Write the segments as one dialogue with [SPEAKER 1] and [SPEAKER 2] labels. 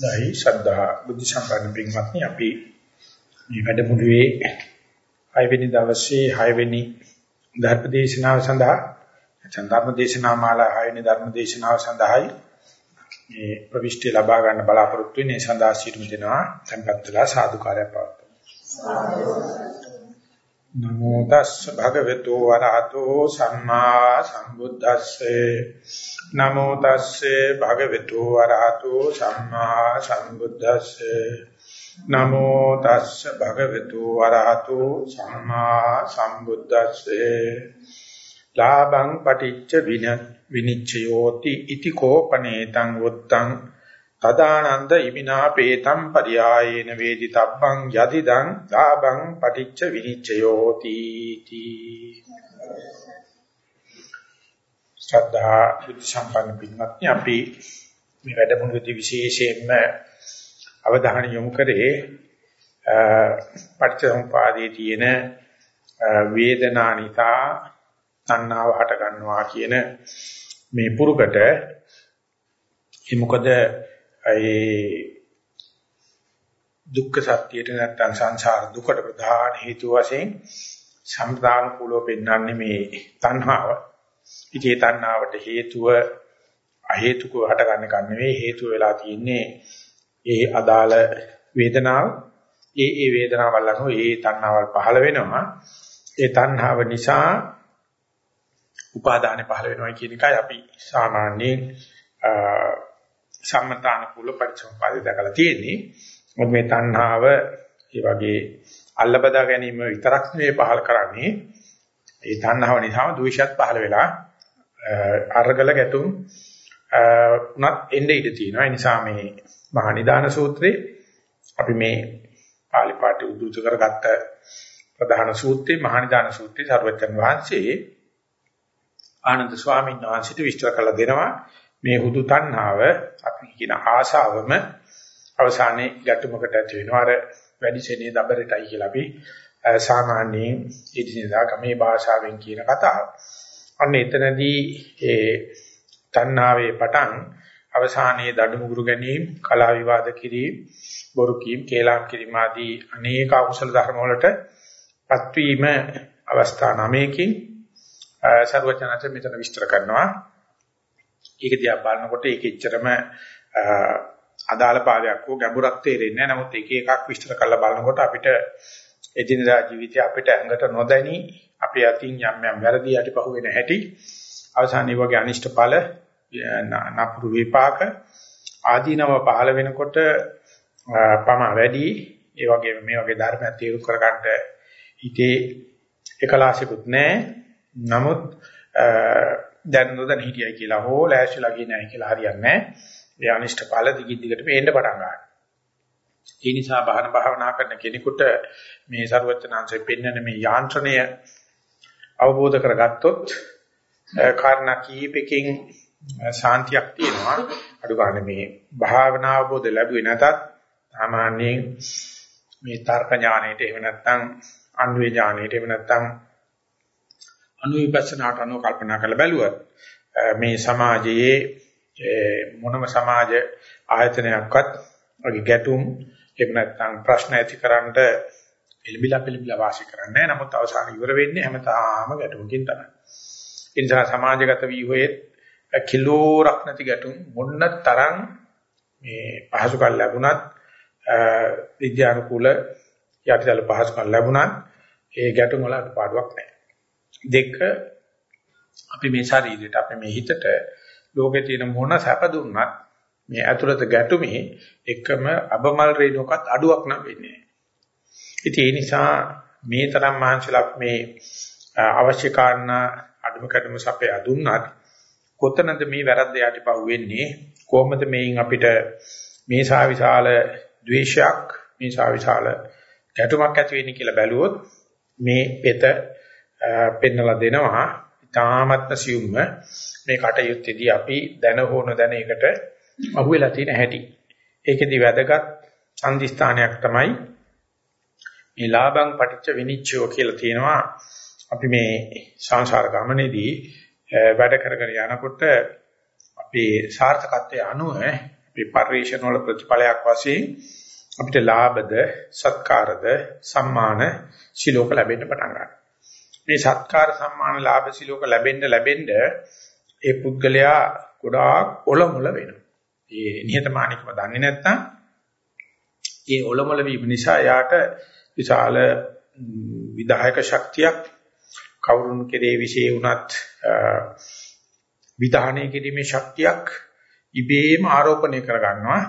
[SPEAKER 1] දෛ ශ්‍රද්ධා බුද්ධ සම්පන්න පින්වත්නි අපි මේ වැඩමුළුවේ 6 වෙනි දවසේ 6 වෙනි ධර්ම දේශනාව සඳහා නැත්නම් ධර්ම දේශනා මාලා 6 වෙනි ධර්ම දේශනාව සඳහායි මේ ප්‍රවිෂ්ටි ලබා ගන්න බලාපොරොත්තු වෙන්නේ. සඳහා සිටු දෙනවා tempත් වෙලා සාදුකාරය පවතුන නමෝ තස්ස භගවතු වරහතෝ සම්මා සම්බුද්දස්සේ. නමෝ තස්සේ භගවතු වරහතෝ සම්මා සම්බුද්දස්සේ. නමෝ තස්ස භගවතු වරහතෝ සම්මා සම්බුද්දස්සේ. ලාභං පටිච්ච වින විනිච්ඡයෝති ඉති කෝපනේතං වුත්තං තදානන්ද ඉමිනා පේතම් පරියායේන වේදිතබ්බං යදිදං දාබං පටිච්ච විනිච්ඡයෝති තී ශ්‍රද්ධා බුද්ධ සම්පන්න පින්වත්නි අපි මේ වැඩමුළුවේදී විශේෂයෙන්ම අවධානය යොමු කරේ පටිච්චසමුපාදයේ තියෙන වේදනානිතා තණ්හාව හට ගන්නවා කියන මේ පුරුකට ඒ මොකද ඒ දුක්ඛ සත්‍යයට නැත්තම් සංසාර දුකට ප්‍රධාන හේතු වශයෙන් සම්ප්‍රදාන කුලව පෙන්වන්නේ මේ තණ්හාව. ඉතේ තණ්හාවට හේතුව අහේතුකව හටගන්න එක නෙවෙයි හේතුව වෙලා තියෙන්නේ ඒ අදාළ වේදනාව. ඒ ඒ වේදනාවල් අනුව ඒ තණ්හාවල් පහළ වෙනවා. ඒ තණ්හාව නිසා උපාදානෙ පහළ වෙනවා කියන එකයි අපි සාමාන්‍යයෙන් සම්මතානුකූල පරිසම්පාදේ දැකලා තියෙන්නේ. මොකද මේ තණ්හාව ඒ වගේ අල්ලබදා ගැනීම විතරක් නෙවෙයි පහල කරන්නේ. ඒ තණ්හාව නිසාම ද්වේෂයත් පහල වෙලා අර්ගල ගැතුම් උනත් එන්නේ ඉඳ තියෙනවා. ඒ නිසා මේ මහා නිදාන සූත්‍රේ අපි මේ පාලි පාඨය උද්දෘත කරගත්ත ප්‍රධාන සූත්‍රේ මහා නිදාන සූත්‍රේ සර්වචන් වහන්සේ ආනන්ද ස්වාමීන් වහන්සේට විස්තර කළ දෙනවා. මේ හුදු තණ්හාව අපි කියන ආශාවම අවසානයේ ගැටුමකට ඇති වෙනවා. අර වැඩි සෙනෙහ දබරටයි කියලා අපි සාමාන්‍යයෙන් ඉදිරියදා ගමේ භාෂාවෙන් කියන කතාව. අන්න එතනදී ඒ තණ්හාවේ පටන් අවසානයේ දඩමුගුරු ගැනීම, කලා විවාද කිරීම, බොරු කීම්, කේලම් කිරීම ආදී අනේක අකුසල ධර්ම වලට පත්වීම අවස්ථා නමයකින් සර්වඥාචර්ය මෙතන විස්තර කරනවා. ඒක දිහා බලනකොට ඒක එච්චරම අදාළ භාවයක් හෝ ගැඹුරක් තේරෙන්නේ නැහැ. නමුත් එක එකක් විස්තර කරලා බලනකොට අපිට එදිනදා ජීවිතේ අපිට ඇඟට නොදැනි අපේ අතින් යම් යම් වැරදි යටි පහුවෙන හැටි අවසානයේ වගේ අනිෂ්ට ඵල නපුරු විපාක ආදීනව පහළ වෙනකොට පම වැඩි ඒ වගේම මේ වගේ ධර්මයක් තීරු කරගන්න හිතේ එකලාසිකුත් නැහැ. නමුත් දැන් නොදැන හිටියයි කියලා හෝ ලෑස්තිලා ගියේ නැහැ කියලා හරියන්නේ නැහැ. ඒ අනිෂ්ට ඵල දිගින් දිගට පේන්න පටන් ගන්නවා. ඒ නිසා බහන භාවනා කරන කෙනෙකුට මේ ਸਰවඥාන්සේ පෙන්වන මේ යාන්ත්‍රණය අවබෝධ කරගත්තොත් කාරණා කීපකින් සාන්තියක් තියෙනවා. අඩු ගන්න මේ භාවනා අවබෝධ ලැබුවේ නැතත් සාමාන්‍යයෙන් මේ තර්ක ඥාණයට එහෙම නැත්නම් අන්වේ ඥාණයට එහෙම නැත්නම් අනුවිපස්සනාට අනුව කල්පනා කරලා බැලුවත් මේ සමාජයේ මොනම සමාජ ආයතනයක්වත් වගේ ගැටුම් එහෙම නැත්නම් ප්‍රශ්න ඇතිකරන්න එලිබිලා පිළිබිලා වාසි කරන්නේ නැහැ. නමුත් අවසාන ඉවර වෙන්නේ හැමතාම ගැටුමකින් තමයි. ඒ නිසා සමාජගත වීහයේ කිලෝරක් නැති ගැටුම් මොන්න තරම් මේ පහසුකම් ලැබුණත් විද්‍යානුකූල යටිතල පහසුකම් ලැබුණත් ඒ ගැටුම් වල අඩුපාඩුවක් නැහැ. දෙක අපි මේ ශරීරයට අපි මේ හිතට ලෝකේ තියෙන මොන සැප දුන්නත් මේ ඇතුළත ගැටුමේ එකම අබමල් රේණුවකත් අඩුවක් නම් වෙන්නේ නැහැ. ඉතින් ඒ නිසා මේ තරම් මහන්සිලක් මේ අවශ්‍ය කාරණා අඩුම කැඩුම සපේ අදුන්නත් කොතනද මේ වැරද්ද යටිපහුව වෙන්නේ කොහොමද මේන් අපිට මේ ශාවිශාල ද්වේෂයක් මේ ශාවිශාල ගැටුමක් ඇති වෙන්නේ කියලා බැලුවොත් මේ පෙත පෙන්නලා දෙනවා ඊ타මත්ම සියුම්ම මේ කටයුත්තේදී අපි දැන හෝන දැන එකට අහුවෙලා තියෙන හැටි. ඒකෙදි වැදගත් සංදිස්ථානයක් තමයි මේ ලාභං පටිච්ච විනිච්ඡය කියලා තියෙනවා. අපි මේ සංසාර ගමනේදී වැඩ කරගෙන යනකොට අපේ සාර්ථකත්වයේ අනුව අපි පරිශ්‍රණ වල ප්‍රතිඵලයක් වශයෙන් අපිට ලාභද සත්කාරද සම්මාන සිලෝක ලැබෙන්න පටන් ගන්නවා. මේ සත්කාර සම්මාන ලාභ සිලෝක ලැබෙන්න ලැබෙන්න ඒ පුද්ගලයා ගොඩාක් ඔලමුල වෙනවා. ඒ නිහතමානීකම දන්නේ නැත්නම් ඒ ඔලමුල වීම නිසා යාට විශාල විදායක ශක්තියක් කවුරුන් කෙරේ විශේෂ වුණත් විධානය කිරීමේ ශක්තියක් ඉබේම ආරෝපණය කර ගන්නවා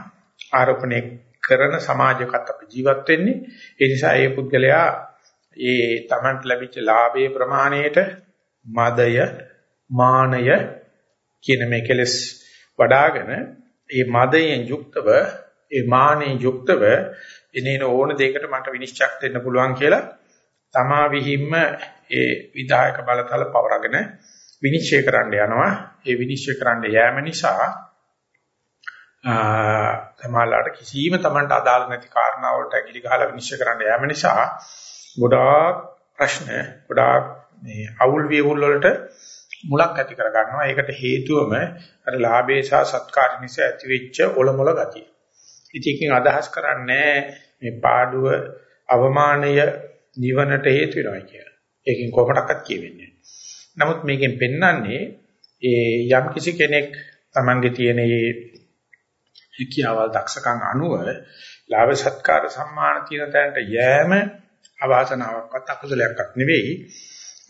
[SPEAKER 1] ආරෝපණය කරන සමාජයකට අපි ජීවත් වෙන්නේ ඒ නිසා ඒ පුද්ගලයා ඒ Tamanට ලැබිච්ච ලාභයේ ප්‍රමාණයට මදය මානය කියන මේ කෙලස් වඩාගෙන ඒ මදයෙන් යුක්තව ඒ මානෙන් යුක්තව එනේන ඕන දෙයකට මට විනිශ්චයක් දෙන්න පුළුවන් කියලා තමා විහිම්ම ඒ විධායක බලතල පවරගෙන විනිශ්චය කරන්න යනවා. ඒ විනිශ්චය කරන්න යෑම නිසා සමහරලාට කිසිම Tamanට අදාළ නැති කාරණාවලට ඇගිලි ගහලා විනිශ්චය කරන්න යෑම නිසා ගොඩාක් ප්‍රශ්න ගොඩාක් මේ අවුල් වියවුල් වලට මුලක් ඇති කර ගන්නවා. ඒකට හේතුවම අර ලාභේ සහ සත්කාර නිසා ඇතිවෙච්ච ඔලොමොල ගතිය. ඉතින් අදහස් කරන්නේ මේ පාඩුව අවමානය නිවනට හේතු වෙනවා කියලා. ඒකෙන් කොහොමඩක්වත් කියවෙන්නේ නමුත් මේකෙන් පෙන්වන්නේ ඒ යම් කිසි කෙනෙක් Tamange තියෙන මේ හිකියාවල් දක්ෂකම් අනුව ලාභ සත්කාර සම්මාන තියෙන තැනට යෑම අවාසනාවක්වත් අකුසලයක්වත් නෙවෙයි.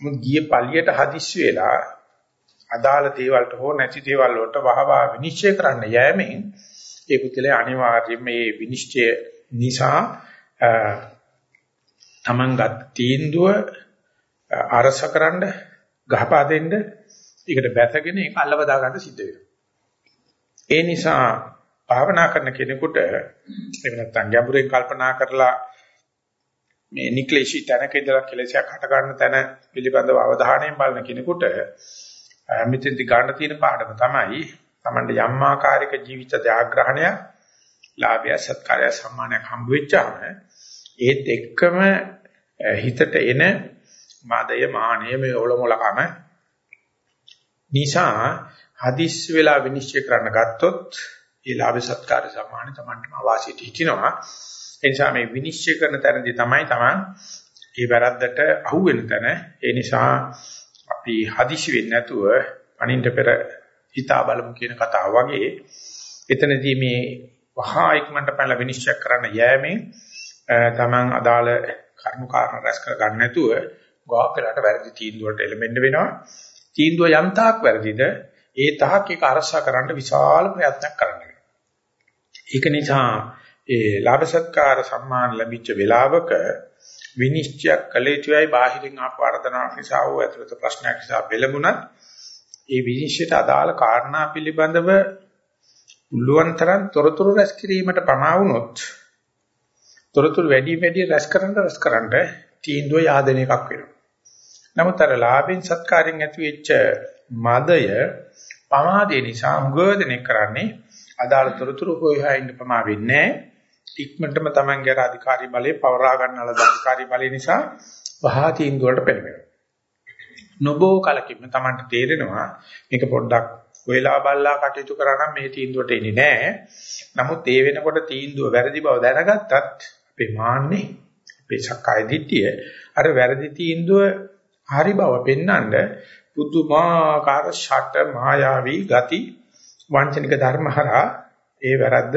[SPEAKER 1] මොකද ගිය පළියට හදිස් වෙලා අදාළ දේවල්ට හෝ නැති දේවල් වලට වහවා විනිශ්චය කරන්න යෑමෙන් ඒ පුද්ගලයා අනිවාර්යයෙන් මේ විනිශ්චය නිසා තමන්ගත් තීන්දුව අරසකරනද ගහපා දෙන්න ඒකට බැසගෙන ඒක අල්ලවදා ගන්න සිද්ධ වෙනවා. ඒ නිසා භාවනා කරන කෙනෙකුට එහෙම නැත්නම් ගැඹුරින් කල්පනා කරලා මේ නික්ලේශී තැනක ඉඳලා කෙලෙසයක් හට ගන්න තැන පිළිබඳව අවධානයෙන් බලන කෙනෙකුට මෙතෙන්දි ගන්න තියෙන පාඩම තමයි Tamande යම් ආකාරයක ජීවිත ජාග්‍රහණය ලාභය සත්කාරය සම්මානයක් හම්බ වෙච්චාම ඒත් එක්කම හිතට එන මාදය මානය මේ ඔලොමලකම නිසා හදිස් වෙලා විනිශ්චය කරන්න ගත්තොත් ඒ ලාභ සත්කාර සම්මාන Tamanටම වාසියට හිටිනවා. ඒ නිසා මේ විනිශ්චය කරන තැනදී තමයි Taman ඒ වැරද්දට අහු වෙන තැන. ඒ නිසා අපි හදිසි වෙන්නේ නැතුව අනින්ට පෙර හිතා බලමු කියන කතාව වගේ එතනදී මේ වහා ඉක්මනට පැනලා විනිශ්චය කරන්න යෑමෙන් තමන් අදාළ කර්ම කාරණා රැස් කර ගන්න නැතුව ගා පෙරට වැරදි තීන්දුවකට එළඹෙන්න වෙනවා. තීන්දුව යම් තාක් වැරදිද ඒ තාක් ඒක අරසා කරන්න විශාල ප්‍රයත්නයක් කරන්න වෙනවා. ඒක නිසා ඒ ලාභ සත්කාර සම්මාන ලැබිච්ච වෙලාවක විනිශ්චය කළ යුතුයි බාහිරින් ආපු වර්ධනාවක් නිසා හෝ ඇතුළත ප්‍රශ්නයක් නිසා බෙලමුණත් ඒ විනිශ්චයට අදාළ කාරණා පිළිබඳව පුළුවන් තරම් තොරතුරු රැස් කිරීමට පමා වුණොත් තොරතුරු වැඩි වැඩි රැස් කරන්න රැස් කරන්න තීන්දුව yaadන එකක් වෙනවා. නමුත් අර ලාභෙන් සත්කාරයෙන් ඇති වෙච්ච මදය පමාදේ නිසා මුගදෙනෙක් කරන්නේ අදාළ තොරතුරු හොයහා ඉන්න ප්‍රමා වෙන්නේ ඉක්මනටම Tamange අධිකාරී බලේ පවරා ගන්නල අධිකාරී බලය නිසා වහා තීන්දුවලට පෙළඹෙනවා. නොබෝ කලකින්ම Tamanට තේරෙනවා මේක පොඩ්ඩක් වෙලා බල්ලා කටයුතු කරා නම් මේ තීන්දුවට එන්නේ නැහැ. නමුත් ඒ වෙනකොට තීන්දුව වැරදි බව දැනගත්තත් අපේ මාන්නේ අපේ සක්කාය දිට්ඨිය අර වැරදි තීන්දුව හරි බව පෙන්වන්න පුදුමාකාර ෂට මායාවී ගති වංචනික ධර්මහරා ඒ වැරද්ද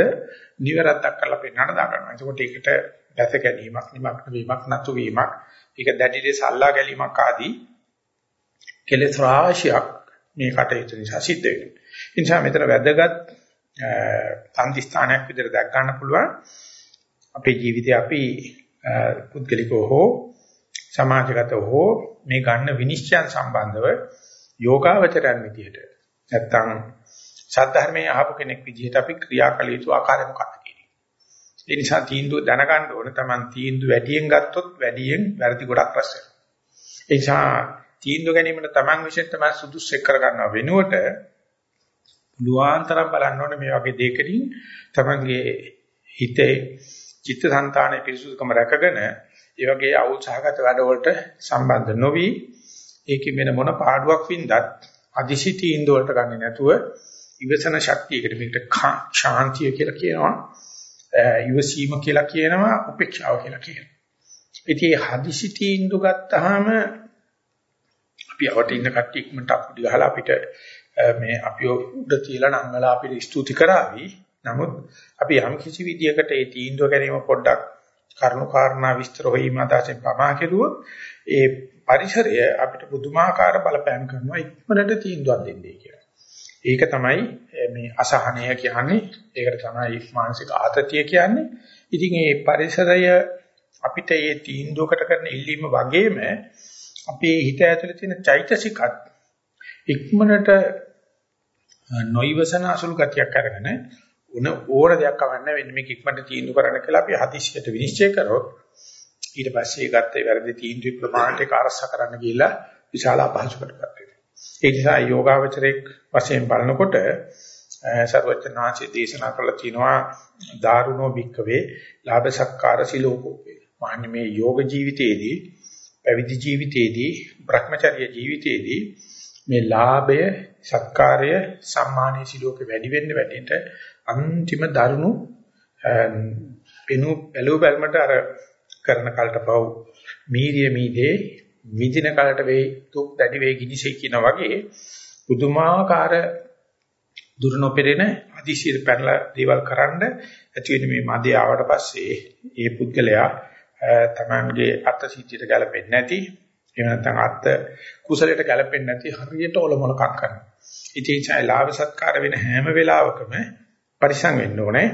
[SPEAKER 1] නිවැරද්දක් කරලා පෙන්වන්න දාගන්නවා. එතකොට ඒකට දැස ගැනීමක්, නිමක් වීමක්, නතු වීමක්, ඒක දැඩි ලෙස අල්ලා ගැනීමක් ආදී කෙලෙස් රාශියක් මේ කටයුතු නිසා සිද්ධ වෙනවා. ඒ නිසා මෙතන වැදගත් සම්දිස්ථානයක් විදිහට දැක් ගන්න පුළුවන්. අපේ ජීවිතේ අපි පුද්ගලිකව හෝ සමාජගතව හෝ මේ ගන්න විනිශ්චයන් සම්බන්ධව යෝගාවචරයන් විදිහට නැත්තම් සද්ධර්මයේ අහපු කෙනෙක් විදිහට අපි ක්‍රියාකල යුතු ආකාරය මොකක්ද කියන්නේ. ඒ නිසා තීන්දුව දැනගන්න ඕන තමන් තීන්දුව වැඩියෙන් ගත්තොත් වැඩියෙන් වැරදි ගොඩක් රැස් වෙනවා. ඒ නිසා තීන්දුව ගැනීමට තමන් විශ්ෙන් තමයි සුදුසු එක් කරගන්නව වෙනුවට පුළුවන්තරම් බලන්න ඕනේ මේ වගේ දෙයකකින් තමන්ගේ හිතේ චිත්තසංතානයේ පිරිසුදුකම රැකගෙන ඒ වගේ අවුත්සාහගත වැඩවලට සම්බන්ධ නොවි ඒකෙ වෙන මොන පාඩුවක් වින්දත් අදිසි තීන්දුව වලට ගන්නේ නැතුව ඉවසන ශක්තියකට මේකට ශාන්තිය කියලා කියනවා. ඉවසීම කියලා කියනවා උපේක්ෂාව කියලා කියනවා. ඉතින් හදිසි තීන්දුව ගත්තාම අපි අවට ඉන්න කට්ටිය ඉක්මනට අපුඩි ගහලා අපිට මේ අපි උඩ තියලා නංගලා අපිට ස්තුති කරાવી. නමුත් අපි යම් කිසි විදියකට ඒ තීන්දුව ගැනීම පොඩ්ඩක් කරුණු කාරණා විස්තර හොීම අදහසෙන් පමා කෙරුවොත් ඒ පරිසරය අපිට පුදුමාකාර බලපෑම් කරනවා ඉක්මනට තීන්දුවක් දෙන්නේ කියලා. ඒක තමයි eh, මේ අසහනය කියන්නේ. ඒකට තමයි මානසික ආතතිය කියන්නේ. ඉතින් මේ පරිසරය අපිට මේ තීන්දුවකට කරන ඉල්ලීම වගේම අපේ හිත ඇතුලේ තියෙන චෛතසිකත් ඉක්මනට eh, නොයිවසන අසුළු ගතියක් අරගෙන උන ඕන දෙයක් කවන්න වෙන්නේ මේක ඉක්මනට තීන්දුව කරන්න කියලා අපි හදිස්සියට විනිශ්චය කරොත් ඊට පස්සේ ගත්තේ වැරදි තීන්දුව ප්‍රමාණයට කාර්යස කරන්න ගිහිල්ලා විශාල අපහසුකටපත් වෙනවා. ඒ නිසා යෝගාවචරයක් වශයෙන් බලනකොට සර්වචනාචි දේශනා කළා තිනවා දාරුණෝ භික්කවේ ලාභ සක්කාර සිලෝකෝ. මාන්නේ මේ යෝග ජීවිතයේදී පැවිදි ජීවිතයේදී Brahmacharya ජීවිතයේදී මේ ලාභය සත්කාරය සම්මානීය සිලෝක වැඩි වෙන්න වැඩිට අන්තිම දරුණු පෙනු බැලුව බැලමට අර කරන කලට පව් මීරිය මීදේ විදින කලට වේ තුක් දැඩි වේ ගිනිසේ කියන වගේ පුදුමාකාර දුර නොපෙරෙන අදිශීර පැනලා දේවල් කරන්න ඇති වෙන මේ මදේ ආවට පස්සේ ඒ පුද්ගලයා තමන්ගේ අර්ථ සිද්ධියට ගැලපෙන්නේ නැති එහෙම නැත්නම් අර්ථ කුසලයට ගැලපෙන්නේ නැති හරියට ඔලොමලකම් කරනවා. ඉතින් ඒ ලාභ සත්කාර වෙන හැම වෙලාවකම පරිසං වෙන්න ඕනේ.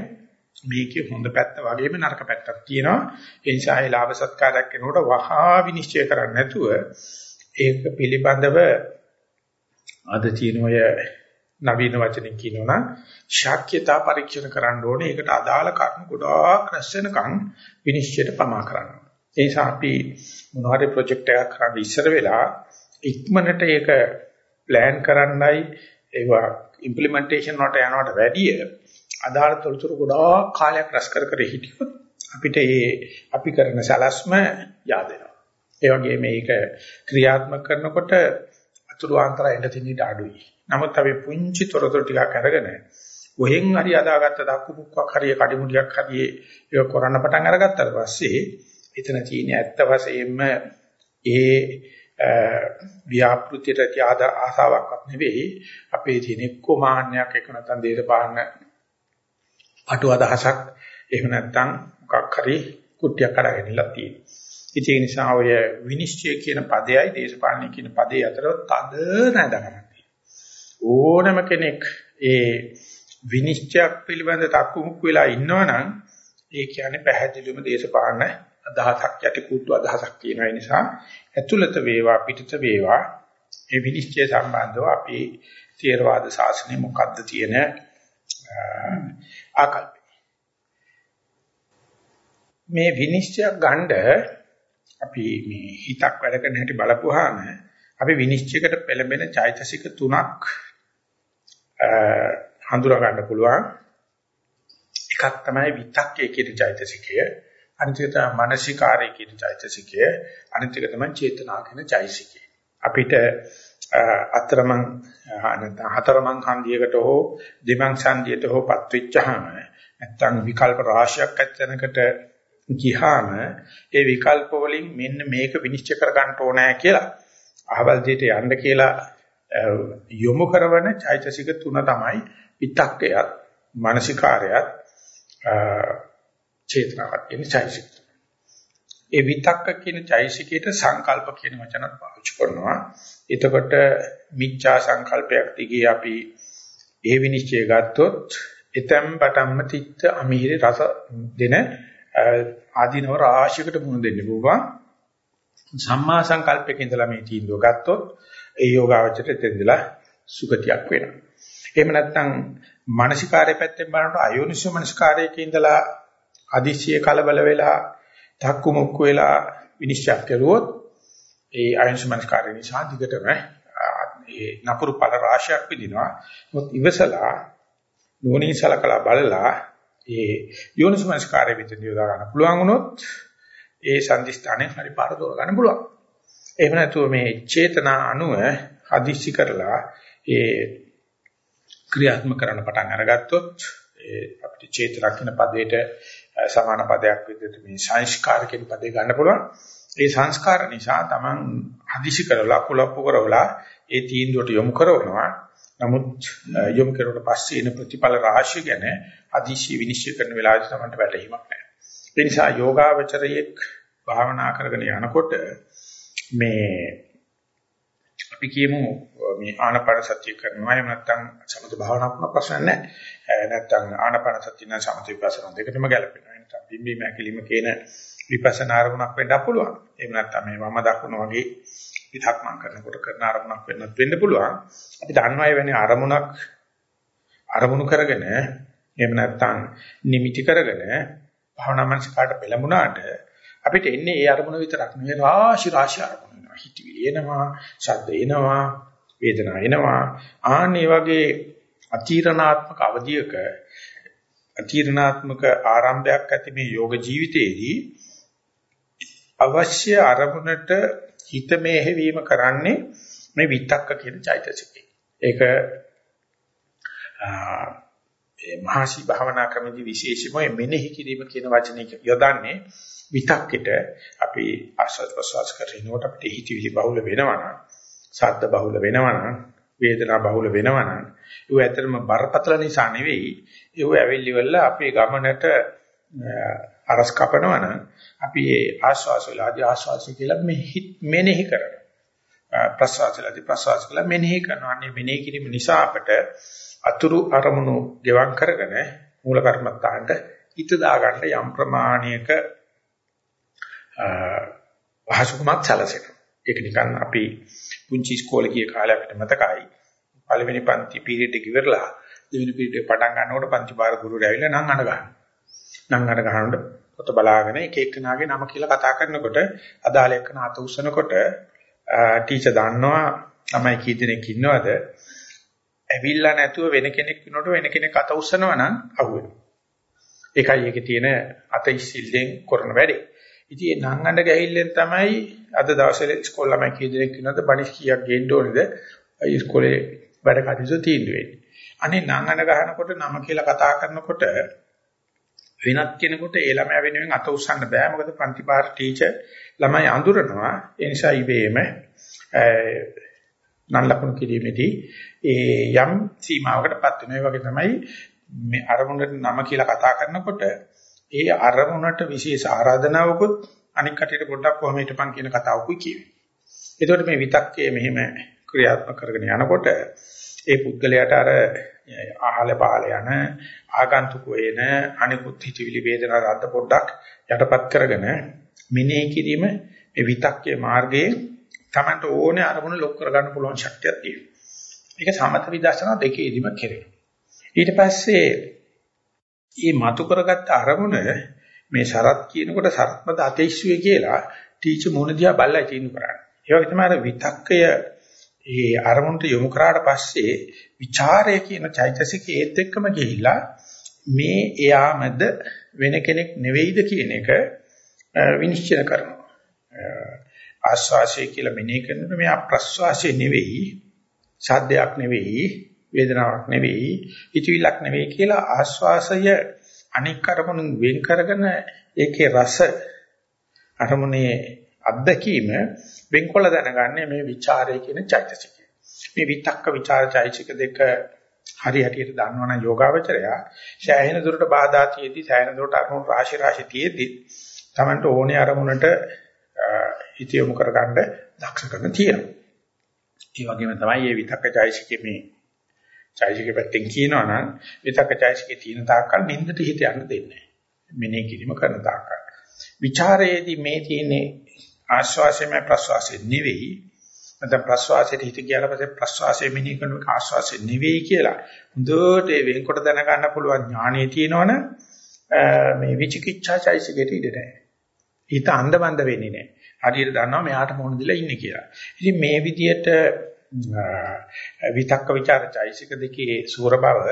[SPEAKER 1] මේකේ හොඳ පැත්ත වගේම නරක පැත්තක් තියෙනවා. ඒ නිසා ඒ ලාභ සත්කාරයක් වෙනකොට වහා විනිශ්චය කරන්න නැතුව ඒක පිළිබඳව අද තියෙන ඔය නවීන වචනෙන් කියනවනම් ශාක්‍යතා පරීක්ෂණ කරන්න ඕනේ. ඒකට අදාළ කරුණු ගොඩාක් රැස් වෙනකන් විනිශ්චයට පමා කරන්න. ඒ නිසා අපි මොනවාරි ප්‍රොජෙක්ට් එකක් කරන්න ඉස්සර වෙලා ඉක්මනට ඒක ප්ලෑන් කරන්නයි ඒවා ඉම්ප්ලිමන්ටේෂන් වලට යනවට වැඩිය අදාළ තොරතුරු ගොඩාක් කාලයක් රැස් කර කර හිටියොත් අපිට ඒ අපි කරන සලස්ම yaadෙනවා. ඒ වගේම මේක ක්‍රියාත්මක කරනකොට අතුරු ආන්තරය එන්න තියෙන ඉඩ අඩුයි. නමුත් අපි පුංචි තොරතුරු ටිකක් අරගෙන කොහෙන් හරි අදාගත්ත දක්කු මුක්කක් හරි කඩිමුඩියක් හරි ඒක කරන්න පටන් අරගත්තාට පස්සේ එතන තියෙන ඇත්ත වශයෙන්ම ඒ ව්‍යාපෘතියට තියාද ආසාවක්වත් නෙවෙයි. අපේ තියෙන එක්ක මාන්නයක් එක නැත්නම් දේශපාලන අටු අදහසක්. එහෙම නැත්නම් මොකක් හරි කුට්ටියක් අරගෙනලා තියෙනවා. ඉතින් ඒ නිසා ඔය විනිශ්චය කියන පදයයි දේශපාලනය කියන පදේ අතර තද නැදගමක් ඕනම කෙනෙක් ඒ විනිශ්චයක් පිළිබඳ තක්කුමුක් වෙලා ඉන්නවනම් ඒ කියන්නේ පැහැදිලිවම දේශපාලන අදහසක් යටි කුට්ටු අදහසක් කියන නිසා ඇතුළත වේවා පිටත වේවා ඒ විනිශ්චය සම්බන්ධව අපි තේරවාද ශාසනය මොකද්ද තියෙන ආකල්ප මේ විනිශ්චය ගන්න අපි මේ හිතක් වැඩ කරන හැටි බලපුවාම අපි විනිශ්චයකට පෙළඹෙන චෛතසික තුනක් හඳුනා ගන්න පුළුවන්. එකක් තමයි විතක්කේ කියන චෛතසිකය. අනිත් එක තමයි මානසිකාරය කියන චෛතසිකය. අනිත් එක තමයි චේතනා කියන චෛතසිකය. අපිට අතරමං නැත්නම් හතරමං හන්දියකට හෝ දෙමං හන්දියට හෝපත් වෙච්චාම නැත්නම් විකල්ප රාශියක් ඇත්තනකට ගියාම ඒ විකල්ප වලින් මෙන්න මේක විනිශ්චය කර ගන්න ඕනෑ කියලා අහවල් දෙයට යන්න කියලා යොමු කරන චෛතසික තුන තමයි විතක්කයත් මානසිකාරයත් චේතනාවත් කියන චෛතසික. ඒ විතක්ක කියන චෛතසිකයට සංකල්ප කියන වචනත් පාවිච්චි කරනවා. එතකොට මිච්ඡා සංකල්පයක් දිගේ අපි ඒ විනිශ්චය ගත්තොත් එතම් පටන්ම තිත්ත අමිහිරි රස දෙන ආදීනව රාශියකට මුහුණ දෙන්න පුළුවන්. සම්මා සංකල්පයක ඉඳලා මේ තීන්දුව ගත්තොත් ඒ යෝගාවචරයට දෙඳලා සුගතියක් වෙනවා. එහෙම නැත්නම් මානසිකාරය පැත්තෙන් බලනකොට අයෝනිසෝ මානසිකාරයක ඉඳලා අදිශිය කලබල වෙලා ධක්කු මුක්කු වෙලා විනිශ්චය කරුවොත් ඒ අයෝනිසෝ මානසිකාරය නිසා දිගටම ඒ නපුරු ඵල රාශියක් විදිනවා. මොකද ඉවසලා නුවණින් සලකලා බලලා ඒ යෝනිසෝ මානසිකාරය විදිහට යොදා ගන්න පුළුවන් වුණොත් ඒ සංදිස්ථානේ හරි පාර දොර ගන්න පුළුවන්. එහෙම නැතුව මේ චේතනා අනුව හදිස්සි කරලා ඒ ක්‍රියාත්මක කරන්න පටන් අරගත්තොත් ඒ අපිට චේතනා කියන පදයට සමාන පදයක් විදිහට මේ සංස්කාර කියන පදේ ගන්න පුළුවන්. ඒ සංස්කාර නිසා Taman හදිසි කරලා කුලප්පු කරවලා ඒ තීන්දුවට යොමු කරනවා. නමුත් යොමු කරුවට පස්සේ එන ප්‍රතිඵල රාශිය ගැන හදිසි විනිශ්චය කරන වෙලාවට තමයි වැටහීමක් නැහැ. ඒ නිසා යෝගාවචරයේ භාවනා කරගෙන යනකොට මේ අපි කියමු මේ ආනපන සතිය කරනවා එහෙම නැත්නම් සමථ භාවනාවක් ප්‍රශ්න නැහැ. නැත්නම් ආනපන සතිය නැත්නම් සමථ විපස්සනා දෙකටම ගැලපෙනවා. නැත්නම් බිම්බි මැකිලිම කියන විපස්සනා ආරමුණක් වෙන්න පුළුවන්. එහෙම නැත්නම් මේ වම දකුණ වගේ විතක්මන් කරනකොට කරන ආරමුණක් වෙන්නත් වෙන්න පුළුවන්. අපි දන්නවා එවැනි ආරමුණක් අරමුණු කරගෙන එහෙම නැත්නම් නිමිති කරගෙන භාවනා මනසකට පෙළඹුණාට අපිට එන්නේ ඒ අරමුණ විතරක් නෙවෙයි රාශි රාශි අරමුණ එනවා. හිතවිලි එනවා, ශබ්ද එනවා, වේදනා එනවා. ආන්නේ වගේ අතිරණාත්මක අවධියක අතිරණාත්මක ආරම්භයක් ඇති මේ යෝග ජීවිතයේදී අවශ්‍ය අරමුණට හිත මෙහෙවීම කරන්නේ මේ විතක්ක කියන චෛතසිකේ. ඒක ඒ මහසි භාවනා ක්‍රමදී විශේෂම මෙනෙහි කිරීම කියන වචනේ යොදන්නේ විතක්කෙට අපි ආස්වාද ප්‍රසවාස කරනකොට අපිට හිතවිලි බහුල වෙනවනම් ශබ්ද බහුල වෙනවනම් වේදනා බහුල වෙනවනම් ඒව ඇත්තටම බරපතල නිසා නෙවෙයි. ඒව ඇවිල්ලි වෙලා අපේ ගමනට අරස් කපනවනම් අපි ඒ ආස්වාස වලදී ආස්වාසය කියලා මෙනෙහි කරනවා. ප්‍රසවාසලදී ප්‍රසවාස කියලා මෙනෙහි කරනවා. අනේ මෙනෙහි කිරීම නිසා අපට අතුරු අරමුණු ගෙවම් කරගෙන මූල කර්මත්තාන්ට හිත දාගන්න යම් ප්‍රමාණයක පහසුකමක් සැලසෙනවා. ඒක නිකන් අපි පුංචි ඉස්කෝලේ ගිය කාලේ අපිට මතකයි. පළවෙනි පන්ති පීරියඩ් එක ඉවරලා දෙවෙනි පීරියඩ් එක පටන් ගන්නකොට පන්ති පාර ගුරුවරයා ඇවිල්ලා නම් අඬ ගන්නවා. නම් අඬ ගන්නකොට පොත බලාගෙන එක එක්කනාගේ නම කියලා කතා කරනකොට අදාළ එක්කන අත උස්සනකොට ටීචර් දන්නවා ළමයි කී දෙනෙක් ඉන්නවද? ඇවිල්ලා නැතුව වෙන කෙනෙක් වෙනකොට වෙන කෙනෙක් අත උස්සනවා නම් අහුවෙනවා. ඒකයි ඒකේ තියෙන අත ඉස්සිල්ලෙන් කරන වැඩේ. ඉතින් ඒ නංගඬ ගහිල්ලෙන් තමයි අද දවසේ ඉස්කෝල ළමයි කී දෙනෙක් ඉන්නවද බණිස් කීයක් ගේන්න ඕනේද ඉස්කෝලේ වැඩ කටයුතු තීන්දුව වෙන්නේ. අනේ නංගඬ ගහනකොට නම කියලා කතා කරනකොට වෙනත් කෙනෙකුට ඒ ළමයා වෙනුවෙන් අත උස්සන්න බෑ මොකද පන්ති පාර ටීචර් ළමයි අඳුරනවා ඒ නිසා ඉබේම නම් ලකුණු කිරීමේදී ඒ යම් සීමාවකටපත් වෙනවා ඒ වගේ තමයි මේ අරමුණට නම කියලා කතා කරනකොට ඒ අරමුණට විශේෂ ආරාධනාවකුත් අනික් කටියට පොඩ්ඩක් කොහොම හිටපන් කියන කතාවකුයි කියවේ. ඒතකොට මේ විතක්කේ මෙහෙම ක්‍රියාත්මක කරගෙන යනකොට ඒ පුද්ගලයාට අර ආහල පහල යන ආගන්තුකෝ එන අනිකුත් හිතවිලි වේදනා රද්ද පොඩ්ඩක් යටපත් කරගෙන මිනේ කිරීම මේ විතක්කේ මාර්ගයේ Tamanට ඕනේ අරමුණ ලොක් කරගන්න පුළුවන් ශක්තියක් තියෙනවා. ඒක සමත විදර්ශනා දෙකේදීම කෙරෙනවා. ඊට පස්සේ මේ මතු කරගත්ත අරමුණ මේ සරත් කියනකොට සරත්මද අතීශ්වය කියලා ටීචර් මොන දිහා බල්ලා තීන්දුව කරන්නේ. ඒ වගේ තමයි අර විතක්කය ඒ අරමුණට යොමු කරාට පස්සේ ਵਿਚාරය කියන චෛතසිකයේ ඒත් එක්කම ගිහිල්ලා මේ එයාමද වෙන කෙනෙක් නෙවෙයිද කියන එක විනිශ්චය කරනවා. ආස්වාසය කියලා මෙනෙහි කරනකොට මේ අප්‍රස්වාසය නෙවෙයි සාද්දයක් නෙවෙයි වේදනාවක් නෙවෙයි හිතවිල්ලක් නෙවෙයි කියලා ආස්වාසය අනික් අරමුණු වෙන් කරගෙන ඒකේ රස අරමුණේ අත්දැකීම වෙන්කොල දැනගන්නේ මේ ਵਿਚාරය කියන චෛතසිකය. මේ විතක්ක ਵਿਚාර චෛතසික දෙක හරි හැටියට දන්නවනම් යෝගාවචරයා සෑහෙන දුරට බාධා තියේදී සෑහෙන දුරට අරමුණු රාශි රාශි තියේදී Tamanට ඕනේ අරමුණට හිත යොමු කරගන්න දක්ෂකම තියෙනවා. ඒ වගේම තමයි මේ විතක්ක චෛතසිකේ මේ චෛතසික පැත්තෙන් කියනවා නම් විතක්ක චෛතසිකේ තියෙන තාක්කල් නින්දට හිත යන්න දෙන්නේ නැහැ. මෙනෙහි කිරීම කරන තාක්කල්. ਵਿਚාරයේදී මේ තියෙන්නේ ආශ්වාසයම ප්‍රශ්වාසය නෙවෙයි. නැත්නම් ප්‍රශ්වාසයට හිත ගියාට පස්සේ ප්‍රශ්වාසය මෙනෙහි කරන එක ආශ්වාසය නෙවෙයි කියලා. හොඳට ඒ වෙන්කොට දැනගන්න පුළුවන් ඥාණය තියෙනවනේ මේ විචිකිච්ඡා චෛතසිකයට ඉඩ නැහැ. හිත අන්ධබන්ද වෙන්නේ නැහැ. හරියට දන්නවා මෙයාට මොන දිලා ඉන්නේ කියලා. ඉතින් මේ විදියට විතක්ක ਵਿਚාර චෛසික දෙකේ සූර බව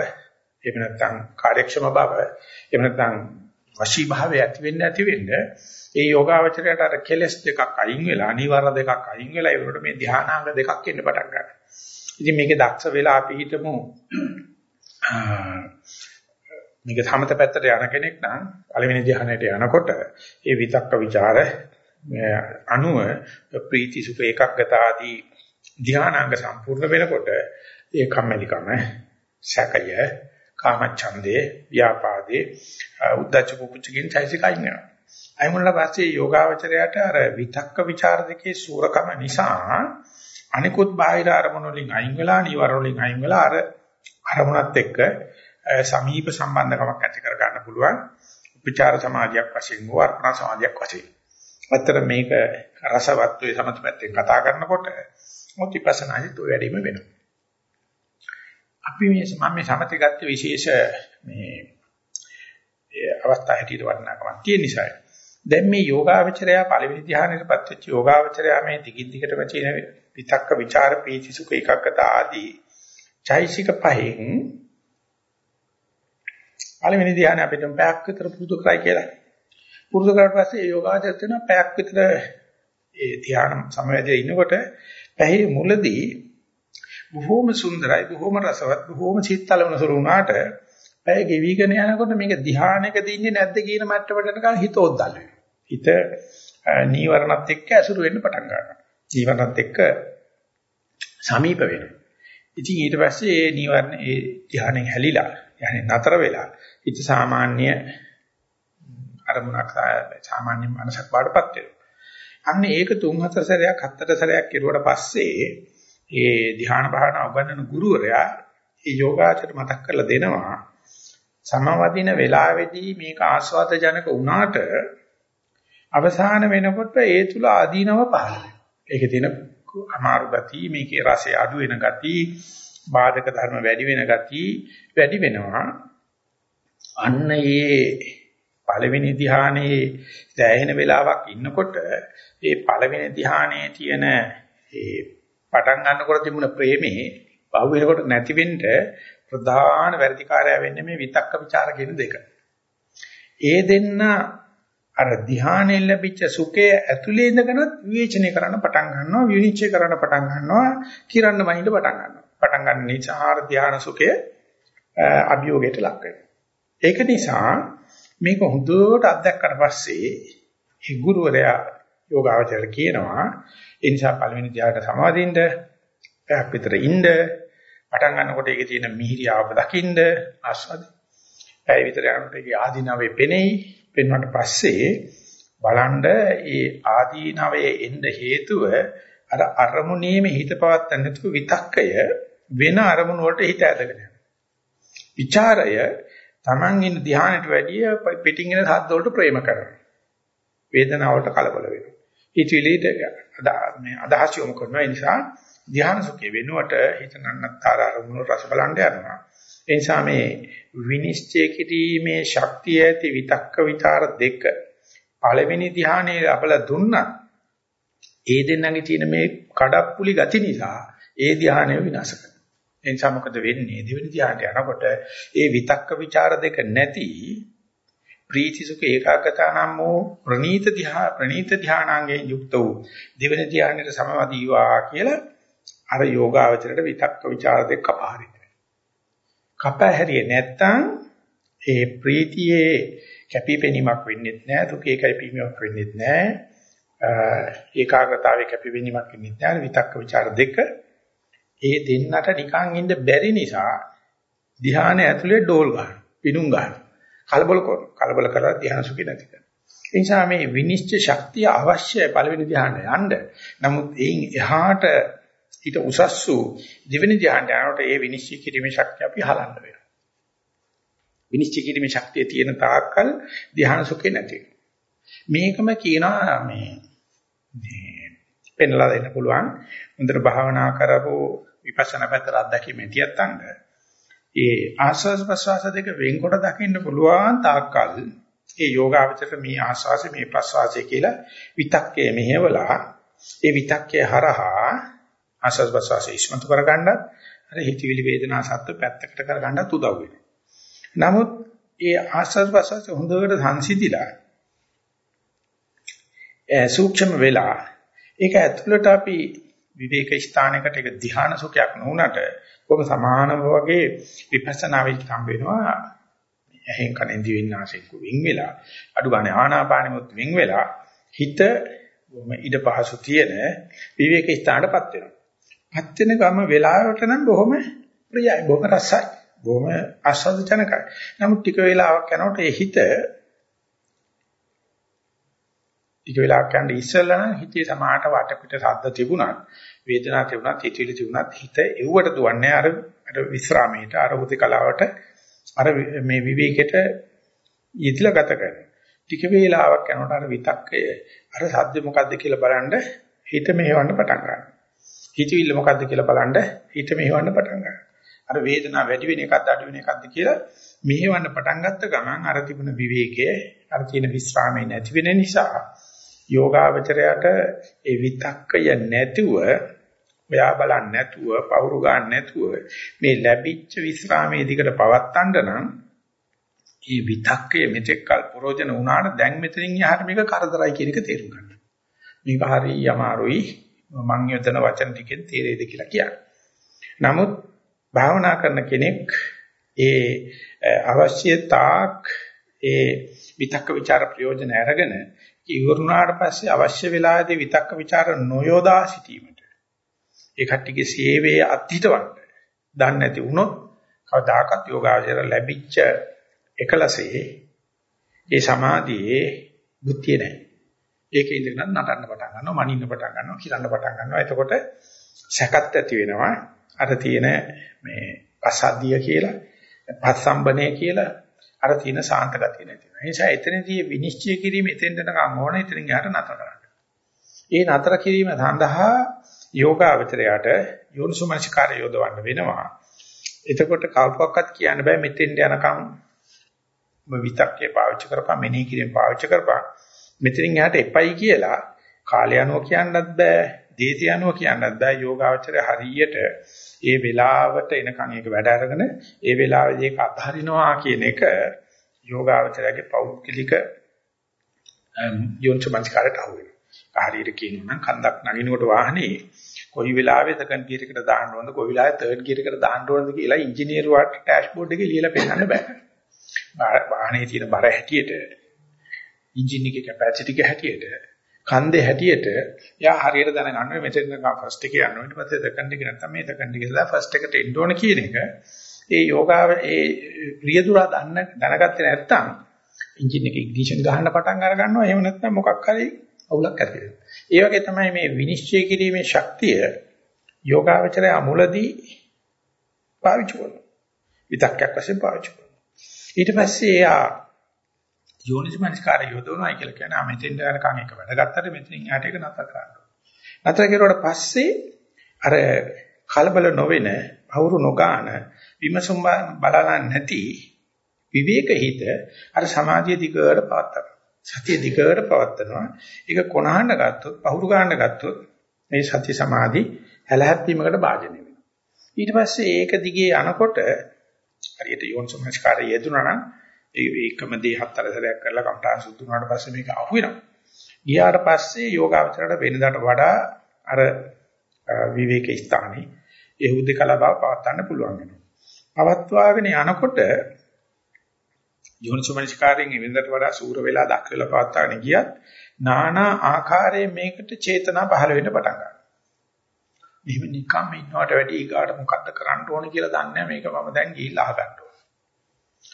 [SPEAKER 1] එහෙම නැත්නම් කාර්යක්ෂම බව එහෙම නැත්නම් වශී භාවය ඇති වෙන්න ඇති වෙන්න ඒ යෝගාවචරයට අර කෙලස් දෙකක් අයින් වෙලා අනිවාර්ය දෙකක් අයින් වෙලා ඒකට මේ ධානාංග දෙකක් එන්න පටන් ගන්නවා. ඉතින් මේකේ දක්ෂ වෙලා අපි හිතමු මේක සමත පැත්තට යන කෙනෙක් නම් පළවෙනි ධ්‍යානයට යනකොට ඒ විතක්ක ਵਿਚාර අනුව ප්‍රීති සුඛ ඒකග්ගතාදී ධ්‍යානාංග සම්පූර්ණ වෙනකොට ඒ කම්මැලිකම සැකය කාමච්ඡන්දේ ව්‍යාපාදේ උද්දච්ච කුච්චකින් සයිසිකයින් යනවා. අයිමුල්ලා පස්සේ යෝගාවචරයට අර විතක්ක ਵਿਚාර දෙකේ සූරකම නිසා අනිකුත් බාහිර අරමුණු වලින් අයින් වෙලා නිවර වලින් අයින් වෙලා අර අරමුණත් එක්ක සමීප සම්බන්ධකමක් ඇති කර ගන්න පුළුවන් උපචාර සමාධියක් වශයෙන් හෝ අර්පණ සමාධියක් වශයෙන්. අතර මේක රසවත් වේ සමත පැත්තෙන් කතා කරනකොට මොතිපසනාදි තෝ වැඩිම වෙනවා. අපි මේ මම මේ සමත ගත්ත විශේෂ මේ අවස්ථා හැටියට වර්ණනාකමක් තියෙන නිසා. දැන් මේ යෝගාවචරය පළවෙනි ධ්‍යානෙටපත් වෙච්ච යෝගාවචරය මේ දිගින් දිගටම තියෙන විතක්ක ਵਿਚාර පීති සුඛ එකක්කත ආදී චෛසික පහෙන් පළවෙනි ධ්‍යාන අපිට පැයක් විතර පුරුදු කරයි කියලා. පුරුදු කරාට පස්සේ ඒ යෝගාචර තියෙන පැයක් විතර ඒ ධ්‍යාන සමවැදේ ඉන්නකොට පැහි මුලදී බොහෝම සුන්දරයි බොහෝම රසවත් බොහෝම සිත්තලවන සුළු වුණාට පැය ගෙවිගෙන යනකොට මේක ධ්‍යානයකද ඉන්නේ නැද්ද කියන මට්ටමට යනකම් හිත ඔද්දල් වෙනවා. හිත නීවරණත් එක්ක ඇසුරු වෙන්න පටන් ගන්නවා. ජීවනත් එක්ක සමීප වෙනවා. ඉතින් ඊට පස්සේ ඒ නීවරණ ඒ ධ්‍යානෙන් හැලිලා يعني නතර වෙලා හිත සාමාන්‍ය අරමුණක් සාමාන්‍ය මනසක් බාටපත් වෙනවා. අන්න ඒක තුන් හතර සැරයක් හතර සැරයක් කෙරුවට පස්සේ ඒ ධ්‍යාන භාවනා උගන්වන ගුරුවරයා ඒ යෝගාචර මතක් කරලා දෙනවා සමවදින වෙලාවේදී මේක ආස්වාද ජනක වුණාට අවසාන වෙනකොට ඒ තුල ආදීනව පහළ වෙනවා. ඒකේ තියෙන අමාරු ගතිය, මේකේ රසය අඩු වෙන ගතිය, බාධක ධර්ම වැඩි වෙන ගතිය වැඩි වෙනවා. අන්න ඒ පළවෙනි ධ්‍යානයේ දැයෙන වෙලාවක් ඉන්නකොට ඒ පළවෙනි ධ්‍යානයේ තියෙන ඒ පටන් ගන්නකොට තිබුණ ප්‍රේමේ බහුව වෙනකොට නැති වෙන්න ප්‍රධාන වැඩිකාරය වෙන්නේ මේ විතක්ක ਵਿਚාර කියන දෙක. ඒ දෙන්න අර ධ්‍යානයෙන් ලැබිච්ච සුඛය ඇතුලේ ඉඳගෙනත් විවේචනය කරන්න පටන් ගන්නවා විනිශ්චය කරන්න පටන් ගන්නවා කිරන්න මයින්ඩ පටන් ගන්නවා. පටන් ගන්න නිසා ආර ධ්‍යාන සුඛය අභියෝගයට ලක් වෙනවා. ඒක නිසා මේක හොඳට අත්දැක්කට පස්සේ ඒ ගුරුවරයා යෝගාවචරයට කියනවා ඒ නිසා පළවෙනි ධ්‍යානට සමාදින්න පැයක් විතර ඉන්න පටන් ගන්නකොට ඒකේ තියෙන මිහිරියාව දකින්න ආස්වාද. පැය විතර යනකොට ඒකේ ආදීනවේ පෙනෙයි. පෙන්වන්නට පස්සේ බලන්න ඒ ආදීනවේ එන්න හේතුව අර අරමුණේම හිත පවත්තන්න නැතුව විතක්කය වෙන අරමුණ වලට හිත ඇදගෙන යනවා. ਵਿਚාරය Taman ඉන්න ධානයට වැඩිය පිටින් එන සද්ද වලට ප්‍රේම කරනවා. වේදනාවට කලබල වෙනවා. හිතවිලිට මේ අදහස් යොමු කරනවා. ඒ නිසා ධ්‍යාන සුඛේ වෙනුවට හිත නන්නතර අරමුණු රස බලන්න යනවා. ඒ නිසා මේ විනිශ්චය කිරීමේ ශක්තිය ඇති විතක්ක විචාර දෙක පළවෙනි ධ්‍යානයේ අපල දුන්නා ඒ දෙන්නගේ තියෙන මේ කඩප්පුලි ගති නිසා ඒ ධ්‍යානය විනාශ කරනවා. එනිසා මොකද වෙන්නේ? දෙවෙනි ධ්‍යානට යනකොට ඒ විතක්ක ਵਿਚාර දෙක නැති ප්‍රීති සුඛ ඒකාගතානම්මෝ ප්‍රණීත ධ්‍යා ප්‍රණීත ධානාංගයෙන් යුක්ත වූ දෙවෙනි ධ්‍යානෙට සමවදීවා කියලා අර යෝගාවචරයට විතක්ක ਵਿਚාර දෙක කපාරින්න. කපහැරියේ නැත්තම් ඒ ප්‍රීතියේ කැපිපෙනීමක් වෙන්නේ නැහැ දුකේ කැපිපෙනීමක් වෙන්නේ නැහැ ඒකාග්‍රතාවයේ කැපිපෙනීමක් වෙන්නේ නැහැ විතක්ක ਵਿਚාර දෙක ඒ දෙන්නට නිකන් ඉන්න බැරි නිසා ධ්‍යාන ඇතුලේ ඩෝල් ගන්න, පිණුම් ගන්න. කලබල කර කලබල කරලා ධ්‍යාන සුඛි නැති කරනවා. ඒ නිසා මේ විනිශ්චය ශක්තිය අවශ්‍යයි පළවෙනි ධ්‍යානට යන්න. නමුත් එයින් එහාට ඊට උසස් වූ දෙවෙනි ධ්‍යානට යනකොට ඒ විනිශ්චය කිරීමේ ශක්තිය අපි හලන්න වෙනවා. විනිශ්චය කිරීමේ ශක්තිය තියෙන තාක්කල් ධ්‍යාන සුඛේ නැති මේකම කියනවා මේ මේ පෙන්ලා දෙන්න පුළුවන්. හොඳට භාවනා කරපු විපස්සනා පැත්තට අත්දැකීම් ඇතියත් අංග. ඒ ආස්වාද ප්‍රසවාස දෙක වෙන්කොට දකින්න පුළුවන් තාක්කල් ඒ යෝගාවචර මේ ආස්වාසය මේ ප්‍රසවාසය කියලා විතක්කේ මෙහෙवला ඒ විතක්කේ හරහා ආස්වාද ප්‍රසවාසය ඉස්මතු කරගන්නත් අර හිතවිලි වේදනා සත්ත්ව පැත්තකට කරගන්නත් උදව් වෙනවා. නමුත් ඒ ආස්වාද ප්‍රසවාසය හොඳට සංසිඳිලා ඒ සූක්ෂම වෙලා ඒක ඇතුළට අපි විවේක ස්ථානයකට ඒක ධ්‍යාන සුඛයක් නොවුනට කොහොම සමානව වගේ විපස්සනා වෙච්ච හම්බ වෙනවා ඇහෙන් කනෙන් දිවෙන් නාසයෙන් වෙන් වෙලා අඩු ගන්න ආනාපානෙමුත් වෙන් වෙලා හිත බොහොම ඉඩ පහසු තියෙන විවේක ස්ථානටපත් වෙනවා. පත් වෙන ගම වෙලාවට නම් බොහොම ප්‍රියයි බොහොම රසයි බොහොම ආස්වාදජනකයි. නමුත් ටික වෙලාවක් යනකොට ඒ හිත ටික වෙලාවක් යන ඉස්සෙල්ලා නම් හිතේ සමාහට වටපිට ශබ්ද තිබුණත් වේදනා තිබුණත් හිතවිලි තිබුණත් හිත එව්වට දුවන්නේ අර අර විස්රාමයට අර උදේකලාවට අර මේ විවේකයට යෙදලා ගත කරනවා. ටික වේලාවක් යනකොට අර විතක්කය අර සද්ද මොකද්ද කියලා බලන්න හිත මෙහෙවන්න පටන් ගන්නවා. හිතවිල්ල මොකද්ද කියලා බලන්න හිත මෙහෙවන්න පටන් ගන්නවා. අර වේදනාව වැඩි වෙන එකක්ද අඩු වෙන එකක්ද කියලා මෙහෙවන්න පටන් ගත්ත ගමන් අර තිබුණ විවේකයේ අර තියෙන විස්රාමයේ නැති වෙන නිසා යෝගාවචරයට ඒ විතක්කය නැතුව ඔයා බලන්නේ නැතුව පවුරු ගන්න නැතුව මේ ලැබිච්ච විස්රාමයේ දිකට පවත්තන්න නම් මේ විතක්කය මෙතෙක්කල් ප්‍රෝජන වුණාට දැන් මෙතනින් යහට මේක කරදරයි කියන එක තේරුම් ගන්න. මේක හරි අමාරුයි මං යොදන වචන ටිකෙන් තේරෙයිද කියලා කියන්නේ. නමුත් භාවනා කරන කෙනෙක් ඒ අවශ්‍ය තාක් ඒ විතක්ක ਵਿਚාර ප්‍රයෝජන අරගෙන ඉවරුණාට පස්සේ අවශ්‍ය වෙලාවේදී විතක්ක ਵਿਚාර නොයොදා සිටීමට ඒ කට්ටියගේ සේවයේ අත්හිටවන්න දන්නේ නැති වුණොත් කවදාකවත් යෝගාචර ලැබිච්ච එකලසේ ඒ සමාධියේ බුද්ධිය නැහැ. ඒක ඉඳගෙන නටන්න පටන් ගන්නවා, මනින්න පටන් ගන්නවා, කිරන්න පටන් ගන්නවා. එතකොට සැකත් ඇති වෙනවා. අර තියෙන මේ අසද්ධිය කියලා, පස්සම්බනේ කියලා අර තියෙන සාන්ත ගතිය නැති වෙනවා. ඒ නිසා එතනදී විනිශ්චය කිරීම එතෙන්ට නම් ඕන එතනින් යාට නතර කරන්න. ඒ නතර කිරීම සඳහා යෝගාවචරයට යෝනිසුමනසිකාරය යොදවන්න වෙනවා. එතකොට කවුරක්වත් කියන්න බෑ මෙතෙන්ට යනකම් විතක්කේ පාවිච්චි කරපන් මෙනෙහි කිරීම පාවිච්චි කරපන් මෙතනින් එහාට එපයි කියලා කාලය යනවා කියන්නත් බෑ දේශය යනවා කියන්නත් බෑ යෝගාවචරය හරියට ඒ වෙලාවට එනකන් ඒක වැඩ අරගෙන ඒ වෙලාවේදී ඒක අත්හරිනවා කියන එක යෝගාවචරයේ පෞද්ගලික යොන්චමංස්කාරයට අහු වෙනවා. හරියට කියනවා නම් කන්දක් නගිනකොට වාහනේ කොයි වෙලාවෙ සෙකන්ඩ් ගියර් එකට දාන්න ඕනද කොයි වෙලාවෙ තර්ඩ් ගියර් එකට දාන්න ඕනද කියලා ඉංජිනේරුවාට ඩෑෂ්බෝඩ් එකේ ලියලා පෙන්නන්න බෑ. වාහනේ තියෙන බර හැටියට එන්ජින් එකේ කැපැසිටි එක හැටියට කන්දේ හැටියට යා හරියට දැනගන්න මෙතන ෆස්ට් එක යනවා ඊට පස්සේ සෙකන්ඩ් එක නැත්නම් මේ සෙකන්ඩ් එක ඉඳලා ෆස්ට් එකට එන්න ඕන කියන එක ඒ යෝගාව ඒ රියදුරා දන්න දැනගත්තේ නැත්නම් එන්ජින් එක ඉග්නිෂන් ගහන්න පටන් අර ගන්නවා එහෙම නැත්නම් මොකක් හරි අවුලක් ඇති වෙනවා. ඒ වගේ තමයි මේ විනිශ්චය කිරීමේ ශක්තිය යෝගාවචරය අමුලදී පාවිච්චි කරනවා. විතක්යක් වශයෙන් පාවිච්චි කරනවා. ඊට පස්සේ එයා යෝනිසමනස්කාරය යොදවනවා කියලා කියන්නේ ආ මෙතෙන්ට යනකම් එක වැඩ ගත්තට මෙතනින් යාට ඒක නතර කරන්න ඕන. නතර කරුවාට පස්සේ අර කලබල නොවෙන, අවුරු නොගාන, විමසුම් බලලා නැති විවේක හිත අර සමාධිය දිගට පවත්නවා. සතිය දිගට පවත්නවා. ඒක කොනහඬ ගත්තොත්, පහුරු ගන්න ගත්තොත් මේ සති සමාධි හැලහැප්පීමකට භාජනය වෙනවා. ඊට පස්සේ ඒක දිගේ යනකොට හරියට යෝනිසමනස්කාරය යෙදුනා නම් ඒකම දේ හතර සැරයක් කරලා කම්ඨාන් සුද්ධ වුණාට පස්සේ මේක අහු වෙනවා. ගියාට පස්සේ යෝගාවචරයට වෙනදාට වඩා අර විවේක ස්ථානේ ඒ හුදකලා බව පවත්වන්න පුළුවන් වෙනවා. පවත්වාගෙන යනකොට යෝනිසමනස්කාරයෙන් වෙනදාට වඩා සූර වෙලා දක්වලා පවත්වාගෙන ගියත් নানা ආකාරයෙන් මේකට චේතනා පහළ වෙන්න පටන් ගන්නවා. මෙහෙම නිකම් ඉන්නවට වැඩි ඊගාට මොකද්ද කරන්න ඕන කියලා දන්නේ නැහැ මේක මම දැන් ගිහිල්ලා අහගන්න ඕන.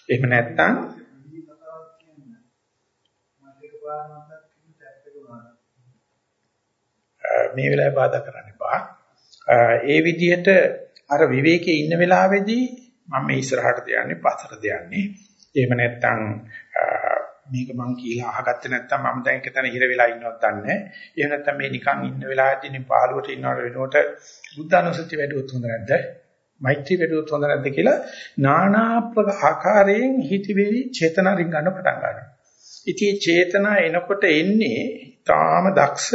[SPEAKER 1] එහෙම නැත්නම් මේ වෙලාවේ බාධා කරන්න එපා. ඒ විදිහට අර විවේකයේ ඉන්න වෙලාවේදී මම මේ ඉස්සරහට දයන්නේ පස්සට දයන්නේ. එහෙම නැත්නම් මේක මං කියලා අහගත්තේ නැත්නම් මම දැන් එකතන හිර වෙලා ඉන්නවත් දන්නේ නැහැ. එහෙම නැත්නම් මේ නිකන් ඉන්න වෙලාවේදී මේ පාළුවට ඉන්නවට වෙනකොට බුද්ධ අනුසතිය වැඩුවොත් හොඳ නැද්ද? මෛත්‍රී වැඩුවොත් හොඳ නැද්ද කියලා নানা ආකාරයෙන් හිතවිලි චේතනා රින් ගන්න පටන් ගන්නවා. ඉතින් චේතනා එනකොට එන්නේ තාම දක්ෂ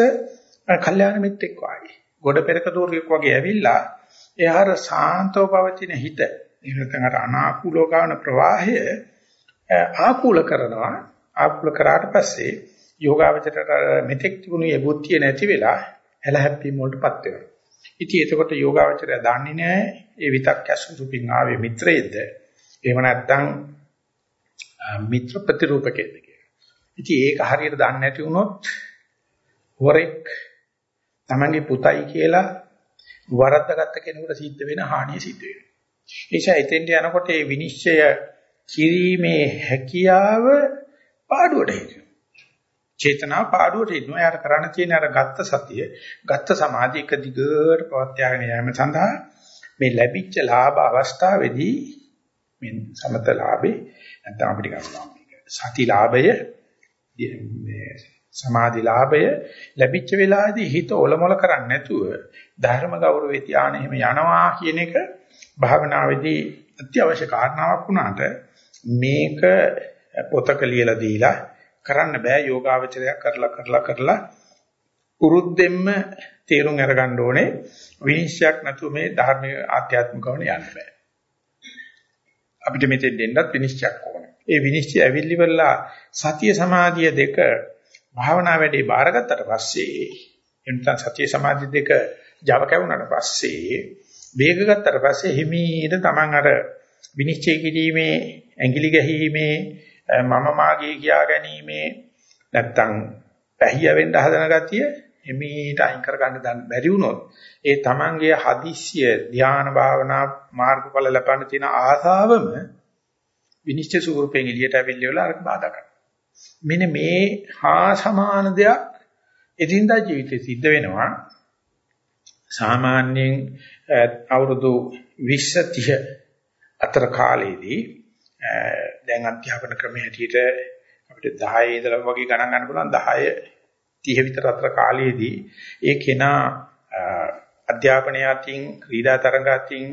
[SPEAKER 1] කල්යාණ මිත්‍රෙක් වගේ. ගොඩ පෙරක දෝරියෙක් වගේ ඇවිල්ලා එයාර සාන්තව පවතින හිත එහෙනම් අර අනාකූලව ගන්න ප්‍රවාහය ආකූල කරනවා ආකූල කරාට පස්සේ යෝගාවචරයට මෙතෙක් තිබුණු ඒ බුද්ධිය නැති වෙලා හැලහැප්පීම වලටපත් වෙනවා. ඉතින් එතකොට යෝගාවචරය දන්නේ නැහැ ඒ විතක් ඇසුරුපින් ආවේ මිත්‍රයේද එහෙම නැත්නම් මිත්‍ර ප්‍රතිරූපකේද කියලා. ඉතින් ඒක හරියට දන්නේ නැති වුණොත් හොරෙක් තමන්ගේ පුතයි කියලා වරද්දාගත්ත කෙනෙකුට සිද්ධ වෙන හානිය සිද්ධ වෙනවා. ඒ නිසා එතෙන්ට යනකොට මේ විනිශ්චය කිරීමේ හැකියාව පාඩුවට හිටිනවා. චේතනාව පාඩුවට හිටිනවා. යාර කරන්න තියෙන අර ගත්ත සතිය, ගත්ත සමාධිය එක දිගට පවත්වාගෙන යාම සඳහා මේ ලැබිච්ච ලාභ අවස්ථාවේදී මේ සමත ලාභේ නැත්නම් අපිට ගන්නවා. සති ලාභය මේ සමාධි ලාභය ලැබිච්ච වෙලාවේදී හිත ඔලොමල කරන්නේ නැතුව ධර්ම ගෞරවේ ධානය එහෙම යනවා කියන එක භාවනාවේදී අත්‍යවශ්‍ය කාරණාවක් වුණාට මේක පොතක ලියලා දීලා කරන්න බෑ යෝගාවචරය කරලා කරලා කරලා උරුද්දෙන්ම තේරුම් අරගන්න ඕනේ. විනිශ්චයක් නැතුව මේ ධර්මයේ ආධ්‍යාත්මිකවම යන්න බෑ. අපිට මෙතෙන් දෙන්නත් විනිශ්චයක් ඕනේ. ඒ විනිශ්චය ඇවිල්ලිවලා සතිය සමාධිය දෙක භාවනා වැඩේ බාරගත්තට පස්සේ එනතන සතිය සමාධි දෙක Java කැවුනට පස්සේ වේග ගත්තට පස්සේ හිමීට Taman අර විනිශ්චය කිරීමේ ඇඟිලි ගැහිීමේ මම මාගේ කියා ගැනීමේ නැත්තම් පැහිය වෙන්න හදන ගතිය හිමීට අයින් කරගන්න දන් බැරි වුණොත් ඒ Tamanගේ හදිස්සිය ධානා භාවනා මාර්ගඵල ලබන්න තියෙන ආසාවම විනිශ්චය ස්වරූපයෙන් එළියට අවිල්ල අර බාධා කරනවා. මෙන්න මේ හා සමාන දෙයක් එදිනදා ජීවිතේ සිද්ධ වෙනවා. සාමාන්‍යයෙන් අවුරුදු 20 30 අතර කාලයේදී දැන් අධ්‍යාපන ක්‍රමයේ හැටියට අපිට 10 ඉඳලා වගේ ගණන් ගන්න පුළුවන්. 10 30 විතර අතර කාලයේදී ඒ කෙනා අධ්‍යාපනය අතින් ක්‍රීඩා තරඟ අතින්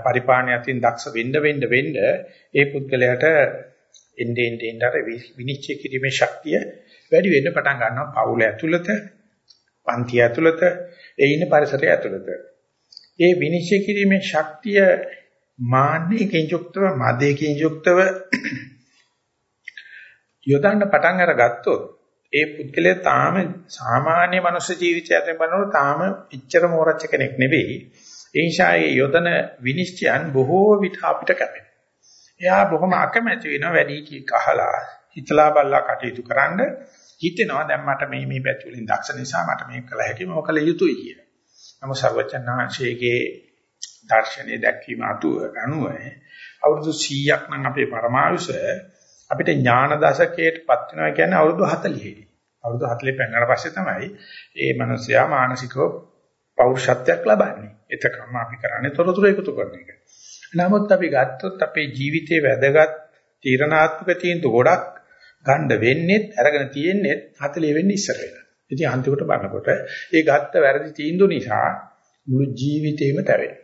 [SPEAKER 1] පරිපාලනය අතින් දක්ෂ වෙන්න වෙන්න වෙන්න ඒ පුද්ගලයාට එන්නේ එන්නේ අර විනිශ්චය කිරීමේ ශක්තිය වැඩි වෙන්න පටන් ගන්නවා. පවුල ඇතුළත පන්ති ඇතුළත ඒ ඉන්න පරිසරය ඇතුළත. ඒ විනිශ්චය කිරීමේ ශක්තිය මාන්නයකින් යුක්තව මදයකින් යුක්තව යොදන්න පටන් අරගත්තොත් ඒ පුද්ගලයා තාම සාමාන්‍ය මනුෂ්‍ය ජීවිතය අතරින් බලනකොට තාම ඉච්ඡර මෝරච්ච කෙනෙක් නෙවෙයි. ඒ නිසා ඒ යොදන විනිශ්චයන් බොහෝ විට අපිට කැපෙනවා. එයා බොහොම අකමැති වෙනවා වැඩි කීක අහලා හිතලා බලලා කටයුතු කරන්න. හිතෙනවා දැන් මට මේ මේ පැති වලින් දක්ෂ නිසා මට මේක කළ හැකි මම කළ යුතුයි කියලා. නමුත් සර්වචන්නාංශයේ දර්ශනයේ දැක්වීම අතුව අනුව අවුරුදු 100ක් නම් අපේ පරමායුෂ අපිට ඥාන දශකයටපත් වෙනවා කියන්නේ අවුරුදු 40යි. අවුරුදු 40 පෙන්නන පස්සේ තමයි ඒ මනුස්සයා මානසිකව පෞරුෂත්වයක් ලබන්නේ. එතකම අපි කරන්නේ තොරතුරු එකතු කරන එක. නමුත් අපි ගත්තොත් අපේ ජීවිතයේ වැදගත් තීරණාත්මක තීන්දුව ගොඩක් ගන්න වෙන්නේ අරගෙන තියෙන්නේ 40 වෙන්න ඉස්සර වෙලා. ඉතින් අන්තිමට බලනකොට ඒ ගත්ත වැරදි තීන්දුව නිසා මුළු ජීවිතේම තැවෙනවා.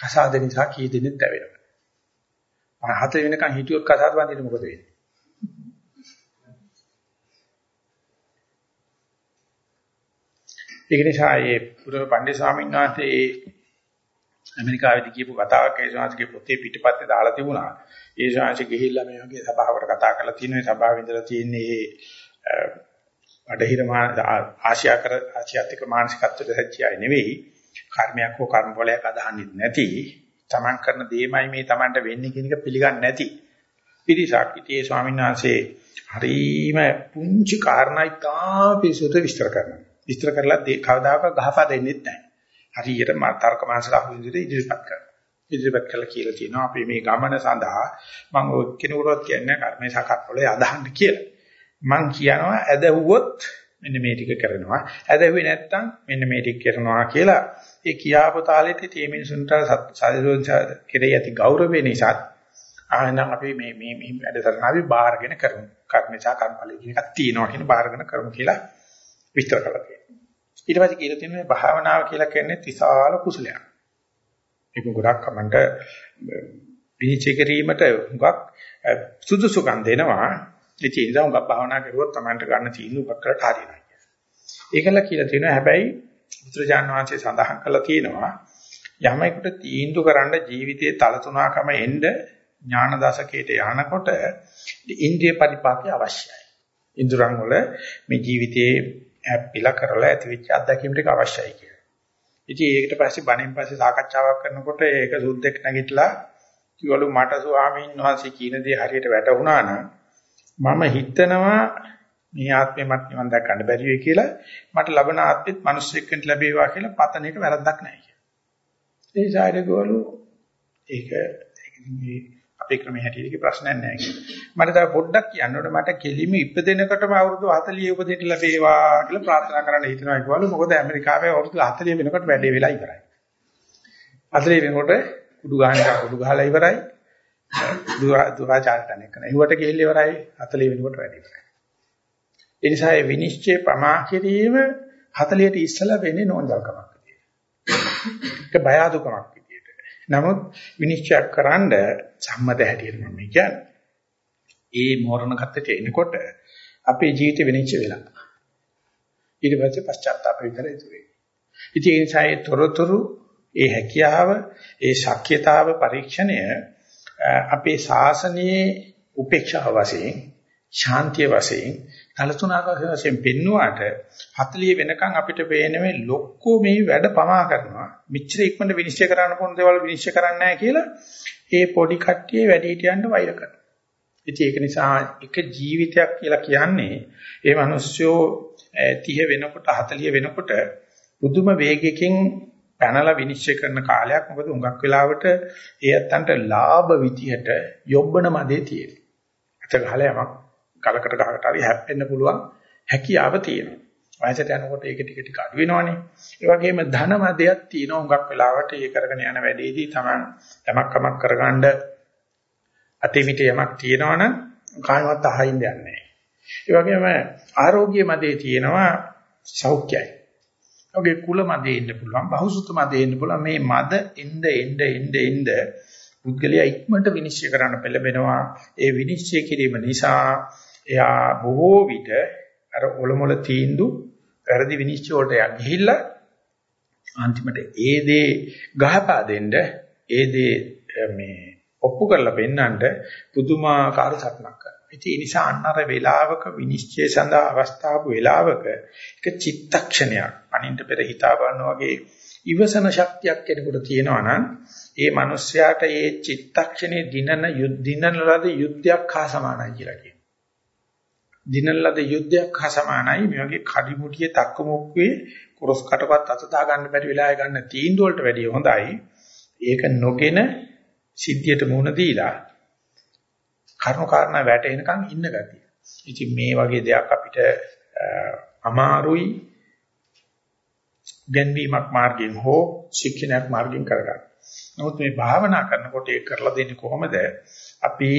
[SPEAKER 1] කසාද නිසා කී දෙනෙක් තැවෙනවා. මම හතර වෙනකන් හිටියොත් කසාද බඳින්න මොකද වෙන්නේ? ඒක නිසා මේ පුරුම පණ්ඩිත ස්වාමීන් වහන්සේ ඇමරිකාවේදී කියපු කතාවක් ඒ ශාංශගේ පොතේ පිටපතේ දාලා තිබුණා. ඒ ශාංශ ගිහිල්ලා මේ වගේ සභාවකට කතා කරලා තියෙනවා. සභාවේ ඉඳලා තියෙන්නේ බඩහිර ආසියා කර ආසියාතික මානසිකත්වයට සත්‍යයි නෙවෙයි. කර්මයක් හෝ කර්මඵලයක් අදහන්නේ නැති. Taman කරන දෙයමයි මේ Tamanට වෙන්නේ කියන එක පිළිගන්නේ නැති. පිරිසක් ඉතියේ ස්වාමීන් වහන්සේ හරීම පුංචි කාරණා ඉතා පිසුත විස්තර කරනවා. විස්තර කරලා කවදාක ගහපා දෙන්නේ නැහැ. හරියට තර්ක මානසික අහුවින්දිට ඉදිරිපත් කරනවා. ඉදිරිපත් කළා කියලා කියනවා අපි මේ ගමන සඳහා මම ඔය කෙනෙකුටවත් කියන්නේ කර්මේ සකප්පලේ අදහන්න කියලා. මං කියනවා ඇදහුවොත් මෙන්න මේ ටික කරනවා. ඇදහුවේ නැත්නම් මෙන්න මේ ටික කරනවා කියලා ඒ කියාපු තාලෙට තේ මිනිසුන්ට සාධුරෝධ කෙරෙහි ඇති ගෞරවය නිසා ආනනම් අපි මේ මේ මේ වැඩසටහන අපි බාරගෙන කරමු. කර්මේශා කර්මඵල කියන එකක් තියෙනවා කියන බාරගෙන කරමු කියලා විස්තර කරලා තියෙනවා. ඊට පස්සේ කියලා තියෙනවා භාවනාව කියලා කියන්නේ විශාල කුසලයක්. ඒක ගොඩක් අපන්ට විනිශ්චය කිරීමට හුඟක් සුදුසුකම් දෙනවා. ඉතින් ඒ නිසා හුඟක් භාවනා කරුවොත් Tamanට ගන්න තීන්දුවක් කරලා හරියනවා. ඒකල කියලා තියෙනවා හැබැයි බුදුරජාන් වහන්සේ සඳහන් කළා තියෙනවා යමෙකුට තීන්දුව කරන්න ජීවිතයේ තල තුනකම එන්න ඥාන දශකයට යනකොට ඉන්ද්‍රිය පරිපාකය අවශ්‍යයි. ඉන්ද්‍රයන් වල මේ ජීවිතයේ ඇප්පිලා කරලා ඇතිවෙච්ච අත්දැකීම් ටික අවශ්‍යයි කියලා. ඉතින් ඒකට පස්සේ බණෙන් පස්සේ සාකච්ඡාවක් කරනකොට ඒක සුද්දෙක් නැගිටලා කිව්වලු මට ස්වාමීන් වහන්සේ කියන දේ හරියට වැටහුණා නම් මම හිතනවා මේ ආත්මේ මට නිවන් දක්වන්න බැරි වෙයි කියලා මට ලබන ආත්මෙත් මිනිස්සෙක් වෙන්න ලැබේවා කියලා පතන එක වැරද්දක් නැහැ කියලා. ඒ සායදගෝලු ඒක මේ අපේ ක්‍රමයේ හැටියට ප්‍රශ්නයක් නැහැ කියලා. මට තව පොඩ්ඩක් කියන්න ඕනේ මට කෙලිම ඉපදෙනකොටම අවුරුදු 40 උපදින්න ලැබේවා කියලා ප්‍රාර්ථනා කරන්න හිතනවා කිව්වලු මොකද ඇමරිකාවේ අවුරුදු 40 වෙනකොට වැඩේ වෙලා ඉවරයි. 40 වෙනකොට කුඩු ගහන කුඩු ගහලා ඉවරයි. දුරාචාරට නැකන. ඒවට ගිහිල්ලා ඉවරයි 40 වෙනකොට වැඩේ ඉවරයි. ඒ නිසා මේ විනිශ්චය ප්‍රමා කිරීම 40ට ඉස්සලා වෙන්නේ නෝන්ජල්කමක් විදියට. ඒක බය අදුකමක් විදියට. නමුත් විනිශ්චය කරන්න සම්මත හැටියට මම කියන්නේ. ඒ මෝරණ කත්තට එනකොට අපේ ජීවිත විනිශ්චය වෙලා. ඊට පස්සේ පශ්චාත්තාප විතරයි ඉතුරු වෙන්නේ. ඉතින් ඒ නිසා ඒ තොරතුරු, ඒ හැකියාව, ඒ ශක්්‍යතාව පරීක්ෂණය අපේ ශාසනයේ උපේක්ෂාව වශයෙන්, ශාන්තිය වශයෙන් කලතුනාකාශ වශයෙන් පෙන්නුවාට 40 වෙනකන් අපිට පේන්නේ මේ ලොක්කෝ මේ වැඩ පමා කරනවා. මිච්ඡර ඉක්මනට විනිශ්චය කරන්න පොන් දේවල් විනිශ්චය කරන්නේ නැහැ කියලා ඒ පොඩි කට්ටිය වැඩිහිටියන්ට වෛර කරනවා. ඉතින් ඒක නිසා එක ජීවිතයක් කියලා කියන්නේ ඒ මිනිස්සු 30 වෙනකොට 40 වෙනකොට පුදුම වේගයකින් පැනලා විනිශ්චය කරන කාලයක් මොකද හුඟක් වෙලාවට ඒ අත්තන්ට ලාභ විදියට යොබ්බන මදේ තියෙන. අත ගහලා යමක් කලකට ගහකට හරි හැප්පෙන්න පුළුවන් හැකියාව තියෙනවා. වයසට යනකොට ඒක ටික ටික අඩු වෙනවනේ. ඒ වගේම ධන මදයක් තියෙනවා හුඟක් වෙලාවට ඒ කරගෙන යන වැඩේදී Taman යමක් කමක් කරගන්න අතිමිට යමක් තියෙනවනම් කායවත් අහින්න යන්නේ නැහැ. ඒ වගේම ආරෝග්‍ය මදේ තියෙනවා සෞඛ්‍යයි. ඔගේ කුල මදේ ඉන්න පුළුවන්, බහුසුත මදේ ඉන්න පුළුවන්. මේ මද එන්න එන්න එන්න එන්න පුද්ගලයා ඉක්මනට විනිශ්චය කරන්න පෙළඹෙනවා. ඒ විනිශ්චය කිරීම නිසා එයා බොහෝ විට අර ඔලොමොල තීන්දු වැරදි විනිශ්චය වලට යා ගිහිල්ලා අන්තිමට ඒ දේ ගහපා දෙන්න ඒ දේ මේ ඔප්පු කරලා පෙන්නන්න පුදුමාකාර සටනක් කරනවා. ඉතින් ඒ නිසා අන්නර වේලාවක විනිශ්චය සඳහා අවස්ථාවක වේලාවක එක චිත්තක්ෂණයක් අනින්ට පෙර හිතා ගන්නවා වගේ ඉවසන ශක්තියක් කෙනෙකුට තියෙනවා නම් ඒ මිනිස්යාට ඒ චිත්තක්ෂණේ දිනන දිනන ලද යුද්ධයක් හා සමානයි කියලා කියනවා. දිනන ලද යුද්ධයක් හා සමානයි මේ වගේ කඩිමුටිය තක්කමුක්කේ කුරස් කටවත් අත දා ගන්න බැරි වෙලාවෙ ගන්න තීන්දුව වලට වැඩිය හොඳයි. ඒක නොගෙන සිද්ධියට මුහුණ දීලා කරුණු කාරණා වැටෙනකන් ඉන්න ගතිය. ඉතින් මේ වගේ දෙයක් අපිට අමාරුයි ගැන්වීමක් මාර්ගයෙන් හෝ ශික්ෂණයක් මාර්ගයෙන් කරගන්න. නමුත් මේ භාවනා කරනකොට ඒක කරලා දෙන්නේ කොහොමද? අපි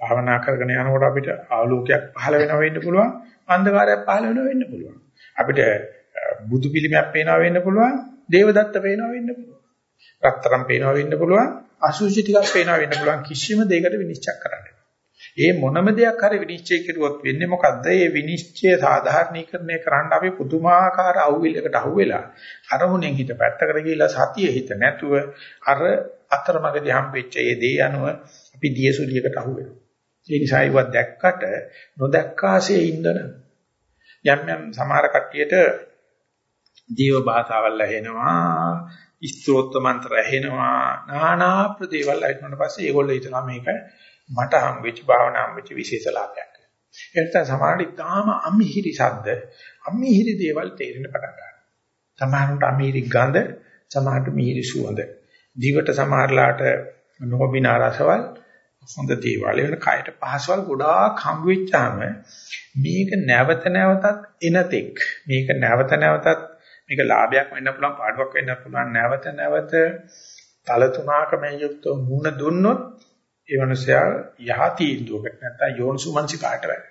[SPEAKER 1] භාවනා කරගෙන යනකොට අපිට ආලෝකයක් පහළ වෙනවා වෙන්න පුළුවන්, අන්ධකාරයක් පහළ වෙනවා වෙන්න පුළුවන්. අපිට බුදු පිළිමයක් පේනවා වෙන්න පුළුවන්, දේවදත්ත පේනවා වෙන්න පුළුවන්. රත්තරන් පේනවා වෙන්න පුළුවන්, අසුචි ටිකක් පේනවා වෙන්න පුළුවන් කිසිම දෙයකට විනිශ්චය කරන්න. ඒ මොනම දෙයක් හරි විනිශ්චය කෙරුවොත් වෙන්නේ මොකද්ද? ඒ විනිශ්චය සාධාරණීකරණය කරන්න අපි පුදුමාකාර අවුලකට අහුවෙලා අරමුණෙන් හිත පැත්තකට ගිහිලා සතිය හිත නැතුව අර අතරමඟදී හම්බෙච්ච ඒ දේ අනුව අපි දියසුලියකට අහුවෙනවා. ඒ නිසා ඒව දැක්කට නොදැක්කාසේ ඉඳන යම් යම් සමහර කට්ටියට ජීව භාෂාවල් ඇහෙනවා ස්ත්‍රෝත්ත මන්ත්‍ර ඇහෙනවා নানা ප්‍රදේවල් ඇහෙනාට පස්සේ ඒගොල්ලෝ හිතනවා මේක මට හම් වෙච්ච භාවනා හම් වෙච්ච විශේෂ ලාභයක්. එතන සමහරට තාම අමිහිරි ශබ්ද අමිහිරි දේවල් තේරෙන්න පටන් ගන්නවා. සමහරට අමිහිරි ගඳ සමහරට මිහිරි සුවඳ. දිවට සමහරලාට නොබිනා රසවල් හොඳ දේවල් වෙන කයට පහසවල් ගොඩාක් හම් වෙච්චාම මේක නැවත නැවතත් එනතෙක් මේක නැවත නැවතත් මේක ලාභයක් වෙන්න පුළුවන් පාඩුවක් වෙන්න පුළුවන් නැවත නැවත තල තුනක මේ යුක්ත මුණ දුන්නොත් ඒ මනුස්සයා යහ තීන්දුවකට නැත්නම් යෝනිසුමංසි කාට වැඩ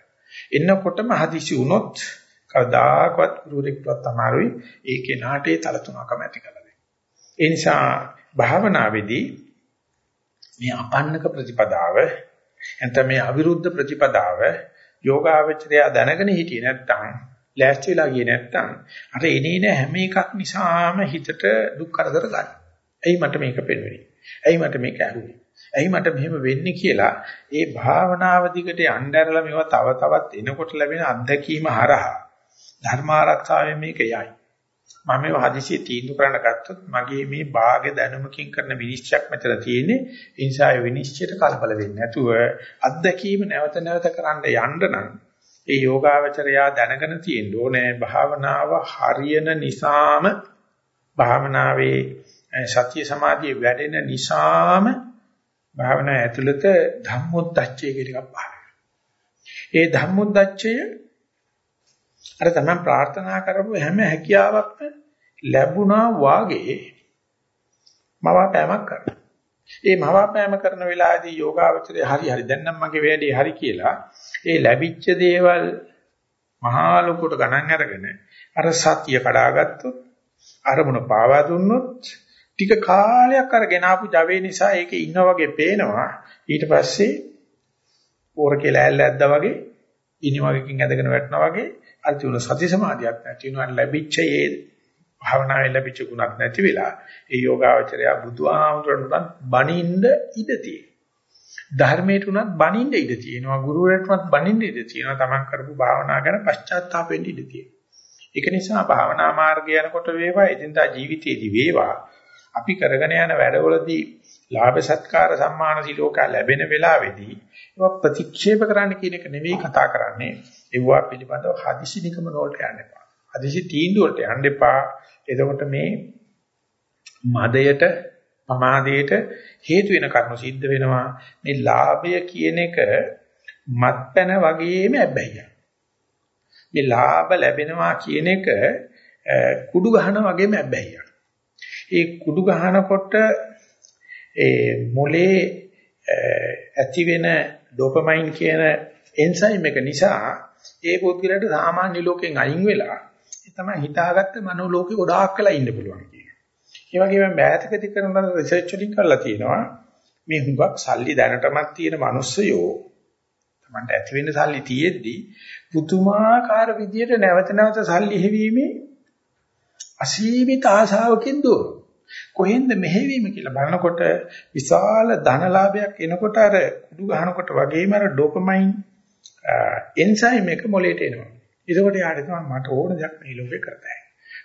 [SPEAKER 1] එන්නකොටම හදිසි වුණොත් කවදාකවත් ගුරුවරයෙක්වත් අමාරුයි ඒකේ නාටේ තල තුනකම ඇති කරලා දෙන්න. ඒ නිසා භාවනාවේදී මේ අපන්නක ප්‍රතිපදාව නැත්නම් මේ අවිරුද්ධ ප්‍රතිපදාව යෝගාවචරය දැනගෙන හිටියේ නැත්නම් ලෑස්ති වෙලා ගියේ නැත්නම් අර එනේන හැම එකක් නිසාම හිතට දුක් කරදර ගන්න. ඇයි මට මේක පෙන්වෙන්නේ? ඇයි මට මේක ඇහුනේ? ඇයි මට මෙහෙම වෙන්නේ කියලා ඒ භාවනාව දිගට යnderලා මේවා තව තවත් එනකොට ලැබෙන අත්දැකීම හරහා ධර්මාරක්ෂාවෙන් මේක යයි. මම මේ හදිසිය තීන්දුව කරන්න ගත්තොත් මගේ මේ භාග දැනුමකින් කරන විනිශ්චයක් මෙතන තියෙන්නේ. ඒ නිසා ඒ විනිශ්චයට කලබල වෙන්නේ නැතුව අත්දැකීම නැවත නැවත කරන්න යන්න නම් ඒ යෝගාවචරයා දැනගෙන තියෙන්න ඕනේ භාවනාව හරියන නිසාම භාවනාවේ සතිය සමාධිය වැඩෙන නිසාම භාවනා ඇතුළත ධම්මොද්දච්චය කියන එකක් පහළ ඒ ධම්මොද්දච්චය අර තමයි ප්‍රාර්ථනා කරපු හැම හැකියාවක්ම ලැබුණා වාගේ මවාපෑමක් කරනවා. ඒ මවාපෑම කරන වෙලාවේදී යෝගාවචරය හරි හරි දැන් නම් මගේ වැඩේ හරි කියලා ඒ ලැබිච්ච දේවල් මහා ලොකුට ගණන් අරගෙන අර සතිය කඩාගත්තොත් අරමුණ පාවා දුන්නොත් ටික කාලයක් අරගෙන ආපු Java නිසා ඒකේ ඉන්න වගේ පේනවා. ඊට පස්සේ පෝර කියලා ඇල්ලැද්දා වගේ ඉනිවගකින් ඇදගෙන වැටෙනවා වගේ අර තුන සති සමාධියක් නැති වෙනවා. ලැබිච්ච ඒ භාවනාවේ ලැබිච්ච ගුණක් නැති වෙලා ඒ යෝගාවචරය බුදුහාමුදුරන්ට බනින්න ඉඩ තියෙනවා. ධර්මයට උනත් බනින්න ඉඩ තියෙනවා. ගුරුවරයෙක්ට උනත් බනින්න ඉඩ තියෙනවා. Taman කරපු භාවනා ගැන පශ්චාත්තාප වෙන්න ඉඩ තියෙනවා. ඒක නිසා භාවනා මාර්ගය යනකොට වේවා එදිනදා ජීවිතයේදී වේවා අපි කරගෙන යන වැඩවලදී ලාභ සත්කාර සම්මාන සිලෝක ලැබෙන වෙලාවේදී ඒවා ප්‍රතික්ෂේප කරන්න කියන එක නෙවෙයි කතා කරන්නේ. ඒවා පිළිබඳව හදිසි නිකම වලට යන්න එපා. හදිසි තීන්දුව වලට යන්න එපා. එතකොට මේ මදයට පමාදයට හේතු වෙන කර්ම සිද්ධ වෙනවා. මේ ලාභය කියන එක මත්පැන වගේම හැබැයි. මේ ලාභ ලැබෙනවා කියන එක කුඩු ගහන වගේම හැබැයි. ඒ කුඩු ගහනකොට ඒ මොලේ ඇති වෙන ඩොපමයින් කියන එන්සයිම් එක නිසා ඒ පුද්ගලයාට සාමාන්‍ය ලෝකෙන් අයින් වෙලා ඒ තමයි හිතාගත්ත මනෝ ලෝකෙ ගොඩාක් වෙලා ඉන්න පුළුවන් කියන. ඒ වගේම මෑතකදී කරන රිසර්ච් වලින් කරලා තියෙනවා මේ හුඟක් සල්ලි දැනටමත් තියෙන මිනිස්සයෝ තමන්ට ඇති වෙන්න සල්ලි තියෙද්දි පුදුමාකාර විදියට නැවත නැවත සල්ලි හැවීමේ අසීමිත ආශාවකින් දුර කොහෙන්ද මෙහෙවීම කියලා බලනකොට විශාල ධනලාභයක් එනකොට අර කුඩු ගහනකොට වගේම අර ඩොපමයින් එන්සයිම් එක මොලේට එනවා. එතකොට යාට තමයි මට ඕන දෙයක් මේ ලෝකේ කරතයි.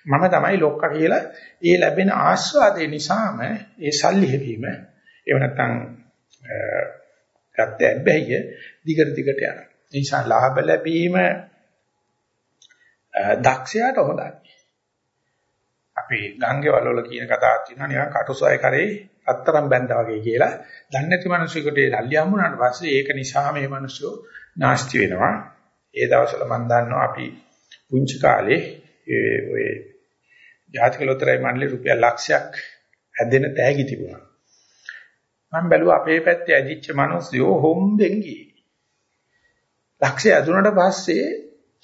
[SPEAKER 1] මම තමයි ලොක්කා කියලා ඒ ලැබෙන ආස්වාදේ නිසාම ඒ සල්ලි හැවීම එහෙම නැත්නම් ගත්ත ඇබ්බැහිය දිගට දිගට යනවා. ඒ නිසා ලාභ ලැබීම දක්ෂයාට හොඳයි. අපේ ගංගේ වලවල කියන කතාවක් තියෙනවා නිකන් කටුසය කරේ අත්තරම් බැඳා වගේ කියලා. දන්නේ නැති මිනිස්සුෙකුට ඒ සල්ලි හම්බුනාට පස්සේ ඒක නිසා මේ මිනිස්සු නාස්ති වෙනවා. ඒ දවස්වල මම දන්නවා අපි පුංචි කාලේ ඒ ඔය ජාතික ලොතරැයි මණ්ඩලේ රුපියල් ලක්ෂයක් ඇදෙන තෑගි තිබුණා. මම බැලුවා අපේ පැත්තේ ඇදිච්ච මිනිස්සු හොම්බෙන් ගියේ. ලක්ෂය ඇදුනට පස්සේ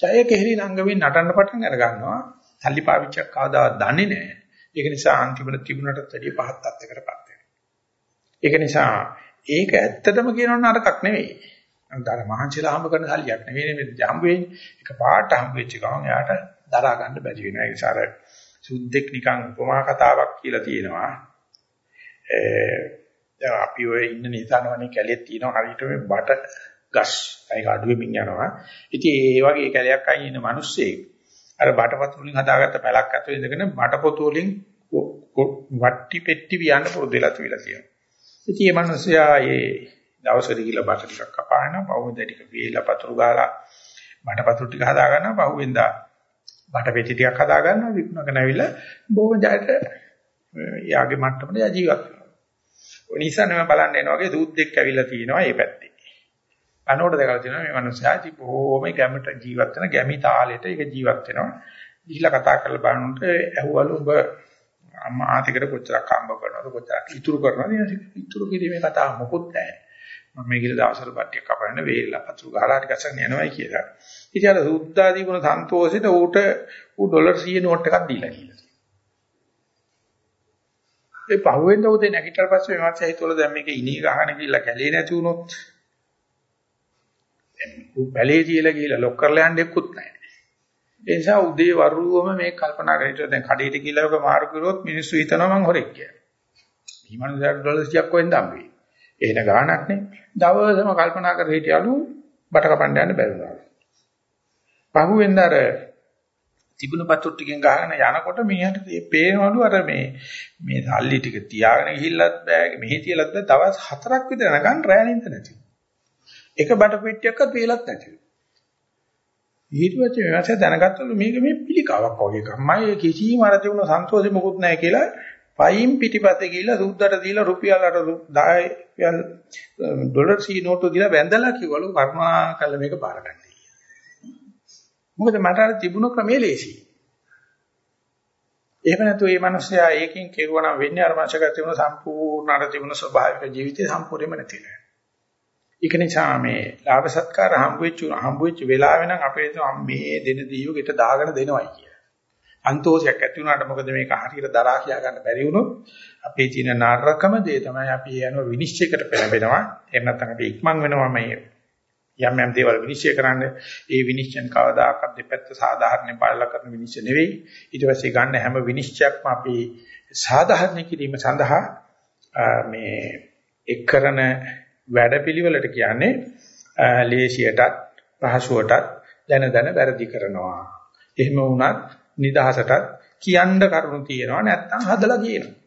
[SPEAKER 1] ජය කෙහෙලි ළඟමින් නටන්න පටන් අර ගන්නවා. සල්ලි පාවිච්චියක් කවදාවත් දන්නේ නැහැ. ඒක නිසා අන්තිමට තිබුණටත් වැඩිය පහත් තත්යකටපත් වෙනවා. ඒක නිසා ඒක ඇත්තටම කියනොත් නරකක් නෙවෙයි. අන්තර මහන්සිලා හම්බ කරන සල්ලියක් නෙවෙයි මේ හම්බ වෙන්නේ. එක පාට හම්බ වෙච්ච ගමන් එයාට දරා ගන්න බැරි වෙනවා. ඒ නිසා අර සුද්දෙක් නිකන් උපමා කතාවක් කියලා තියෙනවා. ඒ අපි ඔය ඉන්න නිසනවනේ කැලේ තියෙනවා හරියට මේ බට ගස් ඒක අඩුවෙමින් යනවා. ඉතින් ඒ වගේ කැලයක් අයින් ඉන්න මිනිස්සෙක් අර බටපොතු වලින් හදාගත්ත පැලක් අතේ ඉඳගෙන බටපොතු වලින් වට්ටි පෙට්ටි වියන්න පුරුදු වෙලා තියලා තියෙනවා. ඉතින් මේ මිනිස්සයා ඒ දවසට ගිහලා බට ටිකක් කපානවා, පහුවෙන්ද ටික වේලා පතුරු ගාලා බටපතුරු ටික හදා ගන්නවා, පහුවෙන්ද බට පෙට්ටි ටිකක් හදා ගන්නවා, විකුණගෙන ඇවිල්ලා බොහොම ජයට යාගේ මට්ටමට ජීවත් වෙනවා. ඔය නිසා නම බලන්න එන වගේ දූද්දෙක් ඇවිල්ලා තියෙනවා මේ පැත්තේ. අනෝඩ දැකලා තියෙනවා මේ මිනිස්සයා ඉතින් බොහොම ගැමට ජීවත් වෙන ගැමි තාලෙට ඒක ජීවත් වෙනවා. ගිහිලා කතා කරලා බලනකොට ඇහුවලු උඹ අම්මා ආතිකට කොච්චරක් හම්බ කරනවද කොච්චරක් ඉතුරු කරනවද ඉතුරු කිරීමේ කතාව මොකුත් නැහැ. මම මේ ගිහලා දවසට පට්ටියක් කපන්න වේලා පතුරු ගහලා ටික අසන්න යනවායි කියලා. ඉතින් අර සුද්දා දීපුන සන්තෝෂෙට ඌට ඌ ඩොලර් 100 නෝට් එකක් දීලා කියලා. ඒ පහුවෙන්ද උදේ නැගිටලා පස්සේ මේ මාත් හිතවල දැන් මේක ඉනී ගහන ගිහිල්ලා කැලේ නැති වුණොත් ඌ පැලේ තියලා ගිහිල්ලා ලොක් කරලා යන්න එක්කුත් නැහැ. ඒ නිසා උදේ වරුවම මේ කල්පනා කරලා දැන් කඩේට ගිහිල්ලා ඔක මාරු කරුවොත් මිනිස්සු හිතනවා මං හොරෙක් කියලා. මේ මනුස්සයාට ඩොලර් 100ක් කොහෙන්ද හම්බෙන්නේ? එහෙන ගාණක් නේ. දවසම කල්පනා කර හිටියලු බට කපන්න යන්න බැරුණා. පහුවෙන්ද අර තිබුණු පතුත් ටිකෙන් ගහගෙන යනකොට මිනිහට මේ පේනවලු අර මේ මේ සල්ලි ටික තියාගෙන ගිහිල්ලත් බෑ මෙහි තියලත් බෑ දවස් හතරක් විතර යනකම් රැණින්ද නැති. එක බඩ පෙට්ටියක්වත් වේලත් නැති. ඊට පස්සේ මෙවස දැනගත්තලු මේක මේ පිළිකාවක් වගේ කම්මයි කිසිම අර තිබුණ සන්තෝෂෙ මොකුත් නැහැ කියලා පයින් පිටිපස්සේ ගිහිල්ලා සුද්දට දීලා රුපියල් 10 ඩොලර් සී නෝට්ටු දීලා වැඳලා කිව්වලු කරුණා කළ මේක බාර ගන්න. මොකද මට අර තිබුණ ක්‍රමයේ ලේසි. එහෙම නැතු මේ මිනිස්සයා ඒකෙන් කෙරුවා නම් වෙන්නේ අර මාසකට තිබුණ සම්පූර්ණ අර තිබුණ ස්වභාවික ජීවිතේ සම්පූර්ණයෙන්ම නැති වෙනවා. ඒක නිසා මේ ලාභ සත්කාර හම්බ වෙච්ච හම්බ වෙච්ච වෙලාවෙ නම් අපේ මේ දෙන දීයෝ ගෙට දාගෙන දෙනවයි කිය. සන්තෝෂයක් ඇති වුණාට මොකද මේක හරියට දරා කියා ගන්න බැරි වුණොත් අපේ තියෙන නරකම දේ තමයි අපි යන විනිශ්චයකට පෙළඹෙනවා. එහෙම නැත්නම් අපි ඉක්මන් වෙනවා මේ යම් යම් දේවල් විනිශ්චය කරන්න. ඒ විනිශ්චයන් කවදාකවත් දෙපැත්ත සාධාරණයෙන් බලලා කරන විනිශ්චය නෙවෙයි. ඊට පස්සේ ගන්න හැම විනිශ්චයක්ම අපි සාධාරණ කිරීම සඳහා මේ එක් කරන වැඩපිළිවෙලට කියන්නේ ලේසියටත් පහසුවටත් දැන දැන වැරදි කරනවා. එහෙම වුණත් නිදහසටත් කියන්න කරුණු තියෙනවා නැත්නම් හදලා කියනවා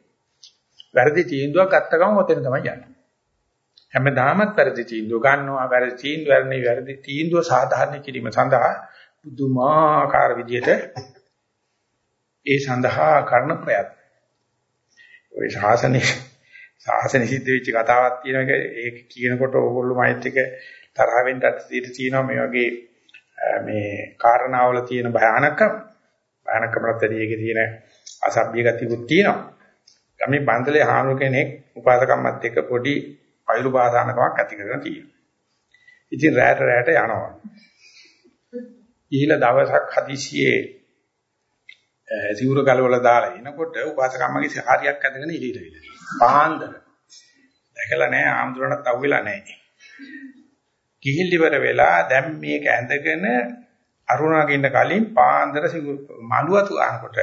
[SPEAKER 1] වැරදි තීන්දුවක් ගත්ත ගමන් ඔතන තමයි යන්නේ. හැමදාමත් වැරදි තීන්දුව ගන්නවා. වැරදි තීන්දුව වැරදි වැරදි තීන්දුව සාධාරණ කිරීම සඳහා පුදුමාකාර විදියට ඒ සඳහා කරන ප්‍රයත්න. ওই ශාසනයේ ශාසන සිද්ධ වෙච්ච කතාවක් තියෙනවා. ඒක කියනකොට ඕගොල්ලෝ මයිත් එක තරහ වෙන්නත් ඉඩ තියෙනවා. මේ වගේ මේ කාරණාවල තියෙන භයානකම භයානකමකට ඒකේ තියෙන අසභ්‍ය ගතියකුත් තියෙනවා. ගමේ බන්දලේ හාමුදුර කෙනෙක් උපාසකම්මත් එක්ක පොඩි පයිරු බාධානකමක් ඇති කරගෙන තියෙනවා. ඉතින් රැට රැට යනවා. ගිහිලා දවසක් හදිසියේ සිවුර ගලවල දාලා එනකොට උපාසකම්මගේ සහාරියක් ඇඳගෙන එළියට එවිලා. පාන්දර. දැකලා නැහැ ආම්දුරණත් අවුලා නැහැ. ගිහිල් ඉවර වෙලා දැන් මේක ඇඳගෙන අරුණාගේ ඉන්න කලින් පාන්දර මලුවතු අහනකොට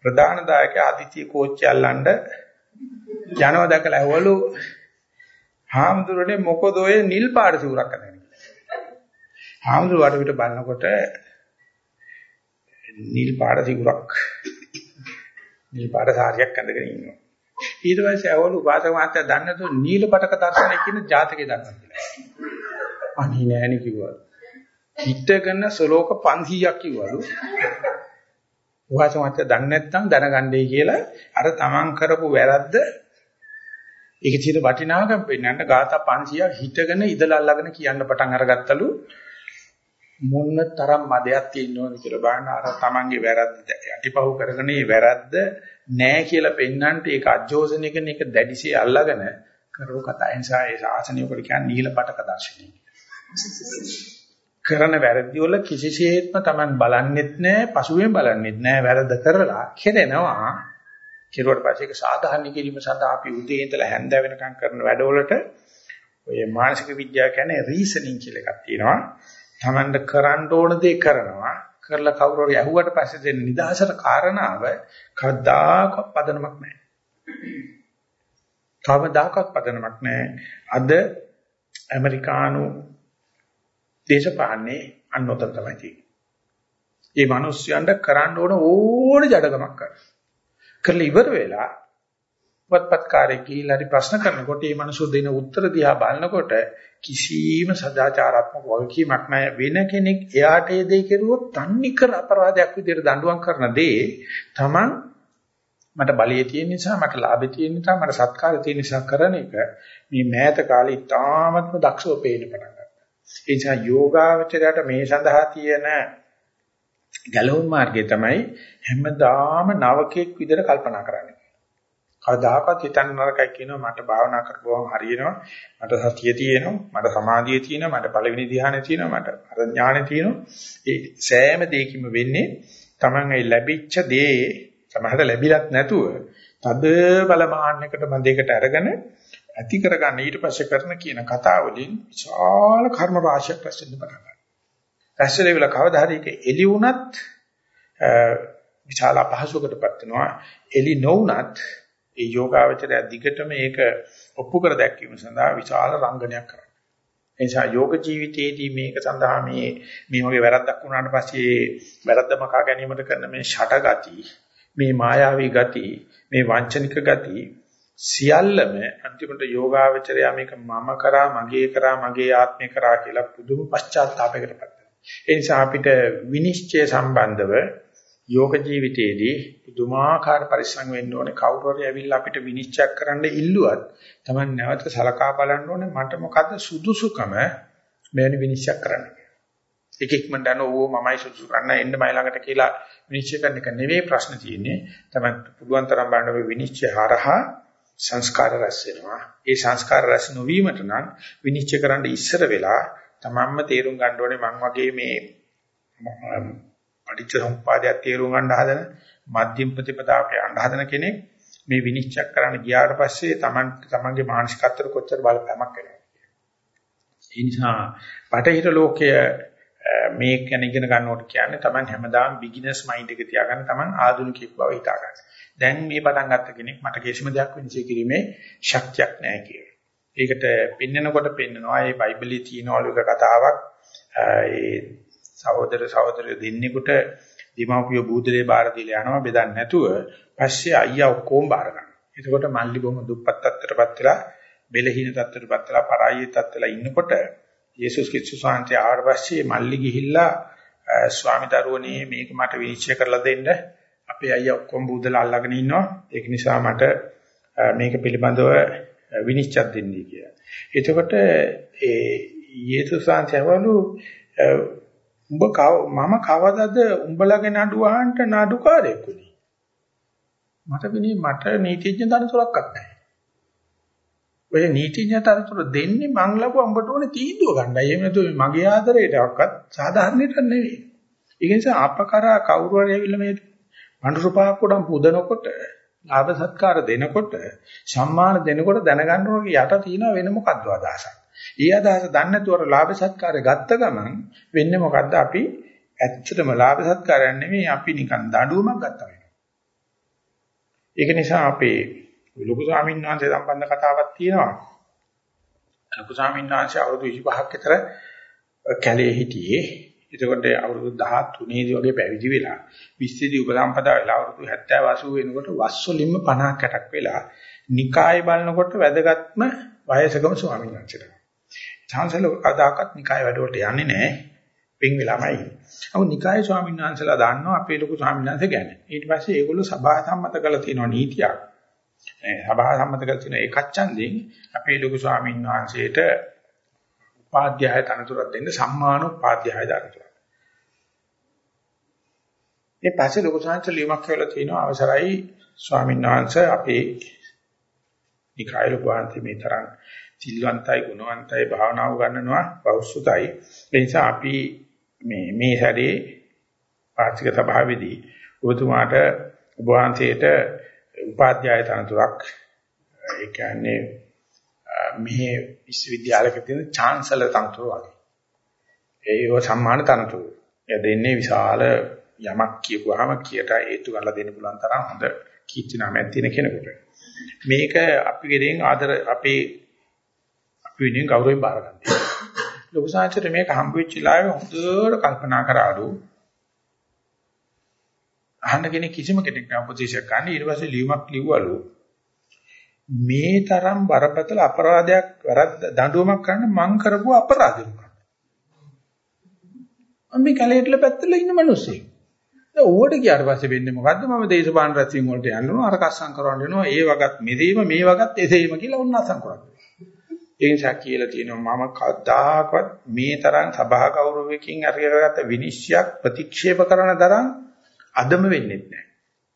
[SPEAKER 1] ප්‍රධාන දායක ආදිත්‍ය කෝච්චි අල්ලන්න යනවා දැකලා ඇවලු හාමුදුරනේ මොකද ඔය නිල් පාට සිවුරක් අඳගෙන හාමුදුර වට පිට බලනකොට නිල් පාට සිවුරක් නිල් පාට සාරියක් අඳගෙන ඉන්නවා. ඊට පස්සේ අවලු වාසක මාත්‍යා දන්නේ නැතුව නිල පටක දර්ශනය කියන ජාතකේ දන්නවා කියලා. අනේ නෑනේ කිව්වා. හිටගෙන සලෝක 500ක් කිව්වලු. වාසක මාත්‍යා දන්නේ නැත්නම් දැනගන්නයි කියලා අර තමන් කරපු වැරද්ද ඒකේ තියෙන වටිනාකම පෙන්වන්න ગાථා 500ක් හිටගෙන ඉඳලා අල්ලගෙන කියන්න පටන් අරගත්තලු. මොන්න තරම් මදයක් තියෙනවද කියලා බලන්න. අර තමන්ගේ වැරද්ද යටිපහුව කරගෙන මේ වැරද්ද නෑ කියලා පෙන්වන්නට ඒක අජෝසනය කරන එක දැඩිසේ අල්ලගෙන කරව කතා. නිසා ඒ ශාසනය කොට කියන්නේ නිල පටක දර්ශනය. කරන වැරදි වල කිසිසේත්ම Taman බලන්නෙත් නෑ පසුවෙන් බලන්නෙත් නෑ වැරද්ද කරලා කෙරෙනවා කෙරුවට පස්සේ ඒක සාධාරණ කිරීම සඳහා අපි උදේ ඉඳලා හැන්ද වෙනකම් කරන වැඩවලට ඔය මානසික විද්‍යාව කියන්නේ රීසනින් කියලා එකක් තියෙනවා. Tamanda කරන්න ඕන දේ කරනවා. කරලා කවුරු හරි ඇහුවට පස්සේ දෙන නිදහසට කාරණාව කවදාකවත් පදනමක් නැහැ. කවදාකවත් පදනමක් නැහැ. අද ඇමරිකානු දේශපාලනේ අන්නතර තමයි තියෙන්නේ. මේ මිනිස්යන්ට කරන්න ඕන ඕන ජඩකමක් කරනවා. කරලා ඉවර වෙලා පුවත්පත්කාරයෙක් ගිහිල්ලා හරි ප්‍රශ්න කරනකොට මේ මිනිස්සු දෙන උත්තර දිහා බලනකොට කිසිම සදාචාරාත්මක වගකීමක් නැහැ වෙන කෙනෙක් එයාට ඒ දේ කෙරුවොත් තන්නිකර අපරාධයක් විදිහට දඬුවම් කරන දේ Taman මට බලය තියෙන නිසා මට ලාභය තියෙන නිසා මට සත්කාරය තියෙන නිසා කරන එක මේ මෑත කාලේ ඉතාමත්ම දක්ෂව පේන්න පටන් ගත්තා. ඒ නිසා යෝගාවචරයට මේ සඳහා තියෙන ගැලවුම් මාර්ගය තමයි හැමදාම නවකෙක් විදිහට කල්පනා කරන්නේ. කවදාකවත් හිතන්න නරකයි කියනවා. මට භාවනා කරපුවම හරියනවා. මට සතිය තියෙනවා. මට සමාධිය තියෙනවා. මට පළවෙනි ධ්‍යානෙ තියෙනවා. මට අර ඥානෙ තියෙනවා. ඒ සෑම දෙයකින්ම වෙන්නේ Taman ඒ ලැබිච්ච දේ සමහරට ලැබිලත් නැතුව තද බල මාන්නයකට බඳයකට අරගෙන ඇති කරගන්න ඊට පස්සේ කරන කියන කතාවලින් විශාල කර්ම රාශියක් රැස් වෙන්න පටන් ගන්නවා. රැස්වෙලා ඉවල කවදා හරි ඒක එළි වුණත් විශාල අපහසුකටපත් වෙනවා. එළි නොවුණත් ඒ යෝගාවචරය දිගටම ඒක ඔප්පු කර දැක්වීම සඳහා විශාල රංගනයක් කරනවා. ඒ නිසා යෝග ජීවිතයේදී මේක සඳහා මේ මේ වගේ වැරද්දක් වුණාට පස්සේ වැරද්ද මකා ගැනීමට කරන මේ ෂටගති මේ මායාවී ගති මේ වංචනික ගති සියල්ලම අන්තිමට යෝගාවචරය මේක මම කරා මගේ කරා මගේ ආත්මේ කරා කියලා පුදුම පශ්චාත්තාපයකටපත් වෙනවා. ඒ නිසා අපිට විනිශ්චය සම්බන්ධව යෝග ජීවිතයේදී පුදුමාකාර පරිස්සම් වෙන්න ඕනේ කවුරු හරි ඇවිල්ලා අපිට විනිශ්චය කරන්න ඉල්ලුවත් Taman නැවත සලකා බලන්න ඕනේ මට මොකද්ද සුදුසුකම මෙවැනි විනිශ්චය කරන්න. එකෙක් මන් දන්න ඕ මමයි සුදුසු කරන්න එන්න මයි ළඟට කියලා විනිශ්චය කරන එක නෙවෙයි ප්‍රශ්න තියෙන්නේ. Taman පුළුවන් තරම් බලන්න ඔය විනිශ්චය හරහා සංස්කාර රැස් වෙනවා. ඒ සංස්කාර රැස් නොවීමට නම් විනිශ්චය කරන්න ඉස්සර වෙලා තමන්ම තේරුම් ගන්න ඕනේ මං වගේ මේ පටිච්ච සමුප්පාදය තේරුම් ගන්න හදන මධ්‍යම ප්‍රතිපදාවක යන්න හදන කෙනෙක් මේ විනිශ්චය කරන්න ගියාට පස්සේ තමන් තමන්ගේ මානසිකත්වයට කොච්චර බලපෑමක් වෙනවද ඒ නිසා බටහිර ලෝකයේ මේ ගැන ඉගෙන ගන්නකොට කියන්නේ තමන් හැමදාම බිග්ිනර්ස් මයින්ඩ් එක තියාගන්න තමන් ආධුනිකයෙක් බව හිතා ගන්න. දැන් මේ පටන් ගත්ත කෙනෙක් මට කිසිම දෙයක් විනිශ්චය කිරීමේ ශක්තියක් නැහැ කියලා. ඒකට පෙන්නකොට පෙන්නනවා මේ බයිබලයේ තියෙනවලු එක කතාවක් ඒ සහෝදර සහෝදරියෝ දෙන්නෙකුට දීමාපිය බූදලේ බාර දීලා යනවා බෙදන්නේ නැතුව පස්සේ අයියා ඔක්කොම බාර ගන්නවා. එතකොට මල්ලි බොම දුප්පත් තත්ත්වයටපත් වෙලා බෙලහීන තත්ත්වයටපත් වෙලා පරාජය තත්ත්වලා ඉන්නකොට යේසුස් ක්‍රිස්තුස් වහන්සේ ආවට පස්සේ මල්ලි ගිහිල්ලා ස්වාමි දරුවනේ මේක මට විනිශ්චය කරලා දෙන්න අපේ අයියා ඔක්කොම බූදලා අල්ලගෙන ඉන්නවා. ඒක නිසා මට මේක පිළිබඳව විනිශ්චය දෙන්නයි කියලා. එතකොට ඒ යේසුස් වහන්සේවලු උඹ මම කවදද උඹලගේ නඩුව අහන්න නඩුකාරයෙක් උනේ. මට විනේ මට නීතිඥ තනතුරක්වත් නැහැ. ඔය නීතිඥ තනතුර දෙන්නේ මං ලබුව උඹට ඕනේ තීන්දුව ගන්නයි. එහෙම නැතුව මගේ ආදරයටවත් සාධාරණයට නෙවෙයි. ඒ නිසා අපකරා කවුරු හරි ඇවිල්ලා මේ පඳුරු පහක් උඩම් පුදනකොට ලාභ සත්කාර දෙනකොට සම්මාන දෙනකොට දැනගන්න ඕනේ යට තියෙන වෙන මොකද්ද අදහසක්. ඊ අදහස දන්නේ නැතුව ලාභ සත්කාරය ගත්ත ගමන් වෙන්නේ මොකද්ද අපි ඇත්තටම ලාභ සත්කාරයක් නෙමෙයි අපි නිකන් දඬුවමක් ගත්තා වෙනවා. ඒක නිසා අපේ ලොකු ස්වාමීන් වහන්සේ සම්බන්ධ කතාවක් තියෙනවා. ලොකු ස්වාමීන් වහන්සේ අවුරුදු 25ක් විතර කැලේ හිටියේ එතකොට අවුරුදු 13 දී වගේ පැවිදි වෙලා 20 දී උපසම්පදා වෙලා අවුරුදු 70 80 වෙනකොට වස් වලින්ම 50 60ක් වෙලා නිකාය බලනකොට වැදගත්ම වයසකම ස්වාමීන් වහන්සේලා. චාන්සලර් අදාකත් නිකාය වැඩවලට යන්නේ නැහැ. පින් වෙලාමයි. අහු නිකාය ස්වාමීන් වහන්සේලා දන්නවා අපේ ලොකු ස්වාමීන් වහන්සේ ගැන. ඊට පස්සේ ඒගොල්ලෝ සභා සම්මත කරලා තියෙනවා නීතියක්. ඒ සභා සම්මත කරලා තියෙන එකච්ඡන්දෙන් අපේ ලොකු ස්වාමීන් වහන්සේට උපාධ්‍යාය තනතුරක් දෙන්න සම්මාන උපාධ්‍යාය තනතුරක්. ඒ පස්සේ ලොකු සංහස ලියුමක් කියලා තියෙනවා. අවසරයි ස්වාමීන් වහන්සේ අපේ නිකාය ලොකු වහන්සේ මේ තරම් සිල්වන්තයි ගුණවන්තයි භාවනාව ගන්නනවා බෞසුතයි ඒ නිසා අපි මේ මේ හැරේ පාර්ශික සභාවේදී ඔබතුමාට ඔබ වහන්සේට උපාධ්‍යාය තනතුරක් ඒ කියන්නේ මේ විශ්වවිද්‍යාලයක තියෙන චාන්සලර් තනතුර වගේ. ඒව සම්මාන තනතුර. එය දෙන්නේ විශාල යමක් කියපුවාම කියට හේතු කරලා දෙන්න පුළුවන් තරම් හොඳ කීර්ති නාමයක් තියෙන කෙනෙකුට. මේක අපි ගෙදෙන් ආදර අපේ අපි වෙනින් ගෞරවයෙන් බාර ගන්නවා. ලොකු සාංශයට මේක හම්බ වෙච්ච ලාවේ හොඳට කල්පනා කරාලු. අහන්න කෙනෙක් කිසිම කෙනෙක් නෑ උපදේශයක් ගන්න ඊට පස්සේ ලියුමක් ලිව්වලු. මේ තරම් බරපතල අපරාධයක් වැරද්ද දඬුවමක් කරන්න මං කරපු අපරාධයක්. මම මේ කැලේටල පැත්තල ඉන්න මිනිස්සෙක්. දැන් ඌට ගියාට පස්සේ වෙන්නේ මොකද්ද? මම දේශපාලන රැස්වීම වලට යනවා, අර කස්සම් කරවන්න යනවා, ඒ වගත් මෙදීම මේ වගත් එසේම කියලා උන්නසම් කරන්නේ. ඒ නිසා කියලා තියෙනවා මම කවදාකවත් මේ තරම් සභා ගෞරවයකින් අරගගත විනිශ්චයක් ප්‍රතික්ෂේප කරන තරම් අදම වෙන්නේ නැහැ.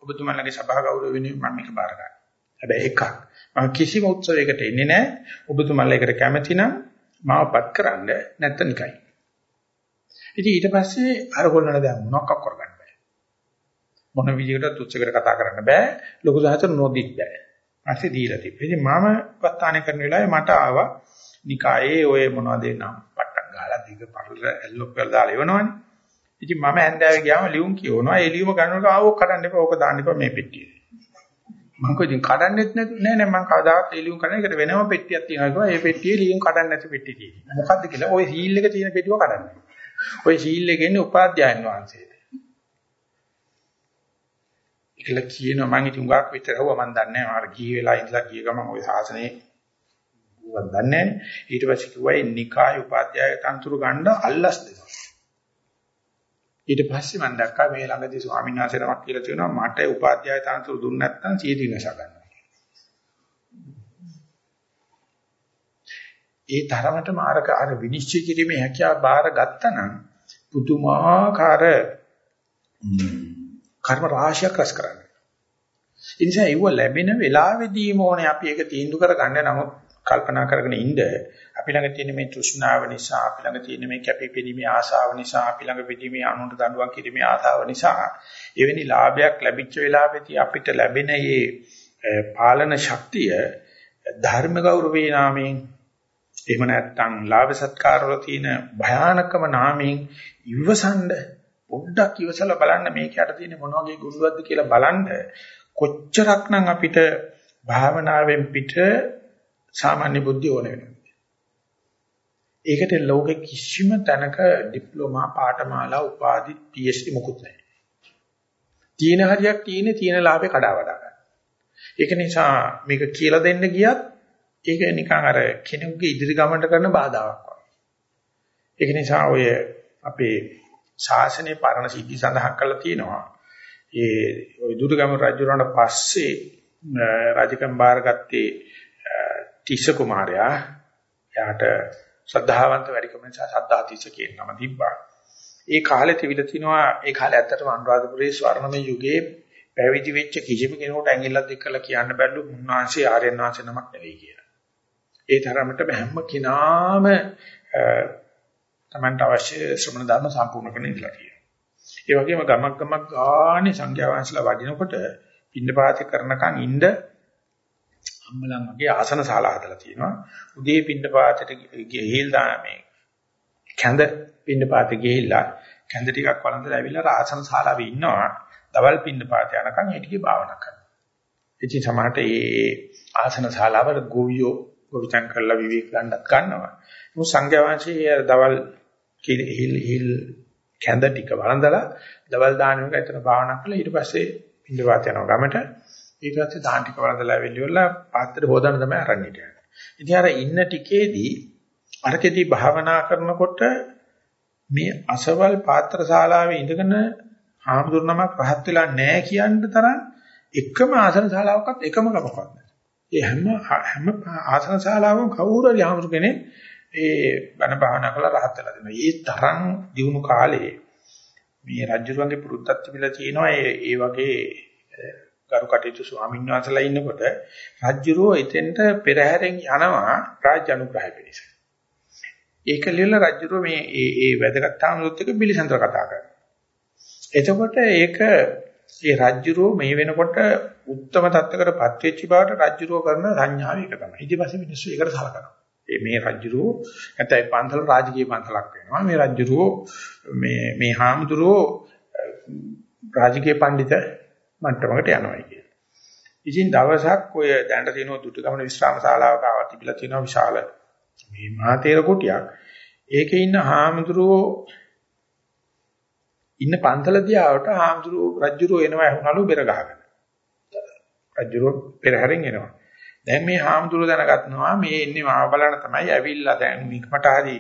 [SPEAKER 1] ඔබතුමාලගේ සභා ගෞරව වෙනුවෙන් මම මේක බාර ගන්නවා. හැබැයි එකක් මම කිසිම උත්සවයකට එන්නේ නැහැ. ඔබතුමාලා ඒකට කැමති නම් මාවපත් කරන්න නැත්නම් නිකයි. ඉතින් ඊට පස්සේ අර ගොල්ලන්ට දැන් මොනවක් කරගන්න බෑ. මොන විදිහකට තුච්චකට කතා කරන්න බෑ. ලොකු සහතර නොදිත් බෑ. පස්සේ දීලා තිබ්බා. ඉතින් මම වත්තානේ කරන වෙලාවේ මට ආවා නිකායේ ඔය මොනවද නම් පට්ටක් ගහලා දිග පරල ඇල්ලොක් කරලා දාලා එවනවනේ. ඉතින් මම ඇන්දෑවේ ගියාම ලියුම් කියවනවා. ඒ ලියුම ගන්නකොට ආවෝ කඩන්න එපා. ඕක දාන්න එපා මේ පෙට්ටියේ. මම කොහෙන්ද කඩන්නෙත් නැතු නෑ නෑ මම කවදාවත් ඒ ලියුම් කඩන එකට වෙනම පෙට්ටියක් තියෙනවා කිව්වා ඒ පෙට්ටියේ ලියුම් කඩන්න නැති පෙට්ටිය තියෙනවා මොකද්ද කියලා ওই සීල් එක තියෙන පෙට්ටියව කඩන්නේ ওই සීල් එකේ ඉන්නේ උපාධ්‍යයන් වහන්සේට ඒකල කියනවා මම ඉතින් උගාක් විතර හුවා මම දන්නේ නැහැ මාර ගිහි වෙලා ඉඳලා ගිය ගමන් ওই සාසනේ ඌවත් දන්නේ නැහැ ඊට පස්සේ කිව්වා ඒ නිකාය උපාධ්‍යාය තන්තුරු ගන්න අල්ලස් දෙනවා ඊට පස්සේ මම දැක්කා මේ ළඟදී ස්වාමීන් වහන්සේ නමක් කියලා තියෙනවා මට උපාධ්‍යාය තනතුරු දුන්නේ නැත්නම් සීති විනාශ ගන්නවා. ඒ තරමට මාරක අර විනිශ්චය කිරීමේ හැකියාව බාර ගත්තනම් පුදුමාකාර කර්ම රාශියක් රැස් කරන්නේ. ඒ නිසා ඒව ලැබෙන වෙලාවෙදීම ඕනේ අපි ඒක තීන්දුව කරගන්න. නමුත් කල්පනා කරගෙන ඉන්න අපි ළඟ තියෙන මේ තෘෂ්ණාව නිසා අපි ළඟ තියෙන මේ කැපිපෙනීමේ ආශාව නිසා අපි ළඟ පිටීමේ අනුන්ට දඬුවම් කිරීමේ ආශාව නිසා එවැනි ලාභයක් ලැබිච්ච වෙලාවෙදී අපිට ලැබෙන මේ පාලන ශක්තිය ධර්ම ගෞරවේ නාමයෙන් එහෙම නැත්නම් ලාභ සත්කාර වල තියෙන භයානකම නාමයෙන් ඉවසන්ඩ පොඩ්ඩක් ඉවසලා බලන්න මේකට තියෙන මොන වගේ ගුණවත්ද කියලා බලන්න කොච්චරක්නම් අපිට භාවනාවෙන් පිට සාමාන්‍ය බුද්ධිය ඕන වෙනවා. ඒකට ලෝකෙ කිසිම තැනක ඩිප්ලෝමා පාඨමාලා උපාධි PhD මොකුත් නැහැ. තියෙන හරියක් තියෙන්නේ තියෙන ලාභේ කඩා වඩා ගන්න. ඒක නිසා මේක කියලා දෙන්න ගියත් ඒක නිකන් අර කෙනෙකුගේ ඉදිරි ගමනට කරන බාධාවක් වගේ. ඒක නිසා ඔය අපේ ශාසනයේ පරණ සිද්ධි සඳහන් කරලා තියෙනවා. ඒ ඔය දුර්ගම රජුරණ පස්සේ රාජකම් බාරගත්තේ තිස්ස කුමාරයා යාට ශ්‍රද්ධාවන්ත වැඩිකම නිසා සද්ධාතිස්ස කියන නම තිබ්බා. ඒ කාලේ තිබිලා තිනවා ඒ කාලේ ඇත්තටම අනුරාධපුරයේ ස්වර්ණමය යුගයේ පැවිදි වෙච්ච කිසිම කෙනෙකුට ඇඟිල්ලක් දෙකලා කියන්න බැල්ලු මුන්නාංශේ ආර්යයන් වහන්සේ නමක් නෙවෙයි කියලා. ඒ තරමටම හැම කිනාම තමන්ට අවශ්‍ය ශ්‍රමණ ධර්ම සම්පූර්ණ කරන්න ඉඳලා තියෙනවා. ඒ වගේම ගමක් ගමක් ගානේ සංඛ්‍යා වංශලා වඩිනකොට පින්නපාති කරනකන් ඉන්න අම්මලන් වගේ ආසන ශාලා හදලා තියෙනවා. උදේ පින්නපාතට ගිහිල් මේ කැඳ පින්නපාත ගිහිල්ලා කැඳ ටිකක් වළඳලා ඇවිල්ලා ආසන ශාලාවේ ඉන්නවා. දවල් පින්නපාත යනකම් ඒ ටිකේ භාවනා කරනවා. ඉතින් සමහරට මේ ආසන ශාලාවල ගෝවියෝ ගොවිතැන් කරලා විවේක ගන්නත් ගන්නවා. මොකද සංඝයා වහන්සේ දවල් හිල් හිල් කැඳ ටික වළඳලා දවල් දාන එක එතන භාවනා කළා ඊට පස්සේ පින්නපාත යනවා ගමට ඊට පස්සේ දාන ටික වලදලා වෙලිවලා පාත්‍රය හොදන්න තමයි අරන් හිටියන්නේ. ඉතින් අර ඉන්න ටිකේදී අරකෙදී භාවනා කරනකොට මේ අසවල් පාත්‍ර ශාලාවේ ඉඳගෙන හාමුදුරනමක් රහත් වෙලා නැහැ කියන්න තරම් එකම ආසන ශාලාවකත් එකම කමකවත් නැහැ. ඒ හැම හැම ආසන ශාලාවකම කවුරු හරි හාමුදුර කෙනෙක් ඒ බණ භාවනා කරලා රහත් වෙලා දෙනවා. ඒ තරම් දිනු කාලේ මේ රජුරුවන්ගේ පුරුද්දක් තිබිලා තියෙනවා ඒ ඒ වගේ ගරු කටයුතු ස්වාමීන් වහන්සේලා ඉන්නකොට රජ්ජුරුව එතෙන්ට පෙරහැරෙන් යනවා රාජ්‍ය අනුග්‍රහය පිණිස. ඒක ලියලා රජ්ජුරුව මේ ඒ ඒ වැදගත් ආමලුත් එක පිළිසඳර කතා කරනවා. එතකොට ඒක ඒ රජ්ජුරුව මේ වෙනකොට උත්තරම තත්ත්වයකටපත් වෙච්ච බවට රජ්ජුරුව කරන සංඥාව එක තමයි. ඊට පස්සේ මිනිස්සු ඒකට සලකනවා. මේ රජ්ජුරුව නැත්නම් පන්සල රාජකීය පන්සලක් වෙනවා. මේ රජ්ජුරුව මේ මේ හාමුදුරුව රාජකීය පඬිත මට්ටමකට යනවා කියන. ඉතින් දවසක් ඔය දැනට තියෙන දුටු ගමන විශ්‍රාම ශාලාවක ආව තිබිලා තියෙනවා විශාල මේ මහතේර කුටියක්. ඒකේ ඉන්න හාමුදුරුවෝ ඉන්න පන්තල දිහාට හාමුදුරුවෝ රජුරෝ එනවා වුණලු බෙර ගහගෙන. රජුරෝ පෙරහැරෙන් එනවා. දැන් මේ හාමුදුරුවෝ දැනගත්නවා මේ ඉන්නේ මාව බලන්න තමයි ඇවිල්ලා දැන් මික්මට හරි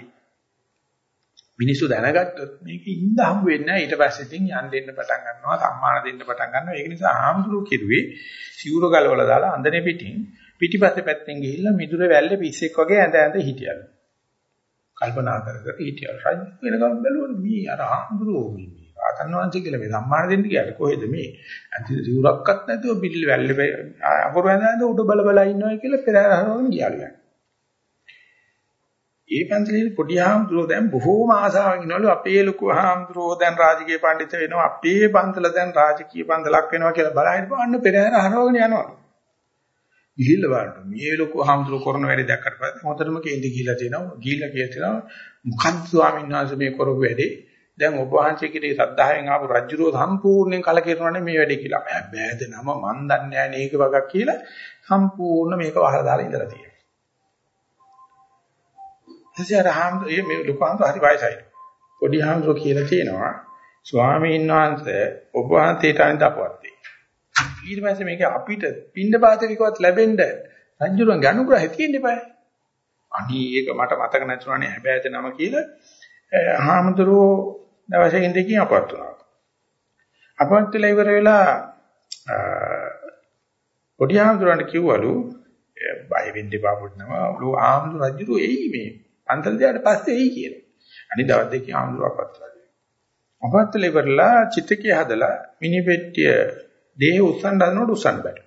[SPEAKER 1] මිනිස්සු දැනගත්තොත් මේක ඉඳ හම් වෙන්නේ නැහැ. ඊට පස්සේ ඉතින් යන් දෙන්න පටන් ගන්නවා සම්මාන දෙන්න පටන් ගන්නවා. ඒක නිසා ආම්සුරු කිරුවේ සිවුර ගලවලා දාලා අන්දනේ පිටින් පිටිපස්සේ පැත්තෙන් ගිහිල්ලා මිදුර වැල්ලේ පිස්සෙක් වගේ ඇඳ ඇඳ හිටියලු. කල්පනා කර කර හිටියලු. රජු වෙනකම් බැලුවොත් මේ අර ආම්සුරු මේ ආතන් වංශය කියලා මේ සම්මාන දෙන්න කියන්නේ කොහෙද මේ? අන්ති සිවුරක්වත් නැතුව පිටිල් වැල්ලේ අකුරු ඇඳ ඇඳ උඩ බල බල ඉන්නවා කියලා පෙරහැරවම ගියාලු ඒ පන්සලේ පොඩි හාමුදුරුවෝ දැන් බොහෝම ආසාවෙන් ඉන්නවලු අපේ ලොකු හාමුදුරුවෝ දැන් රාජකීය පඬිත වෙනවා. අපේ පන්සල දැන් රාජකීය පන්සලක් වෙනවා කියලා බලහින් බලන්න පෙරහැර හරවගෙන යනවා. ගිහිල්ලා බලන්න. මේ ලොකු හාමුදුරුවෝ කරන වැඩේ දැක්කට පස්සේ හොඳටම කේන්ති ගිහිල්ලා තියෙනවා. ගිහිල්ලා කියලා තියෙනවා මොකද්ද ස්වාමීන් වහන්සේ මේ කරපු වැඩේ? දැන් ඔබ වහන්සේ කිරේ සද්ධායෙන් ආපු රජුරෝ සම්පූර්ණයෙන් කලකිරනවානේ මේ වැඩේ කියලා. බෑද නම මන් දන්නේ නැහැ නේක වගක් කියලා සම්පූර්ණ මේක වහලා දාලා ඉඳලා තියෙනවා. එසේ රහම් මේ ලුකාන්ත හරි වයසයි. පොඩි හාමුදුර කියලා තියෙනවා ස්වාමීන් වහන්සේ ඔබ වහන්සේට අනිත් අපවත් ඊට පස්සේ මේක අපිට පින්ඳ පාතකකවත් ලැබෙන්න රජුරන් ගනුග්‍රහය තියෙන්න eBay. අනී ඒක මට මතක නැතුණානේ හැබැයිද නම කියලා හාමුදුරුවෝ දවසේ ඉඳිකින් අපවත් වුණා. අපවත් වෙලා ඉවර වෙලා පොඩි හාමුදුරන්ට කිව්වලු බය වෙන්න එපා පොඩි නම ලෝ ආමුදු රජුරු එයි මේ පන්සල් දිහාට පස්සේ එයි කියලා. අනිත් දවස් දෙකේ ආමුදු අපවත් වෙලා. අපවත් වෙලා ඉවරලා චිතකය හදලා මිනි පෙට්ටිය දේහ උස්සන්න හදනකොට උස්සන්න බැහැ.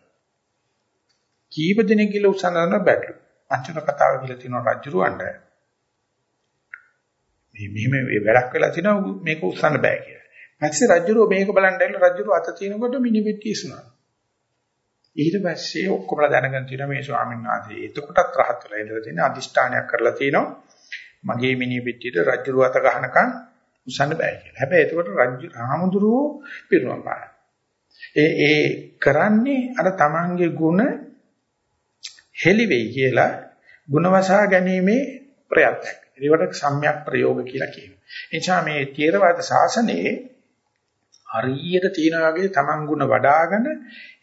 [SPEAKER 1] කීප දිනක් ගිහලා උස්සන්න හදනකොට බැහැ. අච්චර කතාව කියලා තියෙනවා රජුරවන්ට. මෙහෙම වැඩක් වෙලා තිනවා මේක උස්සන්න බෑ කියලා. නැත්නම් රජුරෝ මේක බලන්න ඇවිල්ලා රජුරෝ අත තිනකොට මිනිබෙට්ටි ඉස්සනවා. ඊට පස්සේ ඔක්කොමලා දැනගෙන තියෙනවා මේ ස්වාමීන් වහන්සේ එතකොටත් රහත් වෙලා ඉඳලා තියෙන අදිෂ්ඨානයක් කරලා තියෙනවා. මගේ මිනිබෙට්ටියට රජුරෝ අත ගහනකම් උස්සන්න බෑ කියලා. හැබැයි එතකොට රජු රාමඳුරෝ පිරුණා පාන. ඒ ඒ කරන්නේ අර තමන්ගේ ගුණ හෙලි වෙයි කියලා ගුණවසා ගැනීමේ ප්‍රයත්නයක්. ඒවට සම්‍යක් ප්‍රයෝග කියලා කියනවා. එනිසා මේ තේරවාද ශාසනයේ හරියට තියන වගේ තමන් ಗುಣ වඩ아가න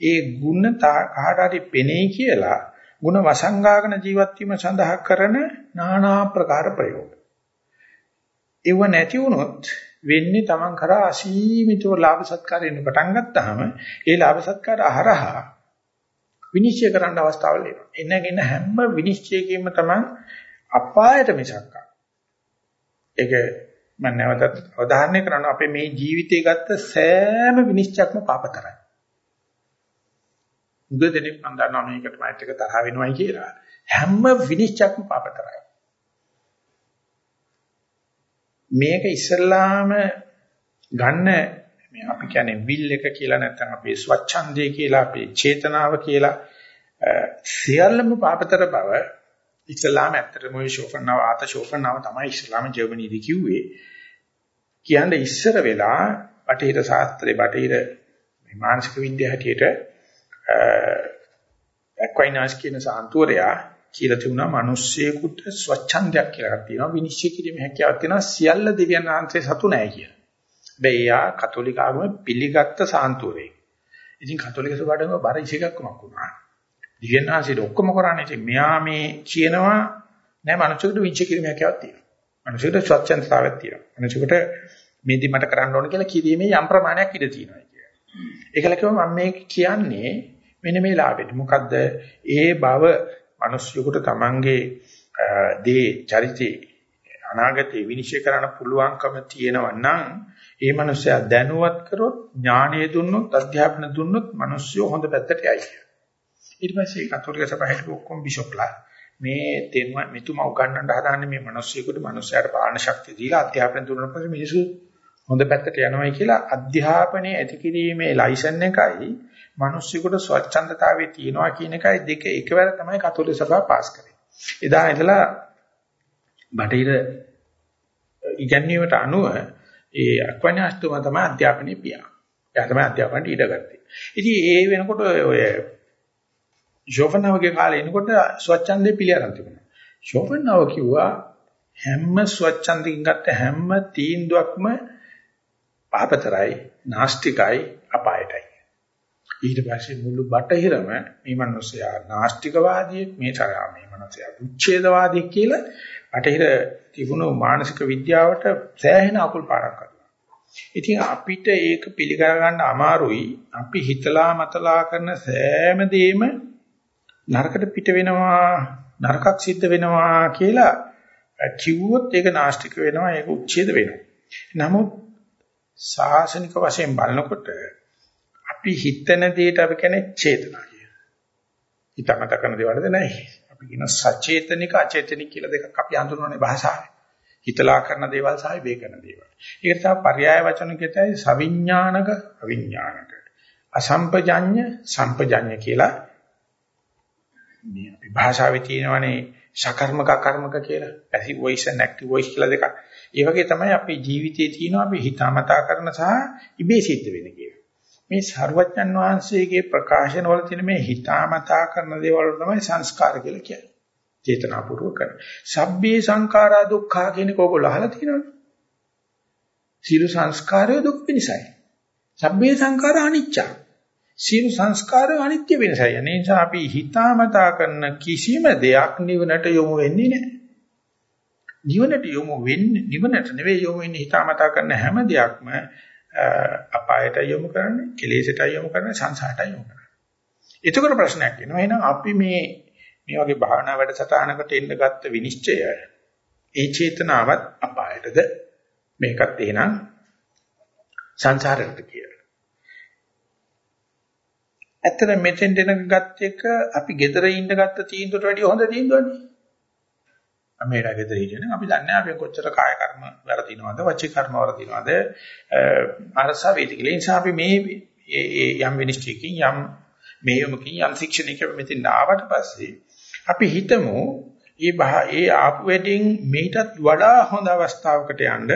[SPEAKER 1] ඒ ಗುಣ කාට හරි පෙනෙයි කියලා ಗುಣ වසංගාගෙන ජීවත් වීම සඳහා කරන নানা ආකාර ප්‍රයෝග. ඒව නැති වුණොත් වෙන්නේ තමන් කරා අසීමිතව ලාභ සත්කාර එන්න පටන් ගත්තාම ඒ ලාභ සත්කාර අහරහා විනිශ්චය කරන්න අවස්ථාවල් එනවා. එනගෙන හැම විනිශ්චයකින්ම තමන් අපායට මිසක්කා ඒක මම නැවතත් අවධාරණය කරනවා අපේ මේ ජීවිතේ ගත්ත සෑම විනිශ්චයක්ම පාපතරයි. උග දෙනෙක් මම දන්නවා මේකට මයිත් එක තරහ වෙනවයි කියලා. හැම විනිශ්චයක්ම පාපතරයි. මේක ඉස්සල්ලාම ගන්න මේ අපි කියන්නේ විල් එක කියලා නැත්නම් අපේ ස්වච්ඡන්දය කියලා අපේ චේතනාව කියලා සියල්ලම පාපතර බව ඉස්ලාම ඇත්තටම ওই ෂෝෆර්නව ආත ෂෝෆර්නව තමයි ඉස්ලාම ජර්මනියේදී කිව්වේ. කියන්නේ ඉස්සර වෙලා බටහිර ශාස්ත්‍රයේ බටහිර මානසික විද්‍යාව හැටියට එක්වයිනාස් කියන සාන්තුවරයා කියලා තිබුණා මිනිස්සෙකුට ස්වච්ඡන්දයක් කියලා තියෙනවා විනිශ්චය කිරීමේ හැකියාවක් තියෙනවා සියල්ල දෙවියන් වහන්සේ සතු නැහැ කියලා. හැබැයි යා කතෝලික ආගම පිළිගත්ත සාන්තුවරයෙක්. ඉතින් කතෝලික සභාවෙම බර ඉෂේකක්කමක් වුණා. දිව්‍යඥාන්සේට ඔක්කොම කරන්නේ ඉතින් මෙයා මේ කියනවා නෑ මනුෂ්‍යකට විච කිරීමේ හැකියාවක් තියෙනවා. මනුෂ්‍යකට ස්වච්ඡන්දතාවයක් තියෙනවා. මනුෂ්‍යකට මේදි මට කරන්න ඕන කියලා කිරීමේ යම් ප්‍රමාණයක් ඉඩ තියෙනවා කියලා. ඒකල කිව්වම මම මේ කියන්නේ මෙන්න මේ ලාභෙට. මොකද්ද? ඒ බව මනුෂ්‍යකට තමන්ගේ දේ චරිතේ අනාගතේ විනිශ්චය කරන්න පුළුවන්කම තියෙනවා නම් ඒ මනුස්සයා දැනුවත් කරොත් ඥානය දුන්නොත් අධ්‍යාපන දුන්නොත් මිනිස්සු හොඳ පැත්තට යයි. ඊට පස්සේ කතෝලික සභාවට ඔක්කොම බිෂොප්ලා මේ තෙම මෙතුමා උගන්වන්න හදාන්නේ මේ මිනිස්සුයෙකුට මිනිස්සයාට පාලන ශක්තිය දීලා අධ්‍යාපනය දුන්නා පස්සේ මිනිස්සු හොඳ පැත්තට යනවායි කියලා අධ්‍යාපනයේ ඇති කිරීමේ ලයිසන් එකයි මිනිස්සුයෙකුට ස්වච්ඡන්දතාවයේ තියනවා කියන එකයි දෙක එකවර තමයි කතෝලික සභාව පාස් කරේ. එදා ඉඳලා බටහිර ඉගැන්වීමට අනුව ඒ අක්වන්‍යාස්තුම තමයි අධ්‍යාපනයේ පියා. එයා තමයි අධ්‍යාපනයට ඉඩ ගත්තේ. ඉතින් ඒ වෙනකොට ඔය ෂෝපන්නවගේ කාලේ එනකොට ස්වච්ඡන්දේ පිළිඅරන් තිබුණා. ෂෝපන්නව කිව්වා හැම ස්වච්ඡන්දකින් ගත්ත හැම තීන්දුවක්ම පාපතරයි, නාස්තිකයි, අපායටයි. ඊට පස්සේ මුළු බටහිරම මේ මිනිස්සයා නාස්තිකවාදියෙක්, මේ තරහා මේ මිනිස්සයා උච්ඡේදවාදියෙක් කියලා බටහිර තිබුණු මානසික විද්‍යාවට සෑහෙන අකුල් පාරක් කරනවා. ඉතින් අපිට ඒක පිළිගන්න ගන්න අමාරුයි. අපි හිතලා මතලා කරන සෑම දෙයක්ම නරකට පිට වෙනවා නරකක් සිද්ධ වෙනවා කියලා කිව්වොත් ඒක නාස්තික වෙනවා ඒක උච්ඡේද වෙනවා නමුත් සාසනික වශයෙන් බලනකොට අපි හිතන දෙයට අපි කියන්නේ චේතනා කියලා. හිතමත කරන දේවල්ද නැහැ. අපි කියන සචේතනික අචේතනික කියලා දෙකක් අපි හඳුන්වන්නේ භාෂාවේ. හිතලා කරන දේවල් සහ වේ කරන දේවල්. ඒකට තමයි පర్యాయ වචන කියතයි සවිඥානක අවිඥානක. අසම්පජඤ්ඤ සම්පජඤ්ඤ කියලා මේ අපි භාෂාවේ තියෙනවනේ සකර්මක කර්මක කියලා passive voice and active voice කියලා දෙකක්. ඒ වගේ තමයි අපේ ජීවිතයේ තියෙන අපි හිතාමතා කරන සහ ඉබේ සිද්ධ වෙන කියලා. මේ ਸਰවඥන් වහන්සේගේ ප්‍රකාශන වල තියෙන මේ හිතාමතා කරන දේවල් තමයි සංස්කාර කියලා කියන්නේ. චේතනාපූර්වක. සබ්බේ සංඛාරා දුක්ඛා කියන කෝකල අහලා තියෙනවනේ. සීල සංස්කාරය දුක් පිණිසයි. සබ්බේ සංඛාරා අනිච්චා. සීල සංස්කාරය අනිත්‍ය වෙනසයි. ඒ නිසා අපි හිතාමතා කරන කිසිම දෙයක් නිවනට යොමු වෙන්නේ නැහැ. නිවනට යොමු වෙන්නේ නිවනට නෙවෙයි යොමු වෙන්නේ හිතාමතා කරන හැම දෙයක්ම අපායට යොමු කරන්නේ, කෙලෙසට යොමු කරන්නේ, සංසාරට යොමු කරන්නේ. එතකොට ප්‍රශ්නයක් එනවා. එහෙනම් අපි මේ මේ වගේ භාවනා වැඩසටහනකට එන්න ගත්ත විනිශ්චය ඒ චේතනාවත් අපායටද මේකත් එහෙනම් සංසාරයට කියලා. ඇත්තට මෙතෙන් දෙන ගත්ත එක අපි gedara ඉන්න ගත්ත තීන්දුවට වැඩිය හොඳ තීන්දුවනේ. අමේරා gedara හිටියනම් අපි දන්නේ අපි කොච්චර කාය කර්ම වැරදිනවද වචී කර්ම වරදිනවද අරසා වේදිකේ. ඒ නිසා අපි මේ යම් විනිශ්චයකින් යම් මෙහෙයමකින් යම් ශික්ෂණයක මෙතෙන් ආවට පස්සේ අපි හිතමු ඒ ඒ ආපු වෙඩින් මේකටත් වඩා හොඳ අවස්ථාවකට යන්න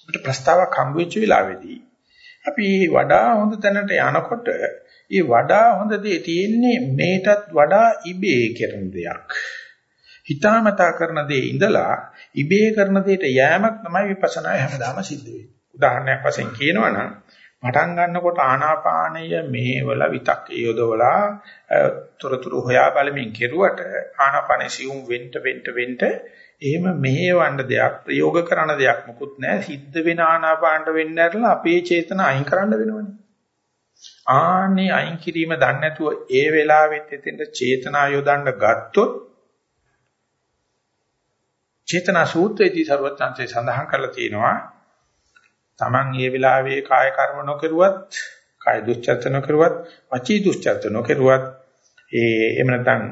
[SPEAKER 1] අපිට ප්‍රස්තාවක් හම්බ වෙච්ච වෙලාවේදී අපි වඩා හොඳ තැනට යනකොට ඒ වඩා හොඳ දේ තියෙන්නේ මේකටත් වඩා ඉබේ කරන දෙයක්. හිතාමතා කරන දේ ඉඳලා ඉබේ කරන දෙයට යෑමක් තමයි විපස්සනා හැමදාම සිද්ධ වෙන්නේ. උදාහරණයක් වශයෙන් කියනවා නම් පටන් ගන්නකොට ආනාපානය මේවල විතක් යොදවලා තොරතුරු හොයා බලමින් කෙරුවට ආනාපානය සියුම් වෙන්න වෙන්න වෙන්න එහෙම මෙහෙවන්න දෙයක් ප්‍රයෝග කරන දෙයක් මොකුත් නැහැ. සිද්ධ වෙන ආනාපානට වෙන්න ඇරලා අපේ චේතන අයින් කරන්න වෙනවනේ. ආන්නේ අයින් කිරීම දන්නේ නැතුව ඒ වෙලාවෙත් එතෙන්ට චේතනා යොදන්න ගත්තොත් චේතනා සූත්‍රයේදී ਸਰවඥාන්සේ සඳහන් කරලා තියෙනවා Taman මේ වෙලාවේ කාය කර්ම නොකරුවත්, කාය දුස්චර්ත නොකරුවත්, වචී දුස්චර්ත නොකරුවත් ඒ එහෙම නැත්නම්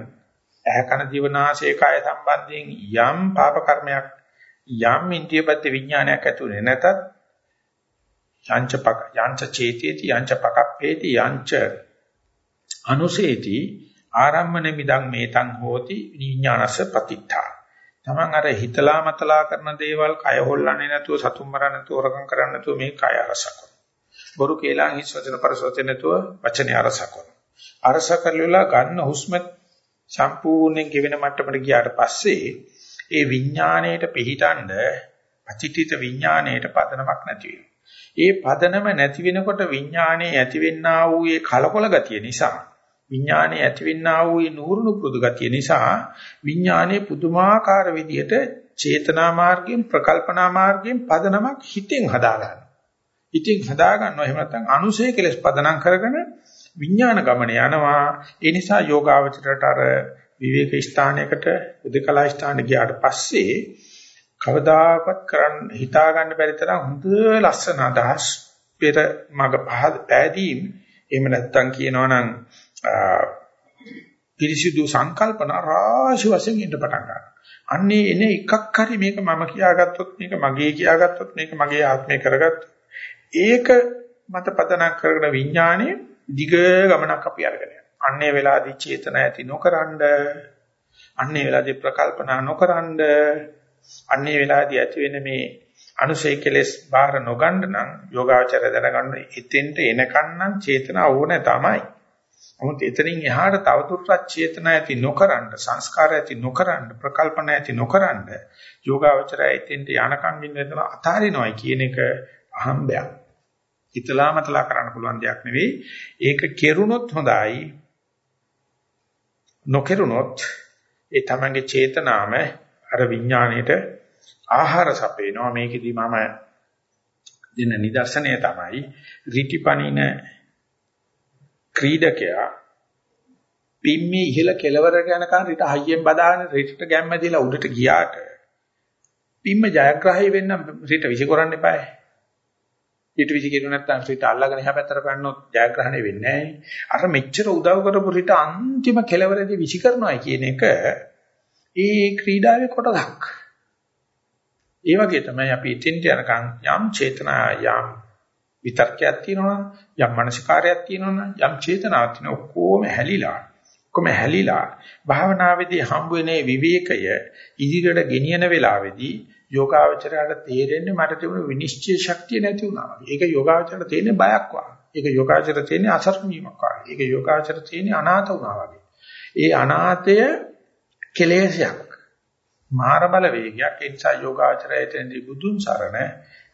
[SPEAKER 1] ඇහ කන දිවනාසය කාය සම්බන්ධයෙන් යම් පාප කර්මයක් යම් ඉන්ද්‍රියපත් විඥානයක් ඇතුලේ නැතත් යංච පක යංච චේතේති යංච පකප්පේති යංච අනුසේති ආරම්මන මිදං මේතං හෝති විඥානස්ස පතිත්තා Taman අර හිතලා මතලා කරන දේවල් කය හොල්ලන්නේ නැතුව සතුම් මරන්න නැතුව හොරකම් කරන්න නැතුව මේ කය අරසකන. බොරු කේලා හිස් වචන පරසොතේ නැතුව වචනේ අරසකන. අරස කරලා ගන්න හුස්ම සම්පූර්ණයෙන් ගෙවෙන මට්ටමට ගියාට පස්සේ ඒ විඥාණයට පිහිටන්ඩ අචිතිත විඥාණයට පදනමක් නැති ඒ පදනම නැති වෙනකොට විඥාණයේ ඇතිවෙන්නා වූ ඒ කලකොල ගතිය නිසා විඥානයේ ඇතිවෙනා වූ මේ නూరుණු පුරුදු ගතිය නිසා විඥානයේ පුදුමාකාර විදිහට චේතනා මාර්ගයෙන් ප්‍රකල්පනා මාර්ගයෙන් පදනමක් හිතෙන් හදා ගන්නවා. හිතෙන් හදා ගන්නවා එහෙම නැත්නම් අනුසය කෙලස් පදනම් කරගෙන විඥාන ගමන යනවා. ඒ නිසා යෝගාවචරයට අර විවේක ස්ථානයකට උදකලා ස්ථාන ගියාට පස්සේ කවදාකවත් කරන්න හිතා ගන්න බැරි තරම් හොඳ ලස්සන අදහස් පෙර මග පහ පෑදීම් එහෙම නැත්නම් කියනවා නම් පිරිසිදු සංකල්පන රාශි වශයෙන් ඉන්න පටන් ගන්නවා. අන්නේ එන එකක් හරි මේක මම කියාගත්තොත් මේක මගේ කියාගත්තොත් මේක මගේ ආත්මය කරගත්තොත් ඒක මත පදනම් කරගෙන විඥානයේ දිග ගමනක් අපි අරගෙන යනවා. අන්නේ වෙලාදී චේතන ඇති නොකරනද අන්නේ වෙලාදී ප්‍රකල්පනා නොකරනද අන්නේ වෙලාදී ඇති වෙන මේ අනුසය කෙලස් බාහිර නොගන්න නම් යෝගාචර දැනගන්න එතෙන්ට එනකන් නම් චේතන ඕනේ තමයි. නමුත් එතනින් එහාට තවදුරටත් චේතනා ඇති නොකරන සංස්කාර ඇති නොකරන ප්‍රකල්පන ඇති නොකරන යෝගාවචරය එතෙන්ට යනකම් ඉන්න අතාරිනවයි කියන එක අහම්බයක්. හිතලාමතලා කරන්න පුළුවන් දෙයක් නෙවෙයි. ඒක කෙරුණොත් හොඳයි. නොකෙරුණොත් ඒ තමන්ගේ චේතනාම අර විඥාණයට ආහාර සපේනවා. මේකෙදි මම දෙන නිදර්ශනය තමයි රිටිපනින ක්‍රීඩකයා පිම්මේ ඉහළ කෙලවරට යනකන් රිට හයියෙන් බදාගෙන රිටට ගැම්ම දීලා උඩට ගියාට පිම්ම ජයග්‍රහී වෙන්න රිට විසිකරන්න එපායි. ඊට විසිකරු නැත්නම් රිට අල්ලගෙන එහා පැත්තට පැනනොත් ජයග්‍රහණය වෙන්නේ නැහැ. අර මෙච්චර උදව් කරපු රිට අන්තිම කෙලවරදී විසිකරනවා කියන එක ඒ ක්‍රීඩාවේ කොටසක්. ඒ වගේ තමයි අපි ඉතින්ට යනකම් යම් චේතනා යම් විතර්කයක් තියෙනවා යම් මනසිකාරයක් තියෙනවා යම් චේතනාවක් තියෙනවා ඔක්කොම හැලිලා ඔක්කොම හැලිලා භාවනාවේදී හම්බ වෙන විවේකය ඉදිරියට ගෙනියන වෙලාවේදී යෝගාවචරයට තේරෙන්නේ මට තිබුණු විනිශ්චය ශක්තිය නැති වුණා. ඒක යෝගාවචරයට තියෙන බයක් වගේ. ඒක යෝගාචරයට තියෙන අසර්මීමක් වගේ. ඒක යෝගාචරයට තියෙන අනාථ වුණා වගේ. ඒ අනාථය කෙලෙසයක්. මාර බල වේගයක් ඒ නිසා යෝගාචරයේදී බුදුන් සරණ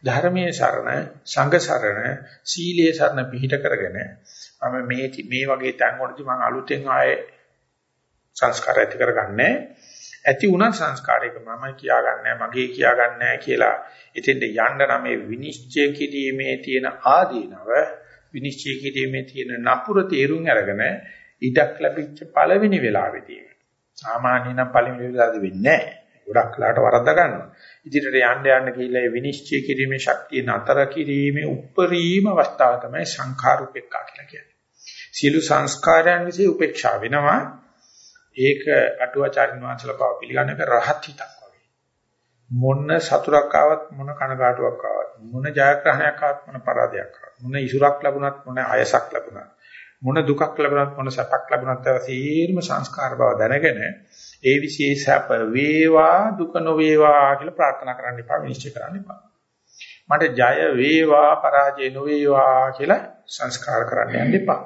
[SPEAKER 1] ධර්මයේ සරණ සංඝ සරණ සීලයේ සරණ පිහිට කරගෙන මම මේ මේ වගේ තැන් වලදී මම අලුතෙන් ආයේ සංස්කාර ඇති කරගන්නේ ඇති වුණත් සංස්කාරයක මම කියාගන්නේ මගේ කියාගන්නේ කියලා ඉතින්ද යන්න නම් මේ විනිශ්චය කිරීමේ තියෙන ආදීනව විනිශ්චය කිරීමේ තියෙන නපුර තේරුම් අරගෙන ඉඩක් ලැබිච්ච පළවෙනි වෙලාවේදී සාමාන්‍ය නම් පළවෙනි වෙලාවදී වෙන්නේ නැහැ ගොඩක් ලාට වරද්දා ගන්නවා. ඉදිරියට යන්න යන්න කියලා විනිශ්චය කිරීමේ ශක්තිය නතර කිරීමේ උප්පරීම අවස්ථාව තමයි සංඛාර උපේක්ඛා කියලා කියන්නේ. සියලු සංස්කාරයන් විසින් උපේක්ෂා වෙනවා. ඒක අටුවාචාරින් වහන්සේලා පාව පිළිගන්නක රහත් හිතක් වගේ. මොන සතුරක් ආවත් මොන කනගාටුවක් ආවත් මොන ජයග්‍රහණයක් ආවත් මොන පරාදයක් ආවත් මොන ඉසුරක් ලැබුණත් මොන අයසක් ලැබුණත් මොන දුකක් ලැබුණත් මොන සැපක් ලැබුණත් ඒවා සීර්ම සංස්කාර බව දැනගෙන ඒ විශේෂප වේවා දුක නොවේවා කියලා ප්‍රාර්ථනා කරන්න එපා විනිශ්චය කරන්න එපා. මට ජය වේවා පරාජය නොවේවා කියලා සංස්කාර කරන්න යන්න එපා.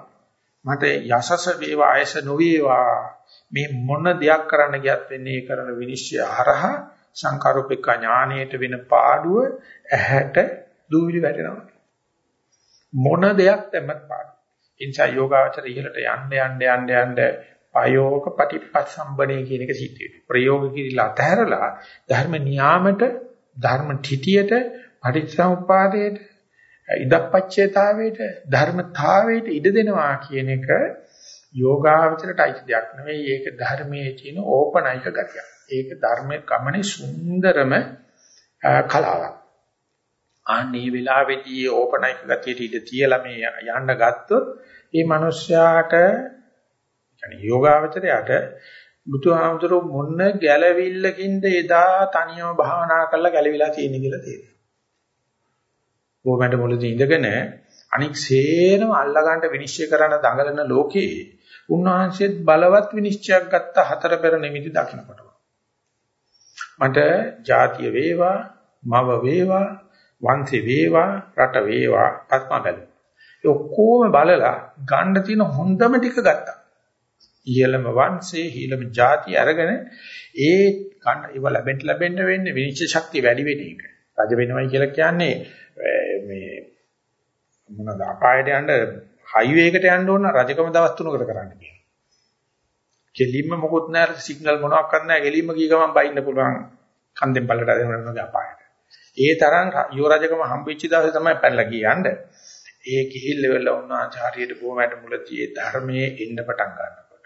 [SPEAKER 1] මට යසස වේවා ආයස නොවේවා මේ මොන දෙයක් කරන්න ගියත් වෙන්නේ කරන විනිශ්චය හරහා සංකාරූපික ඥාණයට වෙන පාඩුව ඇහැට දූවිලි වැටෙනවා. මොන දෙයක් දැම්මත් පාඩුව. ඉන්සා යෝගාචර ඉහළට යන්න යන්න යන්න යන්න පයෝක පටිපස්සම්බනේ කියන එක සිද්ධ වෙනවා. ප්‍රයෝග කිරිලා අතහැරලා ධර්ම නියාමයට ධර්ම ठिठියට පටිච්චසමුපාදයට ඉදප්පච්චේතාවයට ධර්මතාවයට ඉඩ දෙනවා කියන එක යෝගාවචරයට අයිති දෙයක් නෙවෙයි. ඒක ධර්මයේ තියෙන ඕපනයික ගතියක්. ඒක ධර්මයේ ගමනේ සුන්දරම කලාවක්. අනේ වෙලාවේදී ඕපනයික ගතියට ඉඩ තියලා මේ යන්න ගත්තොත් මේ මිනිස්යාට يعني යෝගාවචරයට බුදුහාමුදුරුවෝ මොන ගැළවිල්ලකින්ද එදා තනියම භාවනා කරලා ගැළවිලා තියෙන්නේ කියලා තේරෙනවා. බොමැඩ මුලදී ඉඳගෙන අනික් සේරම අල්ලගන්න විනිශ්චය කරන දඟලන ලෝකේ උන්වහන්සේත් බලවත් විනිශ්චයක් ගත්ත හතර පෙර නිමිති දකින්නකොට. මට ಜಾතිය වේවා, මව වේවා, වංශේ වේවා, රට වේවා, පත්ම බැලු. ඒ ඔක්කොම බලලා ගන්න තියෙන හොඳම ටික ගත්තා. ඉහළම වංශේ, ඉහළම ಜಾති අරගෙන ඒ ගන්න ඒව ලැබෙන්න ලැබෙන්න වෙන්නේ විනිශ්චය ශක්තිය වැඩි වෙන එක. රජ වෙනවයි කියලා කියන්නේ මේ මොනවාද අපායට යන්න හයිවේ එකට යන්න ඕන රජකම දවස් තුනකට කරන්න කියනවා. කෙලින්ම මොකොත් නැහැ සිග්නල් මොනවත් නැහැ කෙලින්ම ගිය ගමන් බයින්න පුළුවන් කන්දෙන් පල්ලට දෙනවා අපායට. ඒ තරම් යෝ රජකම හම්බෙච්ච දවසේ තමයි පැනලා ගියන්නේ. ඒ කිහිල්ල වෙලා උන්වහන්සේ බොහොමකට මුලදී ධර්මයේ ඉන්න පටන් ගන්නකොට.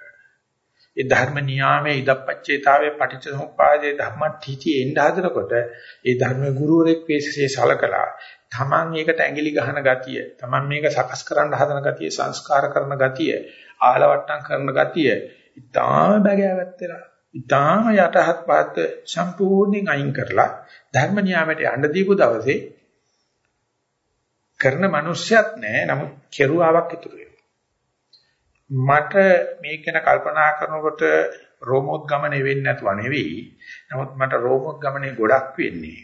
[SPEAKER 1] ඒ ධර්ම නියාමයේ ඉදප්පච්චේතාවේ පටිච්චසමුප්පාදයේ ධම්මටිටි එන්න හදනකොට ඒ ධර්ම ගුරුවරෙක් වේසසේ සලකලා Taman ඒකට ඇඟිලි ගහන ගතිය, Taman මේක සකස් කරන්න හදන ගතිය, සංස්කාර කරන ගතිය, ආලවට්ටම් කරන ගතිය ඉතාම බගෑවත් වෙලා ඉතාම යටහත් පාත් සම්පූර්ණයෙන් අයින් කරලා ධර්ම නියාමයට යන්න දීපු දවසේ කරන මිනිස්සයත් නැහැ. නමුත් කෙරුවාවක් ඉතුරු මට මේක ගැන කල්පනා කරනකොට රෝමෝත් ගමනේ වෙන්නේ නැතුව නෙවෙයි. නමුත් මට රෝමෝත් ගමනේ ගොඩක් වෙන්නේ.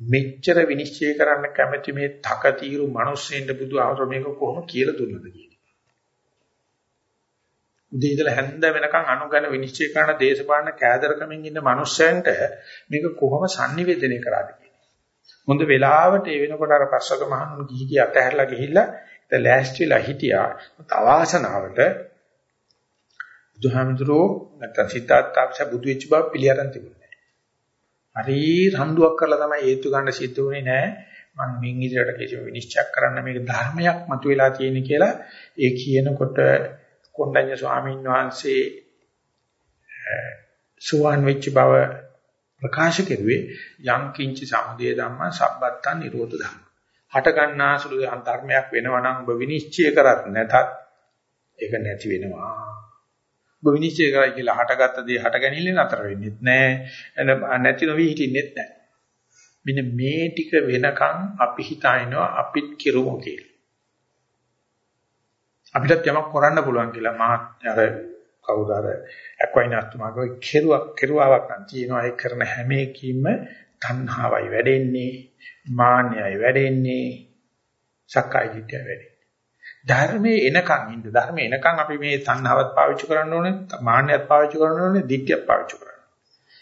[SPEAKER 1] මෙච්චර විනිශ්චය කරන්න කැමති මේ තකතිරු මිනිස්සෙන්ට බුදු ආමර මේක කොහොම කියලා දුන්නද කියන උදේ ඉඳලා හැන්ද වෙනකන් අනුගමන විනිශ්චය කරන දේශපාලන කෑදරකමින් ඉන්න මිනිස්සෙන්ට මේක කොහොම sannivedanaya කරාද හොඳ වෙලාවට ඒ වෙනකොට අර පස්වක මහණුන් ගිහි ගිය අතහැරලා ගිහිල්ලා ඉත ලෑස්තිලා හිටියා. තවාසනාවට බුදුහාමුදුරෝ නැත්නම් සිතාත්තාක්ෂ බුදු වෙච්ච බව පිළිඅරන් තිබුණේ නැහැ. හරි රණ්ඩුවක් කරලා තමයි හේතු ගන්න සිද්ධ වුණේ නැහැ. මම මින් ඉදිරියට කිසිම විනිශ්චයක් කරන්න මේක ධර්මයක් මතුවලා තියෙන කියලා ඒ කියනකොට කොණ්ඩඤ්ඤ ස්වාමීන් වහන්සේ සුවන් වෙච්ච බව ප්‍රකාශ කෙරුවේ යම් කිංචි සමුදය ධම්ම සබ්බත්තන් නිරෝධ ධම්ම. හට ගන්නාසුළු ධර්මයක් වෙනවා නම් ඔබ විනිශ්චය කරත් නැතත් ඒක නැති වෙනවා. ඔබ විනිශ්චය කරයි කියලා හටගත්ත දේ හට ගැනීමෙන් නතර වෙන්නේ නැහැ. නැති නොවි හිටින්නෙත් නැහැ. මෙන්න මේ ටික වෙනකන් අපි හිතාිනවා අපිත් කිරුමු කියලා. අපිටත් යමක් කරන්න පුළුවන් කියලා මා අර කවුද අර ඇක්වයිනස් තුමාගේ කෙරුවක් කෙරුවාවක් නම් තියෙනවා ඒ කරන හැම එකකින්ම තණ්හාවයි වැඩෙන්නේ මාන්නයයි වැඩෙන්නේ සක්කාය දිට්ඨිය වැඩෙන්නේ ධර්මයේ එනකන් ඉන්න ධර්මයේ එනකන් අපි මේ තණ්හාවත් පාවිච්චි කරන්න ඕනේ මාන්නයත් පාවිච්චි කරන්න ඕනේ දිට්ඨියත් පාවිච්චි කරන්න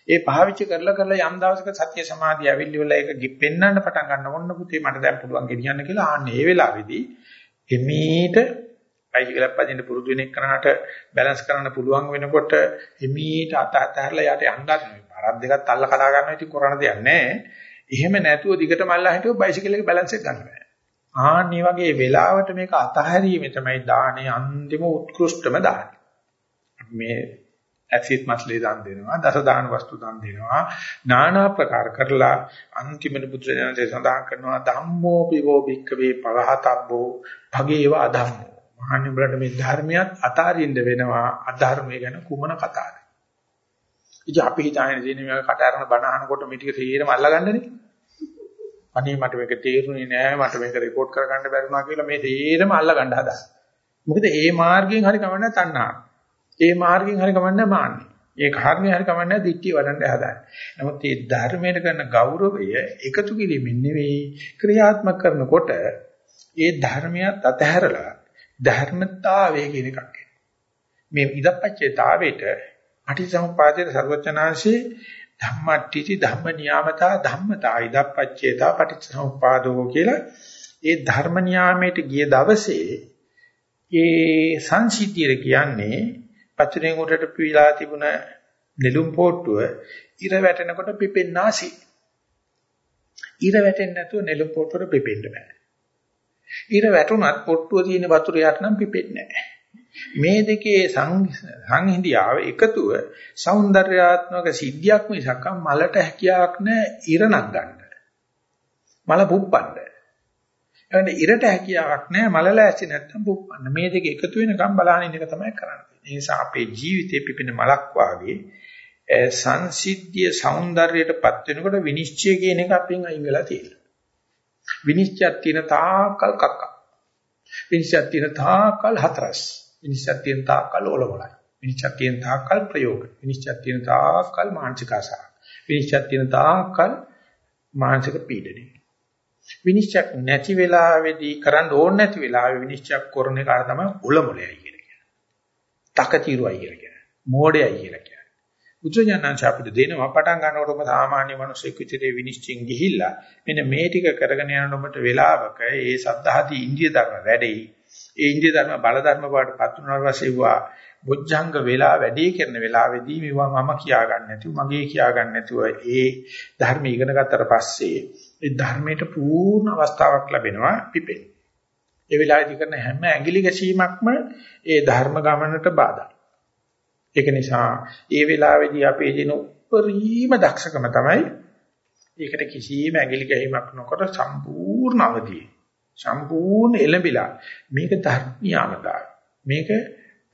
[SPEAKER 1] ඒ පාවිච්චි කරලා කරලා යම් දවසක සත්‍ය සමාධිය ඇවිල්ලි වෙලා ඒක ගිපෙන්නන්න පටන් ගන්න ඕන පුතේ මට දැන් පුළුවන් ගෙනියන්න කියලා ආන්නේ ඒ වෙලාවේදී එමීට බයිසිකලයක් පදින්න පුරුදු වෙන එක්කනට බැලන්ස් කරන්න පුළුවන් වෙනකොට එමීට අත අතහැරලා යට යන්නත් නෙවෙයි. පාරක් දෙකක් අල්ල කඩා ගන්නවා ඉතින් කරන්න දෙයක් නැහැ. එහෙම නැතුව දිගට මල්ලා හිටුව බයිසිකල් එක බැලන්ස් එක ගන්න බෑ. ආන්නේ වගේ වෙලාවට මේක අතහැරීමේ තමයි දානේ අන්තිම උත්කෘෂ්ඨම දානේ. මේ ඇක්සිස් මස්ලේ දන් දෙනවා, දස දාන වස්තු දන් දෙනවා, নানা ප්‍රකාර කරලා අන්තිමට බුදුරජාණන්සේ සඳහන් කරනවා ධම්මෝ පිවෝ භික්කවේ පවහතබ්බෝ භගේව අධම්මෝ. මහන්නේ බලන්න මේ ධර්මයක් අතාරින්න වෙනවා අධර්මය ගැන කුමන කතාවද? ඉතින් අපි හිතාගෙන තියෙන මේක කට අරන බණ අහනකොට මේ ටික තේරෙම අල්ලගන්නනේ. අනේ මට මේක තේරුනේ නෑ මට මේක report කරගන්න බැරි වුණා කියලා මේ තේරෙම අල්ලගන්න හදා. මොකද ඒ මාර්ගයෙන් හරි කමන්නේ තණ්හා. ඒ මාර්ගයෙන් හරි කමන්නේ මාන්නේ. ඒ කාර්යයෙන් හරි කමන්නේ දික්ටි වඩන්න හදාන්නේ. නමුත් මේ ධර්මයට කරන ගෞරවය එකතු කිරීමෙන් නෙවෙයි ක්‍රියාත්මක කරනකොට ඒ ධර්මයක් අතහැරලා ධර්මතාවය කියන එකක් එනවා. මේ ඉදපච්චේතාවයට අටිසමුපාදයේ ਸਰවචනාංශේ ධම්මට්ටිති ධම්ම නියාමතා ධම්මතා ඉදපච්චේතා පටිච්චසමුපාදෝ කියලා ඒ ධර්ම නියාමයට ගිය දවසේ ඒ සංසිද්ධිය කියන්නේ පතුරෙන් උඩට පිවිලා තිබුණ නෙළුම් පොට්ටුව ඉර වැටෙනකොට පිපෙන්නාසි. ඉර වැටෙන්නේ නැතුව නෙළුම් පොට්ටුවට පිපෙන්න බෑ. ඉර වැටුණත් පොට්ටුව තියෙන වතුර යට නම් පිපෙන්නේ නැහැ. මේ දෙකේ සංහිඳියාව එකතුව సౌందర్యාත්මක සිද්ධියක් මිසක් මලට හැකියාවක් නැ ඉරණක් ගන්න. මල පුප්පන්න. එවනේ ඉරට හැකියාවක් නැ මල ලෑස්ති නැත්තම් පුප්පන්න. මේ දෙක එකතු වෙනකම් බලහන් ඉන්න එක තමයි කරන්නේ. ඒ නිසා අපේ ජීවිතේ පිපෙන මලක් වාගේ සංසිද්ධිය సౌందర్యයටපත් වෙනකොට විනිශ්චය කියන එක අපෙන් අයින් වෙලා තියෙනවා. විනිශ්චයක් තියෙන තාකල් කක්ක. විනිශ්චයක් තියෙන තාකල් හතරස්. විනිශ්චයක් තියෙන තාකල් ඔලොමලයි. විනිශ්චයක් තියෙන තාකල් ප්‍රයෝග. විනිශ්චයක් තියෙන තාකල් මානසික ආසාව. විනිශ්චයක් තියෙන තාකල් මානසික පීඩනය. විනිශ්චයක් නැති වෙලාවේදී කරන්න ඕනේ නැති වෙලාවේ විනිශ්චයක් කරන එක තමයි ඔලොමලයි කියලා කියන්නේ. තකතිරුවයි කියලා කියන්නේ. මෝඩයයි කියලා කියන්නේ. බුදුජානනාංශ අපිට දෙනවා පටන් ගන්නකොටම සාමාන්‍ය මිනිස්සෙක් විතරේ විනිශ්චයෙන් ගිහිල්ලා මෙන්න මේ ටික කරගෙන යනකොට වෙලාවක ඒ සද්ධාදී ඉන්දිය ධර්ම වැඩේ ඒ ඉන්දිය ධර්ම බල ධර්ම බවට පත් වුණාට පස්සේ වුණා බොජ්ජංග වෙලා වැඩි කරන වෙලාවේදී මේවා මම කියා ගන්න නැතුව මගේ කියා ගන්න නැතුව ඒ ධර්ම ඉගෙන ගත්තට පස්සේ ඒ ධර්මයට පූර්ණ අවස්ථාවක් ලැබෙනවා පිපෙන්න. ඒ වෙලාවේදී කරන හැම ඇඟිලි ගැසීමක්ම ඒ ධර්ම ගමනට බාධායි. ඒක නිසා ඒ වෙලාවේදී අපේ දින උපරිම දක්ෂකම තමයි ඒකට කිසිම ඇඟිලි ගැහිමක් නොකර සම්පූර්ණ අවදියේ සම්පූර්ණ එළඹිලා මේක ධර්මියාමදාය. මේක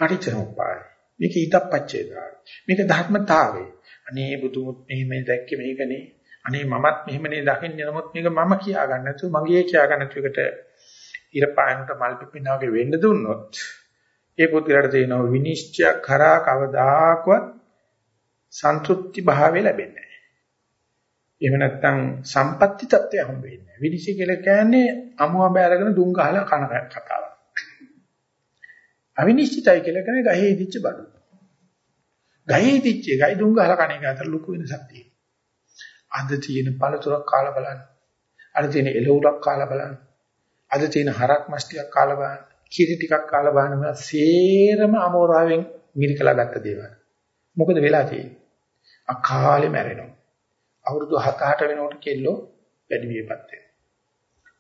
[SPEAKER 1] පටිච්චසමුප්පාදයි. මේක ඊටප්පච්චේදාය මේක ධර්මතාවය. අනේ බුදුමුත් මෙහෙම දැක්කේ මේකනේ. අනේ මමත් මෙහෙමනේ දකින්නේ. නමුත් මේක මම කියා ගන්න නැතුව මගේ කියා ගන්න නැතුව එකට ඉර පායනට මල් පිපිනාගේ වෙන්න දුන්නොත් ඒ පුද්ගලයාට තියෙනවා විනිශ්චය කරා කවදාකවත් සන්තුෂ්ටි භාවය ලැබෙන්නේ නැහැ. එහෙම නැත්නම් සම්පත්‍ති තත්ත්වය හම්බ වෙන්නේ නැහැ. විනිශ්චය කියලා කියන්නේ අමුඹ අරගෙන දුම් ගහලා කන කතාවක්. අවිනිශ්චිතයි කියලා කියන්නේ ගහේ ඉදිච්ච බඩු. ගහේ ඉදිච්ච එකයි දුම් ගහලා කණ එක අතර ලොකු වෙනසක් තියෙනවා. අද තියෙන පළතුරක් කාලා බලන්න. අද තියෙන එළවලුක් කාලා බලන්න. අද තියෙන හරක් මස් ටිකක් කාලා බලන්න. කිරි ටිකක් කාලා බලන්න මම සේරම අමෝරාවෙන් මිරිකලා ගත්ත දේවල්. මොකද වෙලා තියෙන්නේ? අකාලේ මැරෙනවා. අවුරුදු 7-8 වෙනකොට කෙල්ලෝ වැඩි වියපත් වෙනවා.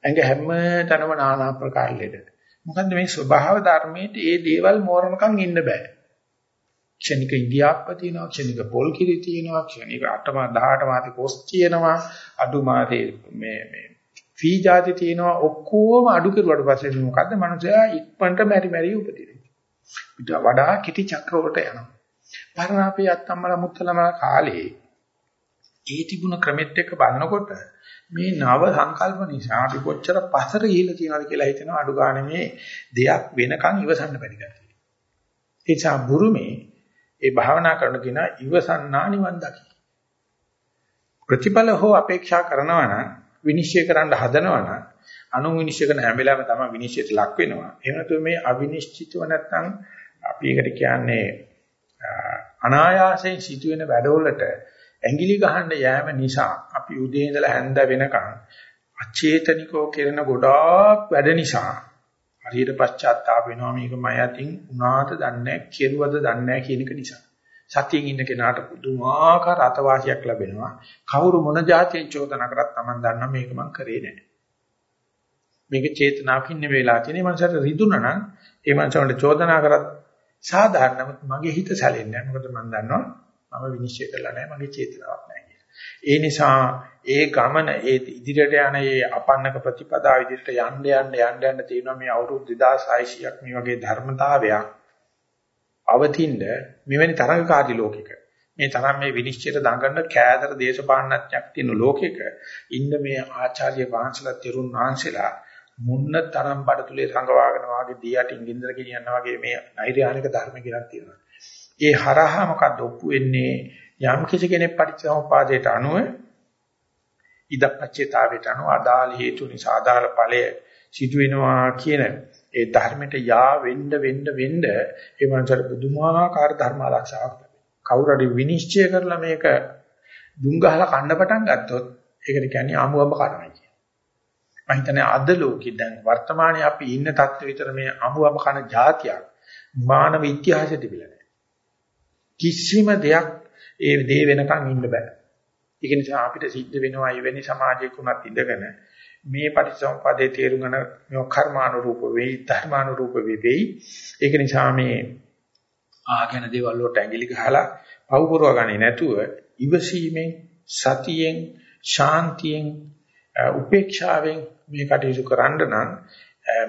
[SPEAKER 1] ඇඟ හැම තැනම নানা ආකාර ලෙඩ. මොකන්ද මේ ස්වභාව ධර්මයේ මේ දේවල් මෝරණකම් ඉන්න බෑ. ක්ෂණික ඉන්දියාප්ප තියෙනවා, ක්ෂණික පොල් කිරි තියෙනවා, ක්ෂණික 8 මා 18 මාති කොස් තියෙනවා, අඩු මාතේ මේ මේ ෆී જાති තියෙනවා ඔක්කොම අඩු කෙරුවට පස්සේ මොකද්ද මනුස්සයා ඉක්මනට මෙරි මෙරි උපදිනවා. ඊට වඩා කිටි චක්‍රවලට යනවා. පරණ අපේ අත්තම්මලා මුත්තලමලා කාලේ ඒ තිබුණ ක්‍රමෙත් එක්ක බලනකොට මේ නව සංකල්ප නිසා අපි කොච්චර පතර ගිහිල්ලා තියෙනවද කියලා හිතෙනවා අඩු ගන්න මේ දෙයක් වෙනකන් ඉවසන්න බැරි ගැතියි. ඒ නිසා බුරුමේ ඒ භාවනා කරන කෙනා ඉවසන්නා නිවන් දකි. ප්‍රතිඵල හෝ අපේක්ෂා කරනවා නම් විනිශ්චය කරන්න හදනවා නම් අනු විනිශ්චය කරන හැම වෙලාවෙම තමයි විනිශ්චයට ලක් වෙනවා. එහෙම නැත්නම් මේ අවිනිශ්චිතව නැත්නම් අපි ඒකට කියන්නේ අනායාසයෙන් සිදුවෙන වැඩවලට ඇඟිලි ගහන්න යෑම නිසා අපි උදේ ඉඳලා හැන්ද වෙනකන් අචේතනිකව කරන ගොඩාක් වැඩ නිසා හරියට පශ්චාත්තාප වෙනවා මේක මම අතින් උනාට දන්නේ කෙරුවද දන්නේ කියන එක නිසා. සතියින් ඉන්න කෙනාට පුදුමාකාර අතවාසියක් ලැබෙනවා. කවුරු මොන જાතියෙන් චෝදනා කරත් Taman දන්නා මේක මම කරේ නැහැ. මේක චේතනාවකින් නෙවෙයි වෙලා තියෙන්නේ මනසට රිදුනා නම් ඒ මනසට චෝදනා කරත් සාධාරණ නමුත් මගේ හිත සැලෙන්නේ නැහැ. මොකද මම දන්නවා මම විනිශ්චය කරලා නැහැ මගේ චේතනාවක් නැහැ ඒ නිසා ඒ ගමන ඒ ඉදිරියට යන ඒ අපන්නක ප්‍රතිපදාව ඉදිරියට යන්න යන්න යන්න යන්න තියෙනවා මේ අවුරුදු 2600ක් මේ වගේ ධර්මතාවයක් අවතින්ද මෙවැනි තරඟකාරී ලෝකෙක මේ තරම් මේ විනිශ්චයට දඟන්න කෑදර දේශපාලනඥයක් තියෙන ලෝකෙක ඉන්න මේ ආචාර්ය වහන්සලා තෙරුන් වහන්සේලා මුන්න තරම් බඩතුලේ සංගවාගෙන වාගේ දී යටින් ගින්දර ගෙනියනවා වගේ මේ නෛර්යානික ධර්ම කියලා තියෙනවා. ඒ හරහා මොකද්ද ඔප්පු වෙන්නේ යම් කිසි කෙනෙක් පටිච්චසමුපාදයට අනුව ඉදපච්චේතාවයට අනුව අදාළ හේතු නිසා අදාළ ඵලය සිදු වෙනවා කියන ඒ ධර්මයට යා වෙන්න වෙන්න වෙන්න ඒ මනසට පුදුමාකාර ධර්ම ආරක්ෂාවක් ලැබෙනවා. කවුරු හරි විනිශ්චය කරලා මේක දුම් ගහලා කන්න පටන් ගත්තොත් ඒකට කියන්නේ අමුඹ කරනවා කියන. මම හිතන්නේ අද ලෝකෙ දැන් වර්තමානයේ අපි ඉන්න තත්ත්වෙ විතර මේ අමුඹ කන જાතියක් මානව ඉතිහාසෙ තිබිලා නැහැ. කිසිම දෙයක් ඒ දේ වෙනකන් ඉන්න බෑ. ඒක නිසා අපිට සිද්ධ වෙනවා එවැනි සමාජයක උනත් ඉඳගෙන මේ පටිච්චසමුප්පාදේ තේරුම් ගන්න මේ කර්මානුරූප වෙයි ධර්මානුරූප වෙයි. ඒක නිසා මේ ආගෙන දේවල් වලට ඇඟිලි ගහලා පව් පුරව ගන්නේ නැතුව ඉවසීමෙන් සතියෙන් ශාන්තියෙන් උපේක්ෂාවෙන් මේ කටයුතු කරන්න නම්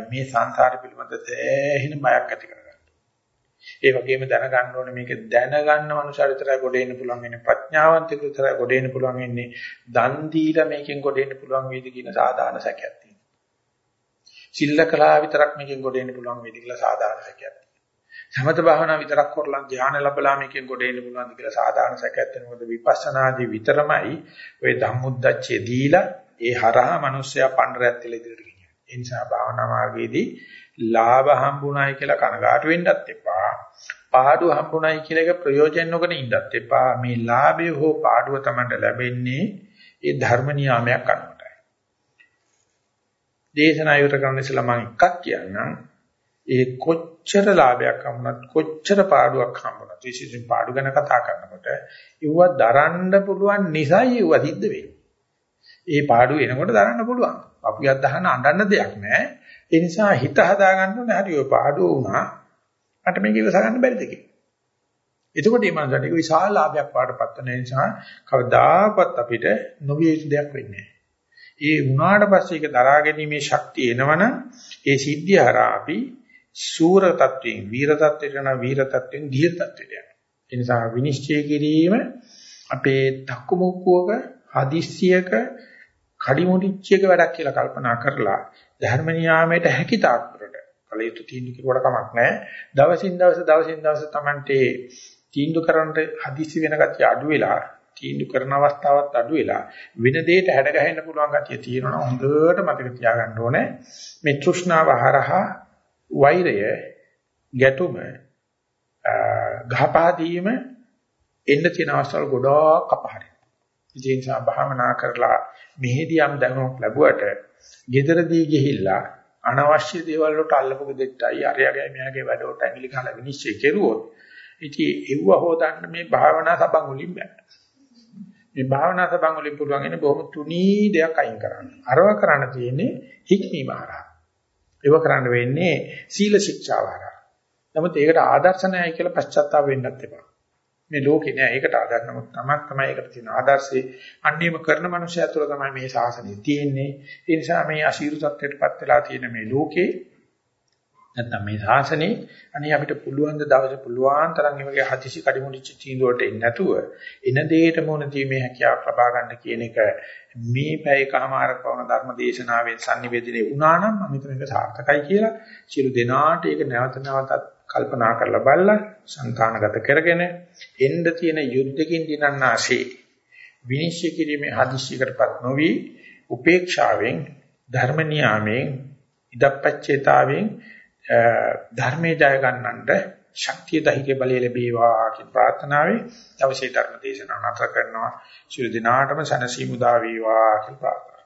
[SPEAKER 1] මේ සංසාර පිළිබඳ තේහින බයක් ඇති කරගන්න. ඒ වගේම දැනගන්න ඕනේ මේක දැනගන්න මනුෂ්‍යර විතරයි ගොඩ එන්න පුළුවන් වෙන්නේ ප්‍රඥාවන්තයෙකු විතරයි ගොඩ එන්න පුළුවන් වෙන්නේ දන් දීලා මේකෙන් ගොඩ එන්න පුළුවන් වේද කියන සාධාරණ සැකයක් තියෙනවා. සිල්ලකලා විතරක් මේකෙන් ගොඩ එන්න පුළුවන් වේද කියලා සාධාරණ සැකයක් තියෙනවා. සමත භාවනා විතරක් කරලා ධ්‍යාන ලැබලා මේකෙන් ගොඩ එන්න පුළුවන්ද කියලා සාධාරණ සැකයක් තියෙනවා. මොකද විපස්සනාදී විතරමයි ඔය ධම්මුද්දච්චය දීලා ඒ හරහා මිනිස්සයා පණ්ඩරයක් තියලා ඉදිරියට ගෙනියන්නේ. ඒ නිසා භාවනා මාර්ගයේදී ලාභ හම්බුනායි කියලා කනගාටු වෙන්නත් එපා. පාඩු හම්බුනායි කියලා එක ප්‍රයෝජන නොගෙන ඉන්නත් එපා. මේ ලාභය හෝ පාඩුව තමයි ලැබෙන්නේ ඒ ධර්ම නියාමයක් අනුවටයි. දේශනා යොත කරන ඉස්සලා මම එකක් කියන්නම්. ඒ කොච්චර ලාභයක් හම්බුනත් කොච්චර පාඩුවක් හම්බුනත් විශේෂයෙන් පාඩු ගැන කතා කරනකොට ඉවුව දරන්න පුළුවන් නිසායි ඉවුව සිද්ධ වෙන්නේ. ඒ පාඩුව එනකොට දරන්න පුළුවන්. අපියක් දහන අඬන්න දෙයක් නැහැ. ඒ නිසා හිත හදාගන්න ඕනේ හරි ඔය පාඩුව වුණා. මට මේක ඉවස ගන්න බැරිද කියලා. එතකොට මේ මනසට ඒක විශාල ලාභයක් පාඩපත් වෙන නිසා කවදාකවත් අපිට නොවිය යුතු දෙයක් වෙන්නේ නැහැ. ඒ වුණාට පස්සේ ඒක දරා ගැනීමේ ශක්තිය එනවනම් ඒ සිද්ධිය හරහා අපි සූර තත්වයෙන් වීර තත්වයට යන වීර තත්වයෙන් ධීර තත්වයට යනවා. ඒ නිසා විනිශ්චය කිරීම අපේ තක්කමුක්කුවක හදිස්සියක කඩිමුඩිච්චයක වැඩක් කියලා කල්පනා කරලා ධර්ම නියාමයට හැකි තාක්කරට කලියුතු තීන්දුව කිරුවට කමක් නැහැ. දවසින් දවස දවසින් දවස Tamante තීන්දුව කරන්න හදිසි වෙන ගතිය අඩු වෙලා තීන්දුව කරන අවස්ථාවත් අඩු වෙලා වෙන දෙයකට හැඩ ගැහෙන්න පුළුවන් ගතිය තියෙනවා හොඳට මතක තියාගන්න ඕනේ. මේ තෘෂ්ණාව හරහා වෛරය ගැටුම ගහපාදීම එන්න තියෙන අවස්ථාවල් ගොඩාක් අපහරියි. ඒ නිසා භාවනා කරලා මෙහෙදී යම් දැනුමක් ලැබුවට gederදී ගිහිල්ලා අනවශ්‍ය දේවල් වලට අල්ලපු දෙට්ටයි අරයාගේ මෙයාගේ වැඩවලට ඇඟිලි ගහලා විනිශ්චය කෙරුවොත් ඉතින් එව්ව හොදන්න මේ භාවනා සබන් වලින් බෑ. මේ භාවනා සබන් වලින් පුළුවන් ඉන්නේ බොහොම තුනී දෙයක් අයින් කරන්න. අරව කරන්න තියෙන්නේ හික්මීම හරහා. ඒව කරන්න වෙන්නේ සීල ශික්ෂාව හරහා. නමුත් ඒකට ආදර්ශ නැහැ කියලා පශ්චාත්තාප වෙන්නත් එපා. මේ ලෝකේ නෑ. ඒකට ආදර්ශ නමුත් තමක් තමයි ඒකට තියෙන ආදර්ශේ. අන්නේම කරන මනුස්සය තුළ තමයි මේ ශාසනය තියෙන්නේ. ඒ නිසා මේ අශීරු තත්ත්වයටපත් වෙලා තියෙන මේ ලෝකේ නැත්නම් මේ ශාසනේ අනේ අපිට පුළුවන් ද දවසේ පුළුවන් තරම් මේ වගේ හදිසි කඩිමුඩිච්ච තීන්දුවට එන්නේ නැතුව එන දෙයට මොන දීමේ හැකියාවක් ලබා ගන්න කියන එක මේ පැයකමාරක වුණ ධර්ම දේශනාවෙන් sannivedanaye වුණා නම් මම හිතන එක සාර්ථකයි කියලා. සියලු දෙනාට ඒක නැවත නැවතත් කල්පනා කරලා බලලා සංකානගත කරගෙන එන්න තියෙන යුද්ධකින් දිනන්නාසේ විනිශ්චය කිරීමේ හදිස්සියකටපත් නොවි උපේක්ෂාවෙන් ධර්ම නියාමයෙන් ඉදප්පච්චේතාවෙන් ධර්මයේ ජය ගන්නට ශක්තිය දහිතේ බලය ලැබේවා කියන ප්‍රාර්ථනාවේ දවසේ ධර්ම දේශනාව නතර කරනවා. සියලු දිනාටම සනසීමු දා වේවා කියලා ප්‍රාර්ථනා.